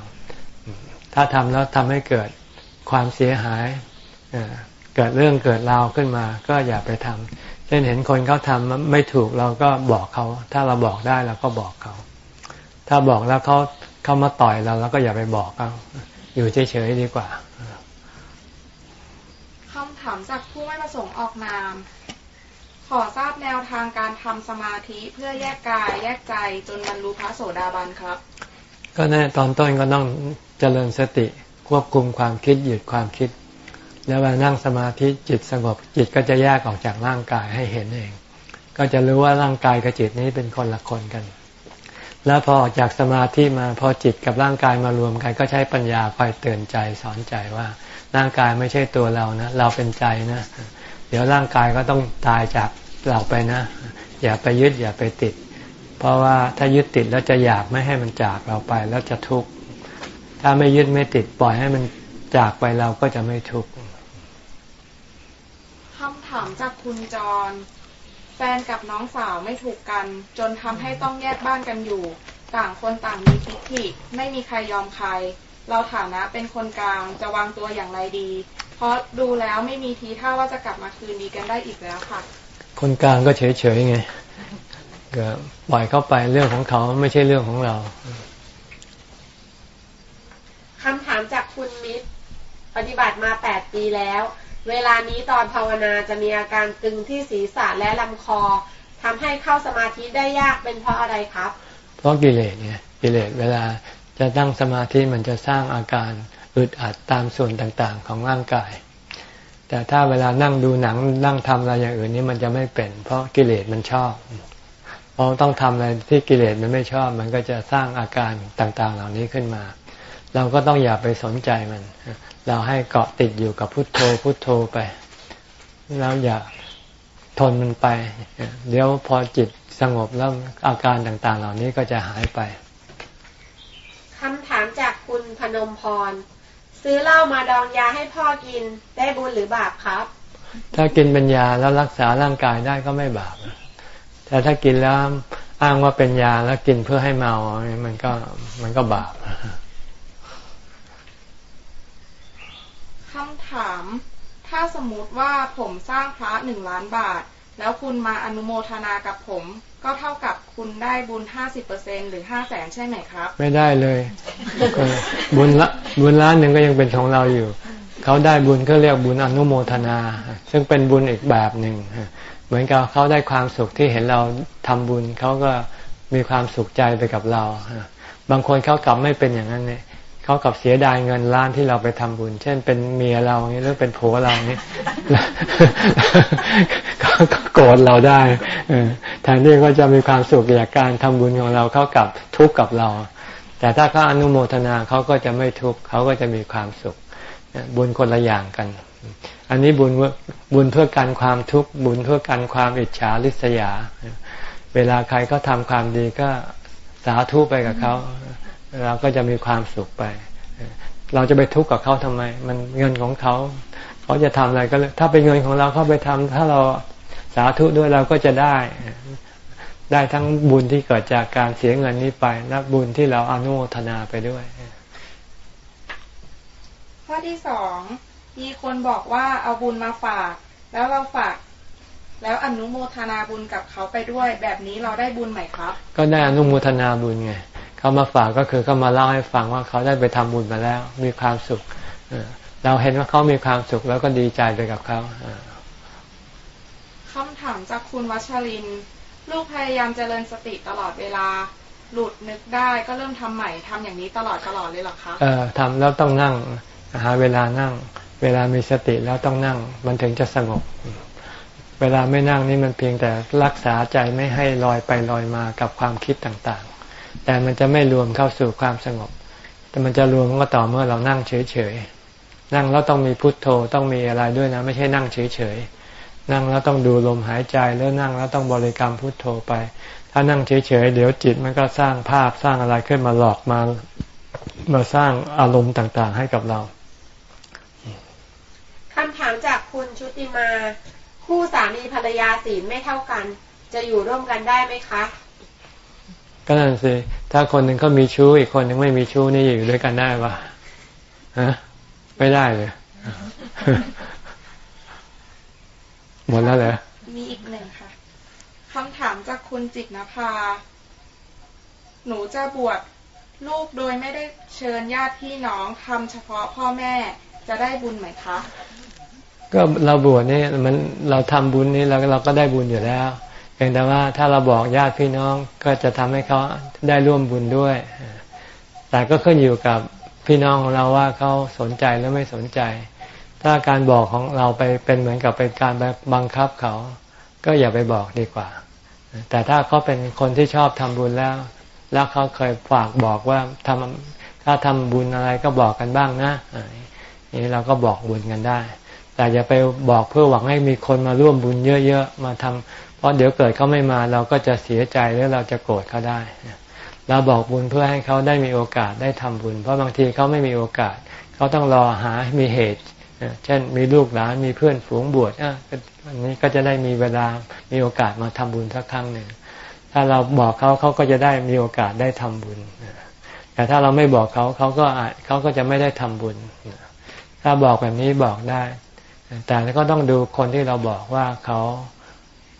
A: ถ้าทำแล้วทำให้เกิดความเสียหายเกิดเรื่องเกิดราวขึ้นมา ก็อย่าไปทำเช่นเห็นคนเขาทำไม่ถูกเราก็บอกเขา ถ้าเราบอกได้เราก็บอกเขา ถ้าบอกแล้วเขาเขามาต่อยเราแล้วก็อย่าไปบอกเขาอยู่เฉยๆดีกว่า
G: คำถามจากผู้ไม่ประสงค์ออกนาม ขอทราบแนวทางการทำสมาธิเพื่อแยกกายแยกใจจนบรรลุพระโสดาบันครับ
A: ก็แน่ตอนต้นก็ต้องเจริญสติควบคุมความคิดหยุดความคิด แล้วเวลานั่งสมาธิจิตสงบจิตก็จะแยกออกจากร่างกายให้เห็นเอง ก็จะรู้ว่าร่างกายกับจิตนี้เป็นคนละคนกัน แล้วพอออกจากสมาธิมาพอจิตกับร่างกายมารวมกัน ก็ใช้ปัญญาคอยเตือนใจสอนใจว่าร่างกายไม่ใช่ตัวเรานะ เราเป็นใจนะ เดี๋ยวร่างกายก็ต้องตายจากเราไปนะ อย่าไปยึดอย่าไปติด เพราะว่าถ้ายึดติดแล้วจะอยากไม่ให้มันจากเราไปแล้วจะทุกข์ถ้าไม่ยึดไม่ติดปล่อยให้มันจากไปเราก็จะไม่ทุกข์
G: คำถามจากคุณจร แฟนกับน้องสาวไม่ถูกกัน จนทำให้ต้องแยกบ้านกันอยู่ ต่างคนต่างมีทิฏฐิไม่มีใครยอมใคร เราฐานะเป็นคนกลางจะวางตัวอย่างไรดี เพราะดูแล้วไม่มีทีท่าว่าจะกลับมาคืนดีกันได้อีกแล้วค่ะ
A: คนกลางก็เฉยๆไงก็ปล่อยเข้าไปเรื่องของเขาไม่ใช่เรื่องของเรา
F: คำถามจากคุณมิตร ปฏิบัติมาแปดปีแล้ว เวลานี้ตอนภาวนาจะมีอาการตึงที่ศีรษะและลำคอทำให้เข้าสมาธิได้ยากเป็นเพราะอะไรครับ
A: เพราะกิเลสเนี่ยกิเลสเวลาจะตั้งสมาธิมันจะสร้างอาการ อึดอัดตามส่วนต่างๆ ของร่างกาย แต่ถ้าเวลานั่งดูหนังนั่งทำอะไรอย่างอื่นนี่มันจะไม่เป็น เพราะกิเลสมันชอบพอต้องทำอะไรที่กิเลสมันไม่ชอบ มันก็จะสร้างอาการต่างๆ เหล่านี้ขึ้นมา เราก็ต้องอย่าไปสนใจมัน เราให้เกาะติดอยู่กับพุทโธพุทโธไป แล้วอย่าทนมันไป เดี๋ยวพอจิตสงบแล้วอาการต่างๆ เหล่านี้ก็จะหายไป
F: คำถามจากคุณพนมพร ซื้อเหล้ามาดองยาให้พ่อกิน ได้บุญหรือบาปครับ
A: ถ้ากินเป็นยาแล้วรักษาร่างกายได้ก็ไม่บาปแต่ถ้ากินแล้วอ้างว่าเป็นยาแล้วกินเพื่อให้เมา มันก็มันก็บาป
G: คำถาม ถ้าสมมติว่าผมสร้างพระหนึ่งล้านบาท แล้วคุณมาอนุโมทนากับผม ก็เท่ากับคุณได้บุญห้าสิบเปอร์เซ็นหรือห้าแสนใช่ไหมครับ
A: ไม่ได้เลย บุญละบุญล้านหนึ่งก็ยังเป็นของเราอยู่ เขาได้บุญก็เรียกบุญอนุโมทนา ซึ่งเป็นบุญอีกแบบหนึ่งเหมือนกับเขาได้ความสุขที่เห็นเราทำบุญเขาก็มีความสุขใจไปกับเราบางคนเขากลับไม่เป็นอย่างนั้นเนี่ย เขากับเสียดายเงินล้านที่เราไปทำบุญ เช่นเป็นเมียเราเนี่หรือเป็นผัวเรานี่ก็โกรธเราได้แทนที่เขาจะมีความสุขจากการทำบุญของเราเขากับทุกข์กับเรา แต่ถ้าเขาอนุโมทนาเขาก็จะไม่ทุกข์เขาก็จะมีความสุข บุญคนละอย่างกัน อันนี้บุญบุญเพื่อการความทุกข์บุญเพื่อการความอิจฉาริษยา เวลาใครก็ทำความดีก็สาธุไปกับเขา เราก็จะมีความสุขไป เราจะไปทุกข์กับเขาทำไม มันเงินของเขา เขาจะทำอะไรก็เลยถ้าเป็นเงินของเราเขาไปทำถ้าเราสาธุด้วยเราก็จะได้ ได้ทั้งบุญที่เกิดจากการเสียเงินนี้ไปและบุญที่เราอนุโมทนาไปด้วย
G: ข้อที่สองมีคนบอกว่าเอาบุญมาฝาก แล้วเราฝากแล้วอนุโมทนาบุญกับเขาไปด้วย แบบนี้เราได้บุญไหมครับ
A: ก็ได้อนุโมทนาบุญไง เขามาฝากก็คือเขามาเล่าให้ฟังว่าเขาได้ไปทำบุญมาแล้ว มีความสุขเราเห็นว่าเขามีความสุขแล้วก็ดีใจไปกับเขา
G: คำถามจากคุณวัชริน ลูกพยายามเจริญสติตลอดเวลา หลุดนึกได้ก็เริ่มทำใหม่ทำอย่างนี้ตลอดตลอดเลยหรอคะ
A: เออทำแล้วต้องนั่งหาเวลานั่ง เวลามีสติแล้วต้องนั่ง มันถึงจะสงบ เวลาไม่นั่งนี่มันเพียงแต่รักษาใจไม่ให้ลอยไปลอยมากับความคิดต่าง แต่มันจะไม่รวมเข้าสู่ความสงบ แต่มันจะรวมก็ต่อเมื่อเรานั่งเฉยๆ นั่งแล้วต้องมีพุทโธต้องมีอะไรด้วยนะ ไม่ใช่นั่งเฉยๆ นั่งแล้วต้องดูลมหายใจแล้วนั่งแล้วต้องบริกรรมพุทโธไป ถ้านั่งเฉยๆ เดี๋ยวจิตมันก็สร้างภาพสร้างอะไรขึ้นมาหลอกมามาสร้างอารมณ์ต่างๆ ให้กับเรา
F: คำถามจากคุณชุติมา คู่สามีภรรยาศีลไม่เท่ากัน จะอยู่ร่วมกันได้ไหมคะ
A: ก็นั่นสิถ้าคนหนึ่งเขามีชู้อีกคนหนึ่งไม่มีชู้นี่อยู่ด้วยกันได้ปะฮะไม่ได้เลยหมดแล้วเหรอ
G: มีอีกหนึ่งค่ะคำถามจากคุณจิตนภา หนูจะบวชลูกโดยไม่ได้เชิญญาติพี่น้องทำเฉพาะพ่อแม่จะได้บุญไหมคะ
A: ก็เราบวชนี่มันเราทำบุญนี้เราเราก็ได้บุญอยู่แล้ว เพียงแต่ว่าถ้าเราบอกญาติพี่น้องก็จะทำให้เขาได้ร่วมบุญด้วย แต่ก็ขึ้นอยู่กับพี่น้องของเราว่าเขาสนใจหรือไม่สนใจ ถ้าการบอกของเราไปเป็นเหมือนกับเป็นการบังคับเขา ก็อย่าไปบอกดีกว่า แต่ถ้าเขาเป็นคนที่ชอบทำบุญแล้ว แล้วเขาเคยฝากบอกว่าทำถ้าทำบุญอะไรก็บอกกันบ้างนะนี่เราก็บอกบุญกันได้ แต่อย่าไปบอกเพื่อหวังให้มีคนมาร่วมบุญเยอะๆมาทำ เพราะเดี๋ยวเกิดเขาไม่มาเราก็จะเสียใจหรือเราจะโกรธเขาได้ เราบอกบุญเพื่อให้เขาได้มีโอกาสได้ทำบุญ เพราะบางทีเขาไม่มีโอกาส เขาต้องรอหามีเหตุ เช่นมีลูกหลานมีเพื่อนฝูงบวชอันนี้ก็จะได้มีเวลามีโอกาสมาทำบุญสักครั้งหนึ่งถ้าเราบอกเขาเขาก็จะได้มีโอกาสได้ทำบุญแต่ถ้าเราไม่บอกเขาเขาก็อาจเขาก็จะไม่ได้ทำบุญ ถ้าบอกแบบนี้บอกได้ แต่ก็ต้องดูคนที่เราบอกว่าเขา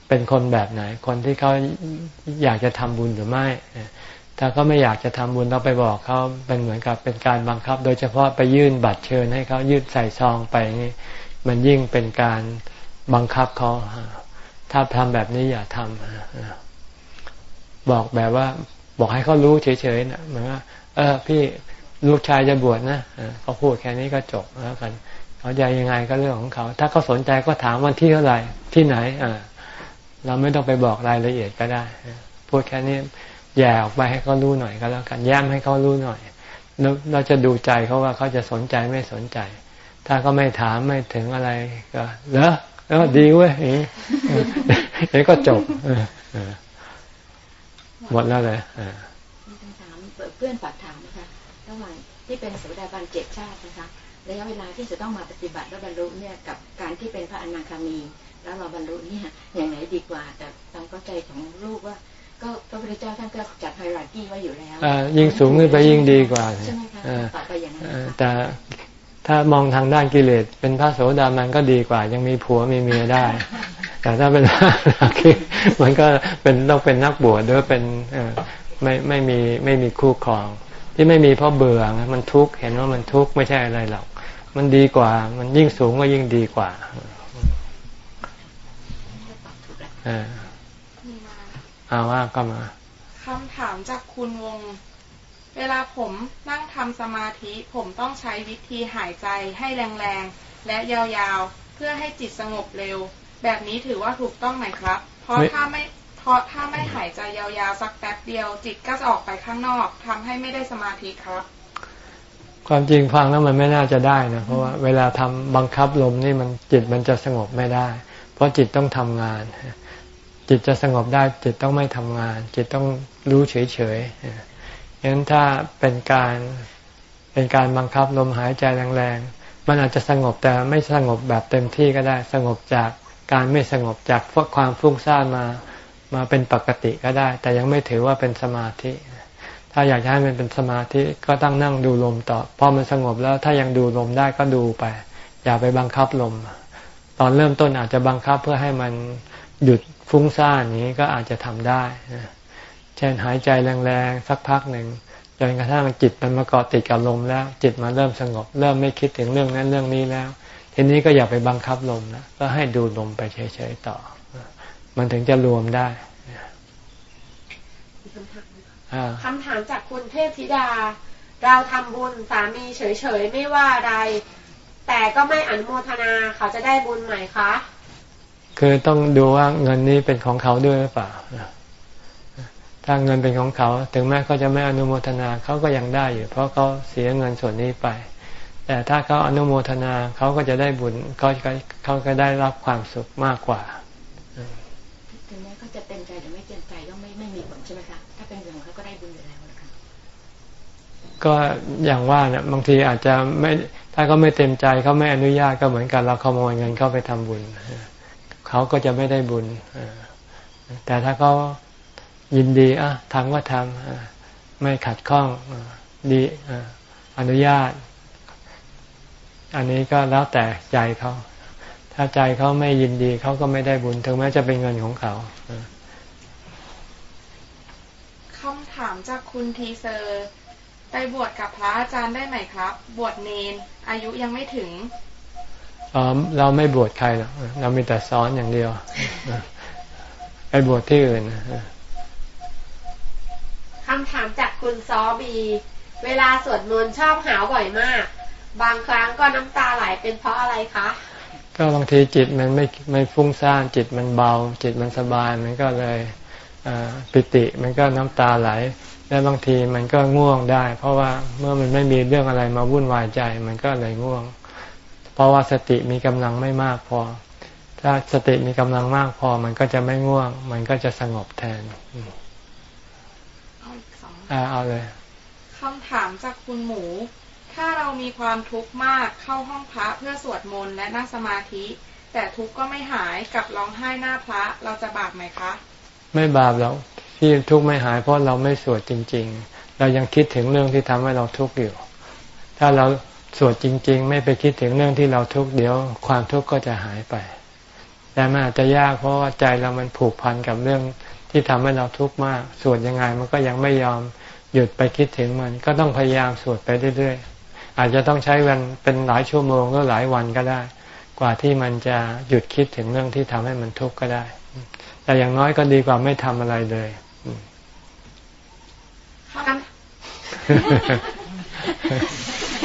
A: เป็นคนแบบไหน คนที่เขาอยากจะทำบุญหรือไม่ ถ้าเขาไม่อยากจะทำบุญเราไปบอกเขาเป็นเหมือนกับเป็นการบังคับ โดยเฉพาะไปยื่นบัตรเชิญให้เขายื่นใส่ซองไปนี่มันยิ่งเป็นการบังคับเขาถ้าทำแบบนี้อย่าทำบอกแบบว่า บอกให้เขารู้เฉยๆนะเหมือนว่า เออ พี่ลูกชายจะบวชนะเขาพูดแค่นี้ก็จบแล้วกันเขาจะยังไงก็เรื่องของเขา ถ้าเขาสนใจก็ถามวันที่เท่าไหร่ที่ไหนอ่า เราไม่ต้องไปบอกรายละเอียดก็ได้พูดแค่นี้แย่ออกไปให้เขารู้หน่อยก็แล้วกันย้ำให้เขารู้หน่อยแล้วเราจะดูใจเขาว่าเขาจะสนใจไม่สนใจ ถ้าเขาไม่ถามไม่ถึงอะไรก็เหรอแล้วดีเว้ยอย่างนี้ก็จบหมดแล้วเลย
B: มีคำถามเพื่อนฝากถามนะคะระหว่างที่เป็นสุดาบันเจ็ดชาตินะคะระยะเวลาที่จะต้องมาปฏิบัติและบรรลุเนี่ยกับการที่เป็นพระอนาคามี แล้วเราบรรลุเนี่ยอย่างไหนดีกว่า แต่ตามเข้าใจของลูกว่า ก็พระพุทธเจ้าท่านก็จัดไฮรักีไว้อยู่แล้ว
A: ยิ่งสูงขึ้นไปยิ่งดีกว่าใช่ไหมคะต่อไปอย่างนั้นแต่ถ้ามองทางด้านกิเลสเป็นพระโสดามันก็ดีกว่า ยังมีผัวมีเมียได้ แต่ถ้าเป็นพระมันก็เป็นต้องเป็นนักบวชด้วยเป็นไม่ไม่มีไม่มีคู่ครอง ที่ไม่มีเพราะเบื่อมันทุกข์เห็นว่ามันทุกข์ไม่ใช่อะไรหรอกมันดีกว่า มันยิ่งสูงก็ยิ่งดีกว่า อ่าอาว่าก็มา
G: คำถามจากคุณวง เวลาผมนั่งทำสมาธิ ผมต้องใช้วิธีหายใจให้แรงๆ และยาวๆ เพื่อให้จิตสงบเร็ว แบบนี้ถือว่าถูกต้องไหมครับ เพราะถ้าไม่เพราะถ้าไม่หายใจยาวๆ สักแป๊บเดียว จิตก็จะออกไปข้างนอกทำให้ไม่ได้สมาธิครับ
A: ความจริงฟังแล้วมันไม่น่าจะได้นะ เพราะว่าเวลาทำบังคับลมนี่มันจิตมันจะสงบไม่ได้ เพราะจิตต้องทำงาน จิตจะสงบได้จิตต้องไม่ทำงาน จิตต้องรู้เฉยๆงั้นถ้าเป็นการเป็นการบังคับลมหายใจแรงๆ มันอาจจะสงบแต่ไม่สงบแบบเต็มที่ก็ได้ สงบจากการไม่สงบจากความฟุ้งซ่านมามาเป็นปกติก็ได้ แต่ยังไม่ถือว่าเป็นสมาธิ ถ้าอยากให้มันเป็นสมาธิก็ต้องนั่งดูลมต่อพอมันสงบแล้วถ้ายังดูลมได้ก็ดูไป อย่าไปบังคับลม ตอนเริ่มต้นอาจจะบังคับเพื่อให้มันหยุด ฟุ้งซ่านนี้ก็อาจจะทำได้เช่นหายใจแรงๆสักพักหนึ่งจนกระทั่งจิตมันมาเกาะติดกับลมแล้ว จิตมาเริ่มสงบ เริ่มไม่คิดถึงเรื่องนั้นเรื่องนี้แล้ว ทีนี้ก็อย่าไปบังคับลมนะก็ให้ดูลมไปเฉยๆต่อ มันถึงจะรวมได้
F: คำถามจากคุณเทพธิดา เราทำบุญสามีเฉยๆไม่ว่าอะไร แต่ก็ไม่อนุโมทนาเขาจะได้บุญไหมคะ
A: คือต้องดูว่าเงินนี้เป็นของเขาด้วยหรือเปล่า ถ้าเงินเป็นของเขา ถึงแม้เขาจะไม่อนุโมทนาเขาก็ยังได้อยู่ เพราะเขาเสียเงินส่วนนี้ไป แต่ถ้าเขาอนุโมทนาเขาก็จะได้บุญเขาเขาก็ได้รับความสุขมากกว่า
B: ถึงแม้เขาจะเต็มใจหรือไม่เต็มใจก็ไม่ไม่มีผลใช่ไหมคะถ้าเป็นเงินเขาก็ได้บุญอยู่แล้วนะคะ
A: ก็อย่างว่าเนี่ยบางทีอาจจะไม่ถ้าเขาไม่เต็มใจเขาไม่อนุญาตก็เหมือนกันเราขโมยเงินเขาไปทำบุญ เขาก็จะไม่ได้บุญแต่ถ้าเขายินดีอะทำก็ทำไม่ขัดข้องดีอนุญาต อันนี้ก็แล้วแต่ใจเขาถ้าใจเขาไม่ยินดีเขาก็ไม่ได้บุญถึงแม้จะเป็นเงินของเขา
G: คำถามจากคุณทีเซอร์ ไปบวชกับพระอาจารย์ได้ไหมครับ บวชเนน อายุยังไม่ถึง
A: เราไม่บวชใครหรอกเรามีแต่สอนอย่างเดียวไปบวชที่อื่น
F: คำถามจากคุณซอบี เวลาสวดมนต์ชอบหาวบ่อยมาก บางครั้งก็น้ำตาไหลเป็นเพราะอะไรคะ
A: ก็บางทีจิตมันไม่ไม่ฟุ้งซ่านจิตมันเบา จิตมันสบายมันก็เลยปิติมันก็น้ำตาไหลและบางทีมันก็ง่วงได้ เพราะว่าเมื่อมันไม่มีเรื่องอะไรมาวุ่นวายใจมันก็เลยง่วง เพราะว่าสติมีกำลังไม่มากพอ ถ้าสติมีกำลังมากพอ มันก็จะไม่ง่วง มันก็จะสงบแทน
G: เอาอีกสอง
A: เอาเลย
G: คำถามจากคุณหมู ถ้าเรามีความทุกข์มากเข้าห้องพระเพื่อสวดมนต์และนั่งสมาธิ แต่ทุกข์ก็ไม่หายกับร้องไห้หน้าพระเราจะบาปไหมคะ
A: ไม่บาปหรอกที่ทุกข์ไม่หายเพราะเราไม่สวดจริง ๆ เรายังคิดถึงเรื่องที่ทำให้เราทุกข์อยู่ ถ้าเรา สวดจริง ๆ ไม่ไปคิดถึงเรื่องที่เราทุกข์เดี๋ยว ความทุกข์ก็จะหายไป แต่มันอาจจะยากเพราะว่าใจเรามันผูกพันกับเรื่องที่ทำให้เราทุกข์มาก สวดยังไงมันก็ยังไม่ยอมหยุดไปคิดถึงมัน ก็ต้องพยายามสวดไปเรื่อยๆ อาจจะต้องใช้วันเป็นหลายชั่วโมงก็หลายวันก็ได้ กว่าที่มันจะหยุดคิดถึงเรื่องที่ทำให้มันทุกข์ก็ได้ แต่อย่างน้อยก็ดีกว่าไม่ทำอะไรเลย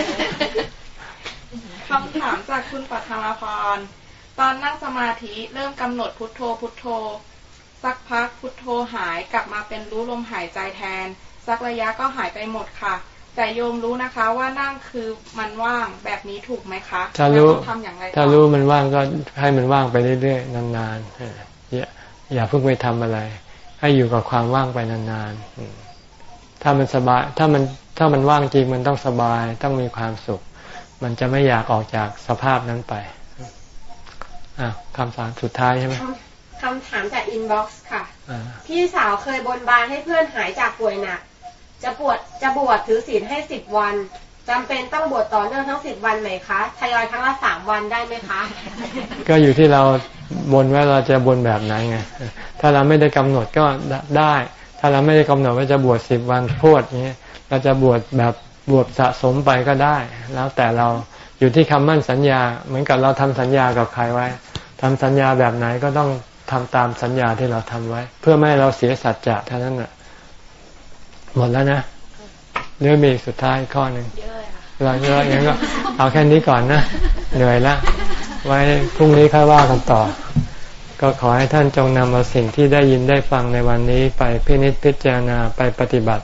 G: ค จากคุณปัทมาพร ตอนนั่งสมาธิเริ่มกำหนดพุทโธพุทโธ สักพักพุทโธหายกลับมาเป็นรู้ลมหายใจแทน สักระยะก็หายไปหมดค่ะ แต่โยมรู้นะคะว่านั่งคือมันว่างแบบนี้ถูกไหมคะ
A: ถ้ารู้ทำอย่างไรถ้ารู้มันว่างก็ให้มันว่างไปเรื่อยๆนานๆอย่าอย่าเพิ่งไปทำอะไร ให้อยู่กับความว่างไปนานๆถ้ามันสบายถ้ามันถ้ามันว่างจริงมันต้องสบายต้องมีความสุข มันจะไม่อยากออกจากสภาพนั้นไปอะคำถามสุดท้ายใช่ไหม
F: คำถามจากอินบ็อกซ์ค่ะ พี่สาวเคยบนบานให้เพื่อนหายจากป่วยหนัก จะปวดจะบวชถือศีลให้สิบวันจำเป็นต้องบวชต่อเนื่องทั้งสิบวันไหมคะทยอยครั้งละสามวันได้ไหมคะ
A: ก็อยู่ที่เราบนว่าเราจะบนแบบไหนไง ถ้าเราไม่ได้กำหนดก็ได้ ถ้าเราไม่ได้กำหนดว่าจะบวชสิบวันพูดนี้เราจะบวชแบบ บวชสะสมไปก็ได้ แล้วแต่เราอยู่ที่คำมั่นสัญญา เหมือนกับเราทำสัญญากับใครไว้ทำสัญญาแบบไหนก็ต้องทำตามสัญญาที่เราทำไว้ เพื่อไม่ให้เราเสียสัจจะเท่านั้นแหละหมดแล้วนะเรื่องมีสุดท้ายข้อหนึ่งเราเยอะอย่างก็เอาแค่นี้ก่อนนะ เหนื่อยละไว้พรุ่งนี้ค่อยว่ากันต่อ ก็ขอให้ท่านจงนำเอาสิ่งที่ได้ยินได้ฟังในวันนี้ไปพินิจพิจารณาไปปฏิบัติ